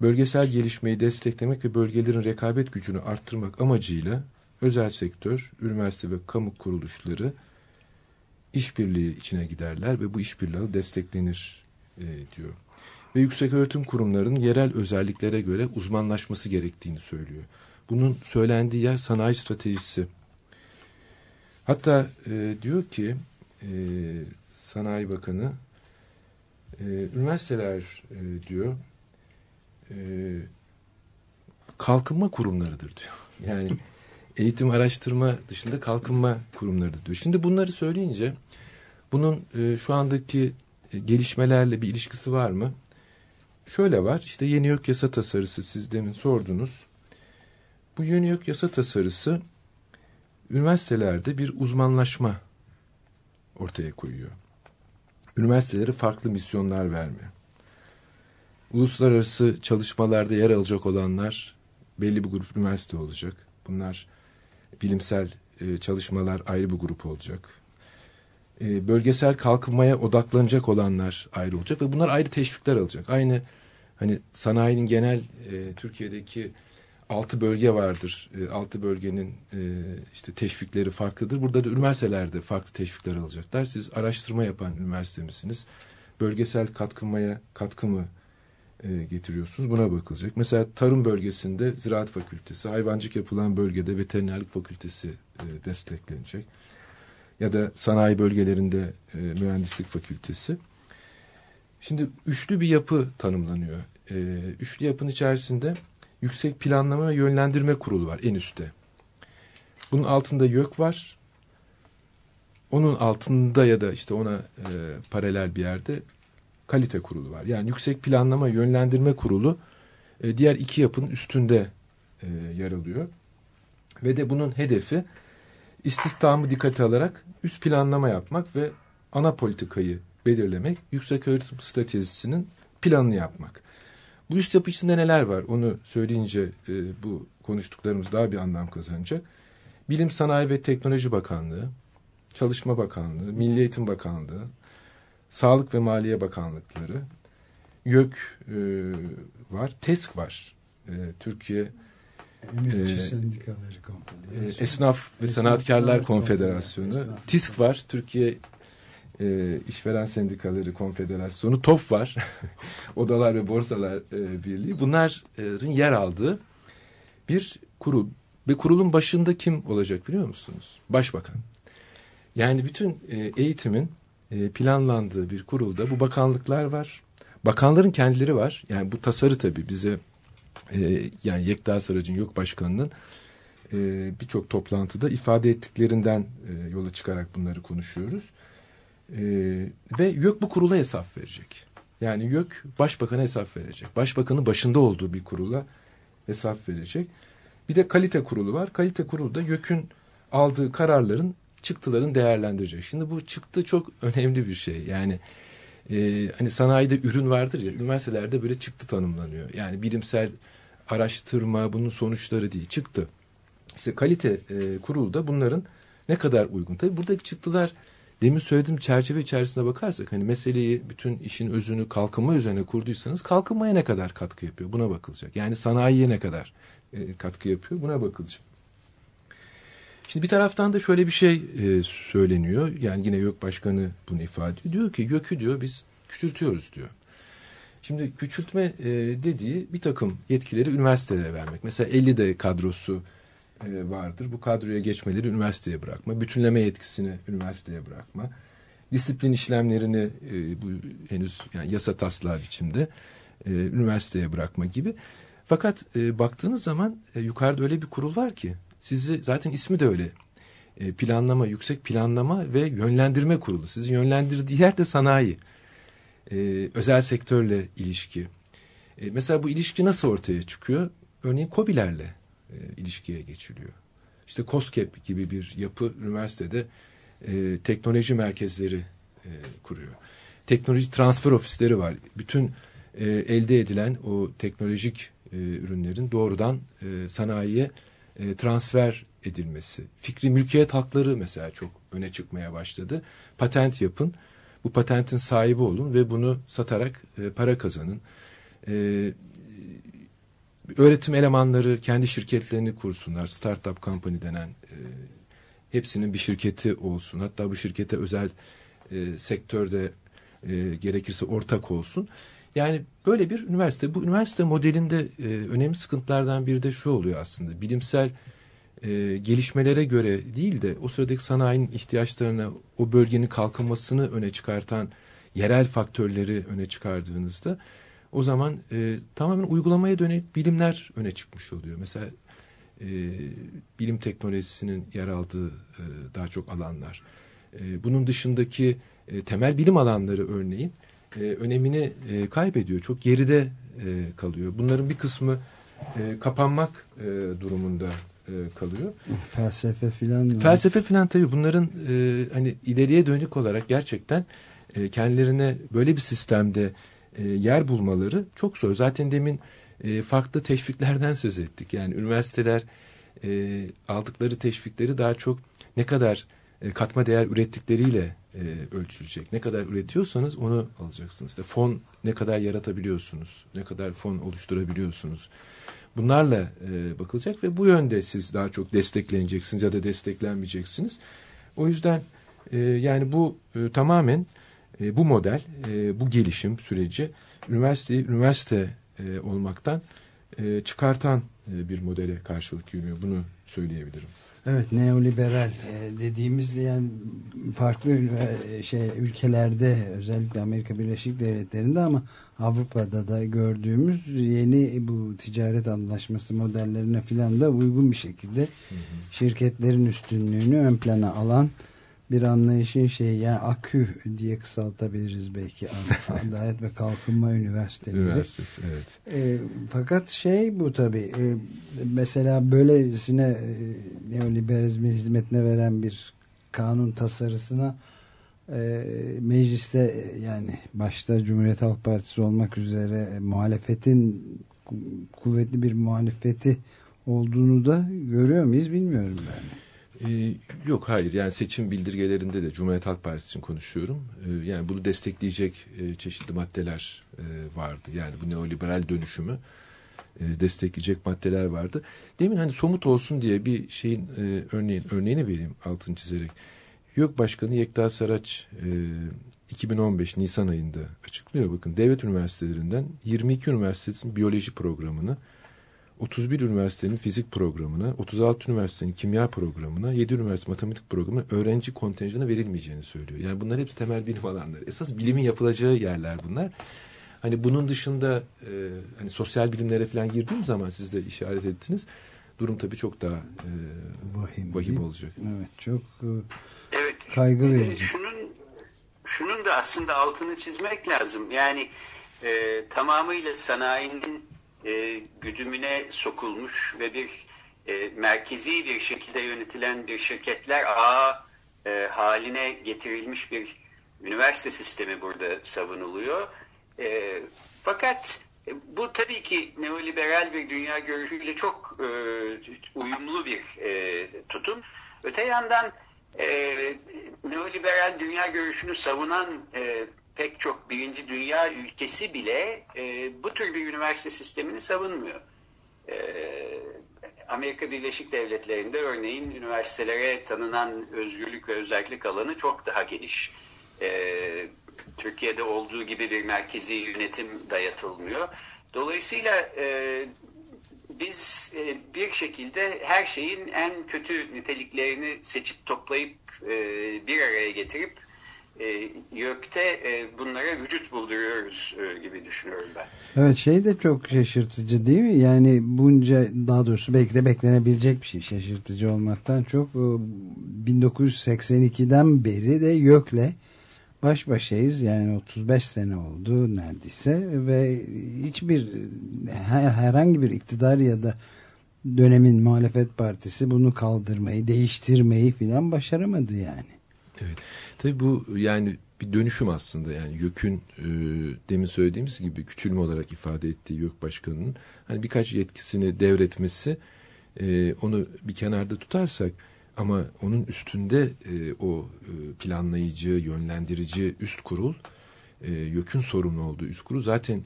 Bölgesel gelişmeyi desteklemek ve bölgelerin rekabet gücünü arttırmak amacıyla özel sektör, üniversite ve kamu kuruluşları işbirliği içine giderler ve bu işbirliği desteklenir diyor ve yüksek öğretim kurumlarının yerel özelliklere göre uzmanlaşması gerektiğini söylüyor. Bunun söylendiği yer sanayi stratejisi. Hatta e, diyor ki e, Sanayi Bakanı e, üniversiteler e, diyor e, kalkınma kurumlarıdır diyor. Yani eğitim araştırma dışında kalkınma kurumlarıdır diyor. Şimdi bunları söyleyince bunun e, şu andaki gelişmelerle bir ilişkisi var mı? Şöyle var işte yeni yok yasa tasarısı siz demin sordunuz. Bu yeni yok yasa tasarısı üniversitelerde bir uzmanlaşma ortaya koyuyor. Üniversitelere farklı misyonlar verme. Uluslararası çalışmalarda yer alacak olanlar belli bir grup üniversite olacak. Bunlar bilimsel e, çalışmalar ayrı bir grup olacak. E, bölgesel kalkınmaya odaklanacak olanlar ayrı olacak ve bunlar ayrı teşvikler alacak. Aynı hani sanayinin genel e, Türkiye'deki altı bölge vardır. E, altı bölgenin e, işte teşvikleri farklıdır. Burada da üniversitelerde farklı teşvikler alacaklar. Siz araştırma yapan üniversite misiniz? Bölgesel katkınmaya katkı mı e, getiriyorsunuz? Buna bakılacak. Mesela tarım bölgesinde ziraat fakültesi, hayvancık yapılan bölgede veterinerlik fakültesi e, desteklenecek. Ya da sanayi bölgelerinde e, mühendislik fakültesi. Şimdi üçlü bir yapı tanımlanıyor. E, üçlü yapının içerisinde Yüksek Planlama ve Yönlendirme Kurulu var en üstte. Bunun altında YÖK var. Onun altında ya da işte ona e, paralel bir yerde kalite kurulu var. Yani Yüksek Planlama Yönlendirme Kurulu e, diğer iki yapının üstünde e, yer alıyor. Ve de bunun hedefi istihdamı dikkate alarak üst planlama yapmak ve ana politikayı belirlemek, yüksek öğretim stratejisinin planını yapmak. Bu üst yapı içinde neler var onu söyleyince e, bu konuştuklarımız daha bir anlam kazanacak. Bilim, Sanayi ve Teknoloji Bakanlığı, Çalışma Bakanlığı, Milli Eğitim Bakanlığı, Sağlık ve Maliye Bakanlıkları, YÖK e, var, TESK var. E, Türkiye Emekçi e, Sendikaları e, Konfederasyonu. Esnaf ve Sanatkarlar Konfederasyonu, Esnaf. TİSK var, Türkiye e, İşveren Sendikaları Konfederasyonu, TOF var, Odalar ve Borsalar e, Birliği. Bunların yer aldığı bir kurul. Ve kurulun başında kim olacak biliyor musunuz? Başbakan. Yani bütün e, eğitimin e, planlandığı bir kurulda bu bakanlıklar var. Bakanların kendileri var. Yani bu tasarı tabii bize e, yani Yekta Sarac'ın yok başkanının e, birçok toplantıda ifade ettiklerinden e, yola çıkarak bunları konuşuyoruz. E, ve YÖK bu kurula hesap verecek. Yani YÖK başbakana hesap verecek. Başbakanın başında olduğu bir kurula hesap verecek. Bir de kalite kurulu var. Kalite kurulu da YÖK'ün aldığı kararların çıktıların değerlendirecek. Şimdi bu çıktı çok önemli bir şey. Yani e, hani sanayide ürün vardır ya üniversitelerde böyle çıktı tanımlanıyor. Yani bilimsel araştırma bunun sonuçları değil çıktı. İşte kalite e, kurulu da bunların ne kadar uygun. Tabii buradaki çıktılar demin söylediğim çerçeve içerisinde bakarsak hani meseleyi bütün işin özünü kalkınma üzerine kurduysanız kalkınmaya ne kadar katkı yapıyor buna bakılacak. Yani sanayiye ne kadar e, katkı yapıyor buna bakılacak. Şimdi bir taraftan da şöyle bir şey e, söyleniyor. Yani yine YÖK Başkanı bunu ifade ediyor. Diyor ki YÖK'ü diyor biz küçültüyoruz diyor. Şimdi küçültme e, dediği bir takım yetkileri üniversitelere vermek. Mesela 50 de kadrosu e, vardır. Bu kadroya geçmeleri üniversiteye bırakma. Bütünleme yetkisini üniversiteye bırakma. Disiplin işlemlerini e, bu henüz yani yasa taslağı biçimde e, üniversiteye bırakma gibi. Fakat baktığınız zaman yukarıda öyle bir kurul var ki sizi zaten ismi de öyle. Planlama, yüksek planlama ve yönlendirme kurulu. Sizi yönlendirdiği yer de sanayi. E, özel sektörle ilişki. E, mesela bu ilişki nasıl ortaya çıkıyor? Örneğin COBİ'lerle e, ilişkiye geçiliyor. İşte COSGAP gibi bir yapı üniversitede e, teknoloji merkezleri e, kuruyor. Teknoloji transfer ofisleri var. Bütün e, elde edilen o teknolojik e, ürünlerin doğrudan e, sanayiye e, transfer edilmesi. Fikri mülkiyet hakları mesela çok öne çıkmaya başladı. Patent yapın. Bu patentin sahibi olun ve bunu satarak e, para kazanın. E, öğretim elemanları kendi şirketlerini kursunlar. Startup company denen e, hepsinin bir şirketi olsun. Hatta bu şirkete özel e, sektörde e, gerekirse ortak olsun. Yani böyle bir üniversite. Bu üniversite modelinde e, önemli sıkıntılardan biri de şu oluyor aslında. Bilimsel e, gelişmelere göre değil de o sıradaki sanayinin ihtiyaçlarına, o bölgenin kalkınmasını öne çıkartan yerel faktörleri öne çıkardığınızda o zaman e, tamamen uygulamaya dönük bilimler öne çıkmış oluyor. Mesela e, bilim teknolojisinin yer aldığı e, daha çok alanlar. E, bunun dışındaki e, temel bilim alanları örneğin e, önemini e, kaybediyor. Çok geride e, kalıyor. Bunların bir kısmı e, kapanmak e, durumunda e, kalıyor. Felsefe filan. Felsefe filan tabii bunların e, hani ileriye dönük olarak gerçekten e, kendilerine böyle bir sistemde e, yer bulmaları çok zor. Zaten demin e, farklı teşviklerden söz ettik. Yani üniversiteler e, aldıkları teşvikleri daha çok ne kadar e, katma değer ürettikleriyle e, ölçülecek. Ne kadar üretiyorsanız onu alacaksınız. İşte fon ne kadar yaratabiliyorsunuz, ne kadar fon oluşturabiliyorsunuz. Bunlarla e, bakılacak ve bu yönde siz daha çok destekleneceksiniz ya da desteklenmeyeceksiniz. O yüzden e, yani bu e, tamamen e, bu model, e, bu gelişim süreci üniversiteyi üniversite e, olmaktan e, çıkartan e, bir modele karşılık geliyor. Bunu söyleyebilirim. Evet neoliberal e, dediğimiz yani farklı ünivers- şey ülkelerde özellikle Amerika Birleşik Devletleri'nde ama Avrupa'da da gördüğümüz yeni bu ticaret anlaşması modellerine filan da uygun bir şekilde şirketlerin üstünlüğünü ön plana alan bir anlayışın şeyi yani AKÜ diye kısaltabiliriz belki Adalet ve Kalkınma Üniversiteleri. Üniversitesi evet. E, fakat şey bu tabii e, mesela böylesine e, neoliberalizmin hizmetine veren bir kanun tasarısına e, mecliste e, yani başta Cumhuriyet Halk Partisi olmak üzere e, muhalefetin ku- kuvvetli bir muhalefeti olduğunu da görüyor muyuz bilmiyorum ben. Ee, yok hayır yani seçim bildirgelerinde de Cumhuriyet Halk Partisi için konuşuyorum. Ee, yani bunu destekleyecek e, çeşitli maddeler e, vardı. Yani bu neoliberal dönüşümü e, destekleyecek maddeler vardı. Demin hani somut olsun diye bir şeyin örneğin örneğini vereyim altını çizerek. YÖK Başkanı Yekta Saraç e, 2015 Nisan ayında açıklıyor. Bakın devlet üniversitelerinden 22 üniversitenin biyoloji programını 31 üniversitenin fizik programına, 36 üniversitenin kimya programına, 7 üniversite matematik programına öğrenci kontenjanı verilmeyeceğini söylüyor. Yani bunlar hepsi temel bilim alanları. Esas bilimin yapılacağı yerler bunlar. Hani bunun dışında e, hani sosyal bilimlere falan girdiğim zaman siz de işaret ettiniz. Durum tabii çok daha e, Vahim, vahim olacak. Evet çok e, Evet. kaygı e, verici. Şunun şunun da aslında altını çizmek lazım. Yani e, tamamıyla sanayinin e, güdümüne sokulmuş ve bir e, merkezi bir şekilde yönetilen bir şirketler ağı e, haline getirilmiş bir üniversite sistemi burada savunuluyor. E, fakat e, bu tabii ki neoliberal bir dünya görüşüyle çok e, uyumlu bir e, tutum. Öte yandan e, neoliberal dünya görüşünü savunan e, pek çok birinci dünya ülkesi bile e, bu tür bir üniversite sistemini savunmuyor. E, Amerika Birleşik Devletleri'nde örneğin üniversitelere tanınan özgürlük ve özellik alanı çok daha geniş. E, Türkiye'de olduğu gibi bir merkezi yönetim dayatılmıyor. Dolayısıyla e, biz e, bir şekilde her şeyin en kötü niteliklerini seçip toplayıp e, bir araya getirip e, YÖK'te e, bunlara vücut bulduruyoruz e, gibi düşünüyorum ben. Evet şey de çok şaşırtıcı değil mi? Yani bunca daha doğrusu belki de beklenebilecek bir şey şaşırtıcı olmaktan çok e, 1982'den beri de YÖK'le baş başayız. Yani 35 sene oldu neredeyse ve hiçbir her, herhangi bir iktidar ya da dönemin muhalefet partisi bunu kaldırmayı, değiştirmeyi filan başaramadı yani. Evet. Tabii bu yani bir dönüşüm aslında yani YÖK'ün e, demin söylediğimiz gibi küçülme olarak ifade ettiği YÖK Başkanı'nın hani birkaç yetkisini devretmesi e, onu bir kenarda tutarsak ama onun üstünde e, o e, planlayıcı, yönlendirici üst kurul e, YÖK'ün sorumlu olduğu üst kurul zaten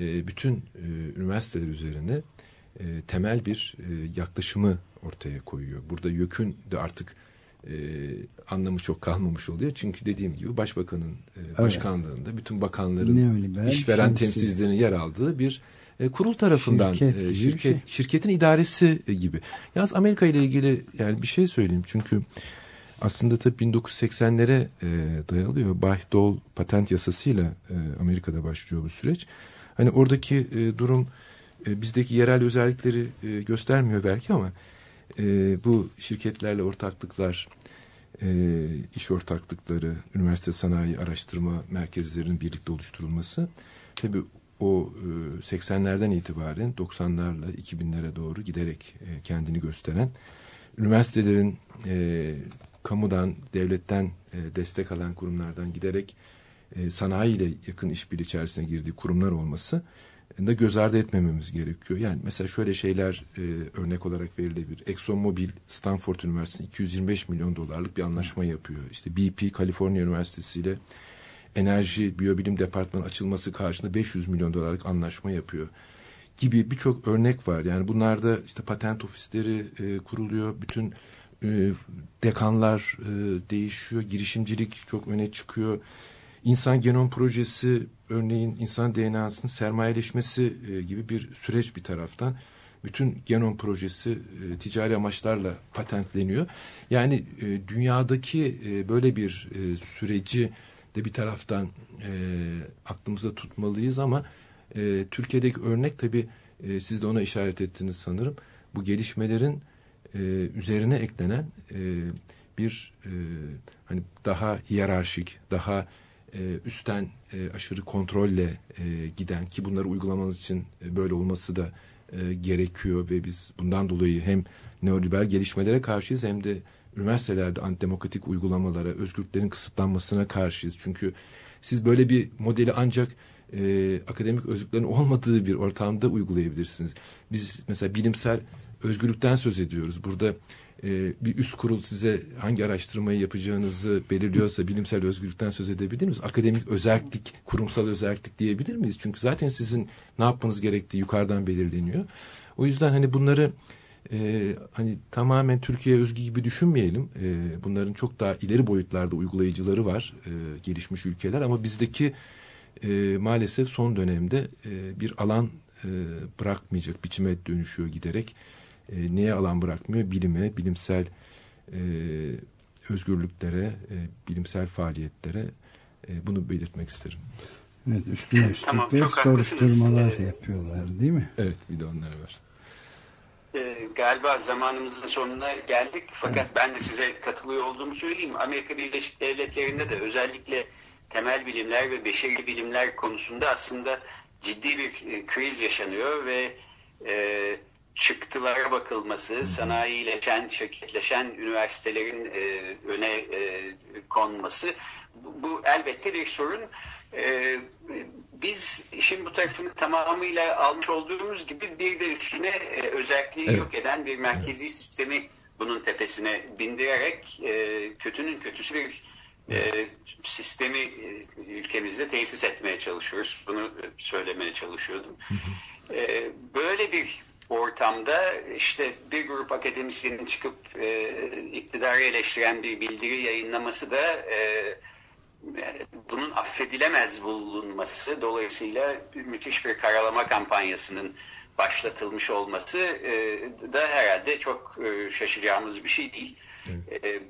e, bütün e, üniversiteler üzerine e, temel bir e, yaklaşımı ortaya koyuyor. Burada YÖK'ün de artık e, anlamı çok kalmamış oluyor. Çünkü dediğim gibi başbakanın e, başkanlığında bütün bakanların Neoliberal işveren temsil. temsilcilerinin yer aldığı bir e, kurul tarafından Şirket e, şirket şey. şirketin idaresi e, gibi. Yalnız Amerika ile ilgili yani bir şey söyleyeyim çünkü aslında tabii 1980'lere e, dayanılıyor. Bayh-Dole patent yasasıyla e, Amerika'da başlıyor bu süreç. Hani oradaki e, durum e, bizdeki yerel özellikleri e, göstermiyor belki ama e, bu şirketlerle ortaklıklar, e, iş ortaklıkları, üniversite sanayi araştırma merkezlerinin birlikte oluşturulması tabii o e, 80'lerden itibaren 90'larla 2000'lere doğru giderek e, kendini gösteren üniversitelerin e, kamudan, devletten e, destek alan kurumlardan giderek e, sanayiyle yakın işbirliği içerisine girdiği kurumlar olması da göz ardı etmememiz gerekiyor. Yani mesela şöyle şeyler e, örnek olarak verilebilir. ExxonMobil Stanford Üniversitesi 225 milyon dolarlık bir anlaşma yapıyor. İşte BP Kaliforniya Üniversitesi ile enerji biyobilim departmanı açılması karşılığında 500 milyon dolarlık anlaşma yapıyor gibi birçok örnek var. Yani bunlarda işte patent ofisleri e, kuruluyor. Bütün e, dekanlar e, değişiyor. Girişimcilik çok öne çıkıyor. İnsan genom projesi örneğin insan DNA'sının sermayeleşmesi e, gibi bir süreç bir taraftan. Bütün genom projesi e, ticari amaçlarla patentleniyor. Yani e, dünyadaki e, böyle bir e, süreci de bir taraftan e, aklımıza tutmalıyız ama e, Türkiye'deki örnek tabii e, siz de ona işaret ettiniz sanırım. Bu gelişmelerin e, üzerine eklenen e, bir e, hani daha hiyerarşik, daha e, üstten e, aşırı kontrolle e, giden ki bunları uygulamanız için e, böyle olması da gerekiyor ve biz bundan dolayı hem neoliberal gelişmelere karşıyız hem de üniversitelerde antidemokratik uygulamalara, özgürlüklerin kısıtlanmasına karşıyız. Çünkü siz böyle bir modeli ancak e, akademik özgürlüklerin olmadığı bir ortamda uygulayabilirsiniz. Biz mesela bilimsel özgürlükten söz ediyoruz. Burada e, bir üst kurul size hangi araştırmayı yapacağınızı belirliyorsa bilimsel özgürlükten söz edebilir miyiz? Akademik özellik, kurumsal özellik diyebilir miyiz? Çünkü zaten sizin ne yapmanız gerektiği yukarıdan belirleniyor. O yüzden hani bunları e, hani tamamen Türkiye özgü gibi düşünmeyelim. E, bunların çok daha ileri boyutlarda uygulayıcıları var e, gelişmiş ülkeler ama bizdeki e, maalesef son dönemde e, bir alan e, bırakmayacak biçime dönüşüyor giderek. E, neye alan bırakmıyor? Bilime, bilimsel e, özgürlüklere, e, bilimsel faaliyetlere e, bunu belirtmek isterim. Evet, üstüne üstlük Tamam, de soruşturmalar Ee, yapıyorlar değil mi? Evet, bir de onlar var. Ee, galiba zamanımızın sonuna geldik. Fakat ben de size katılıyor olduğumu söyleyeyim. Amerika Birleşik Devletleri'nde de özellikle temel bilimler ve beşeri bilimler konusunda aslında ciddi bir e, kriz yaşanıyor ve e, çıktılara bakılması, sanayileşen, şirketleşen üniversitelerin e, öne e, konması bu, bu elbette bir sorun. E, biz işin bu tarafını tamamıyla almış olduğumuz gibi bir de üstüne e, özelliği Evet. yok eden bir merkezi sistemi bunun tepesine bindirerek e, kötünün kötüsü bir e, sistemi e, ülkemizde tesis etmeye çalışıyoruz. Bunu e, söylemeye çalışıyordum. E, böyle bir ortamda işte bir grup akademisyenin çıkıp e, iktidarı eleştiren bir bildiri yayınlaması da e, bunun affedilemez bulunması dolayısıyla müthiş bir karalama kampanyasının başlatılmış olması e, da herhalde çok e, şaşacağımız bir şey değil. E,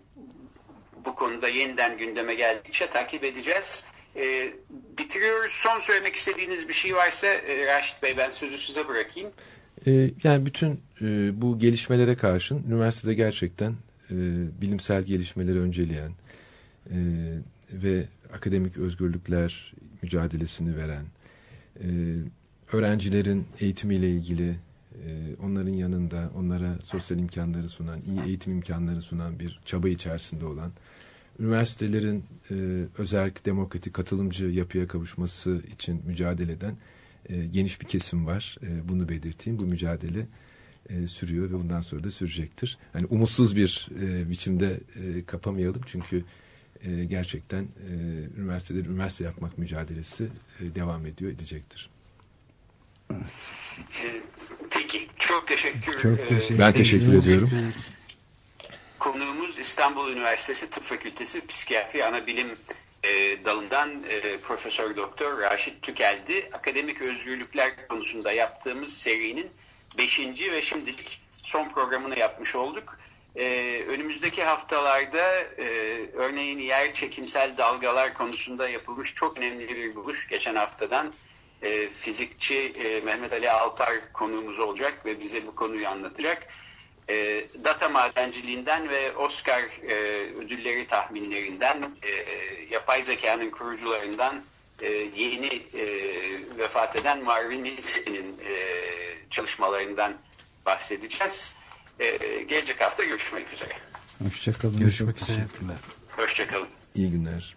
bu konuda yeniden gündeme geldikçe takip edeceğiz. E, bitiriyoruz. Son söylemek istediğiniz bir şey varsa e, Raşit Bey ben sözü size bırakayım. Ee, yani bütün e, bu gelişmelere karşın üniversitede gerçekten e, bilimsel gelişmeleri önceleyen e, ve akademik özgürlükler mücadelesini veren, e, öğrencilerin eğitimiyle ilgili onların yanında onlara sosyal imkanları sunan, iyi eğitim imkanları sunan bir çaba içerisinde olan, üniversitelerin özerk, demokratik, katılımcı yapıya kavuşması için mücadele eden e, geniş bir kesim var. E, bunu belirteyim. Bu mücadele e, sürüyor ve bundan sonra da sürecektir. Hani umutsuz bir e, biçimde e, kapamayalım çünkü e, gerçekten e, üniversitede üniversite yapmak mücadelesi e, devam ediyor, edecektir. E, peki çok teşekkür Çok teşekkür Ben teşekkür ediyorum. Konuğumuz İstanbul Üniversitesi Tıp Fakültesi Psikiyatri Anabilim e, dalından e, Profesör Doktor Raşit Tükel'di. Akademik özgürlükler konusunda yaptığımız serinin 5. ve şimdilik son programını yapmış olduk. E, önümüzdeki haftalarda e, örneğin yer çekimsel dalgalar konusunda yapılmış çok önemli bir buluş geçen haftadan e, fizikçi e, Mehmet Ali Alpar konuğumuz olacak ve bize bu konuyu anlatacak. E, data madenciliğinden ve Oscar e, ödülleri tahminlerinden, e, yapay zekanın kurucularından e, yeni e, vefat eden Marvin Minsky'nin e, çalışmalarından bahsedeceğiz. E, gelecek hafta görüşmek üzere. Hoşçakalın. Görüşmek üzere. Hoşçakalın. İyi günler.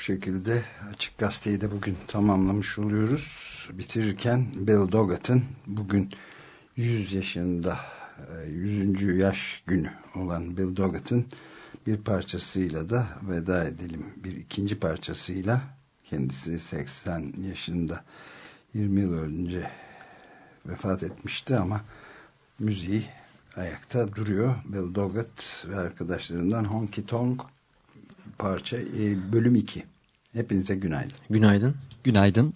Bu şekilde Açık Gazeteyi de bugün tamamlamış oluyoruz. Bitirirken Bill Doggett'ın bugün 100 yaşında 100. E, yaş günü olan Bill Doggett'ın bir parçasıyla da veda edelim. Bir ikinci parçasıyla kendisi 80 yaşında 20 yıl önce vefat etmişti ama müziği ayakta duruyor. Bill Doggett ve arkadaşlarından Honky Tonk parça e, bölüm 2. Hepinize günaydın. Günaydın. Günaydın.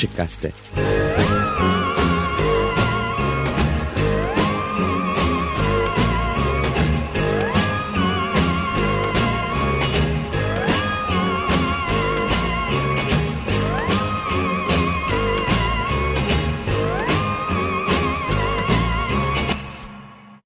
Açık Gazete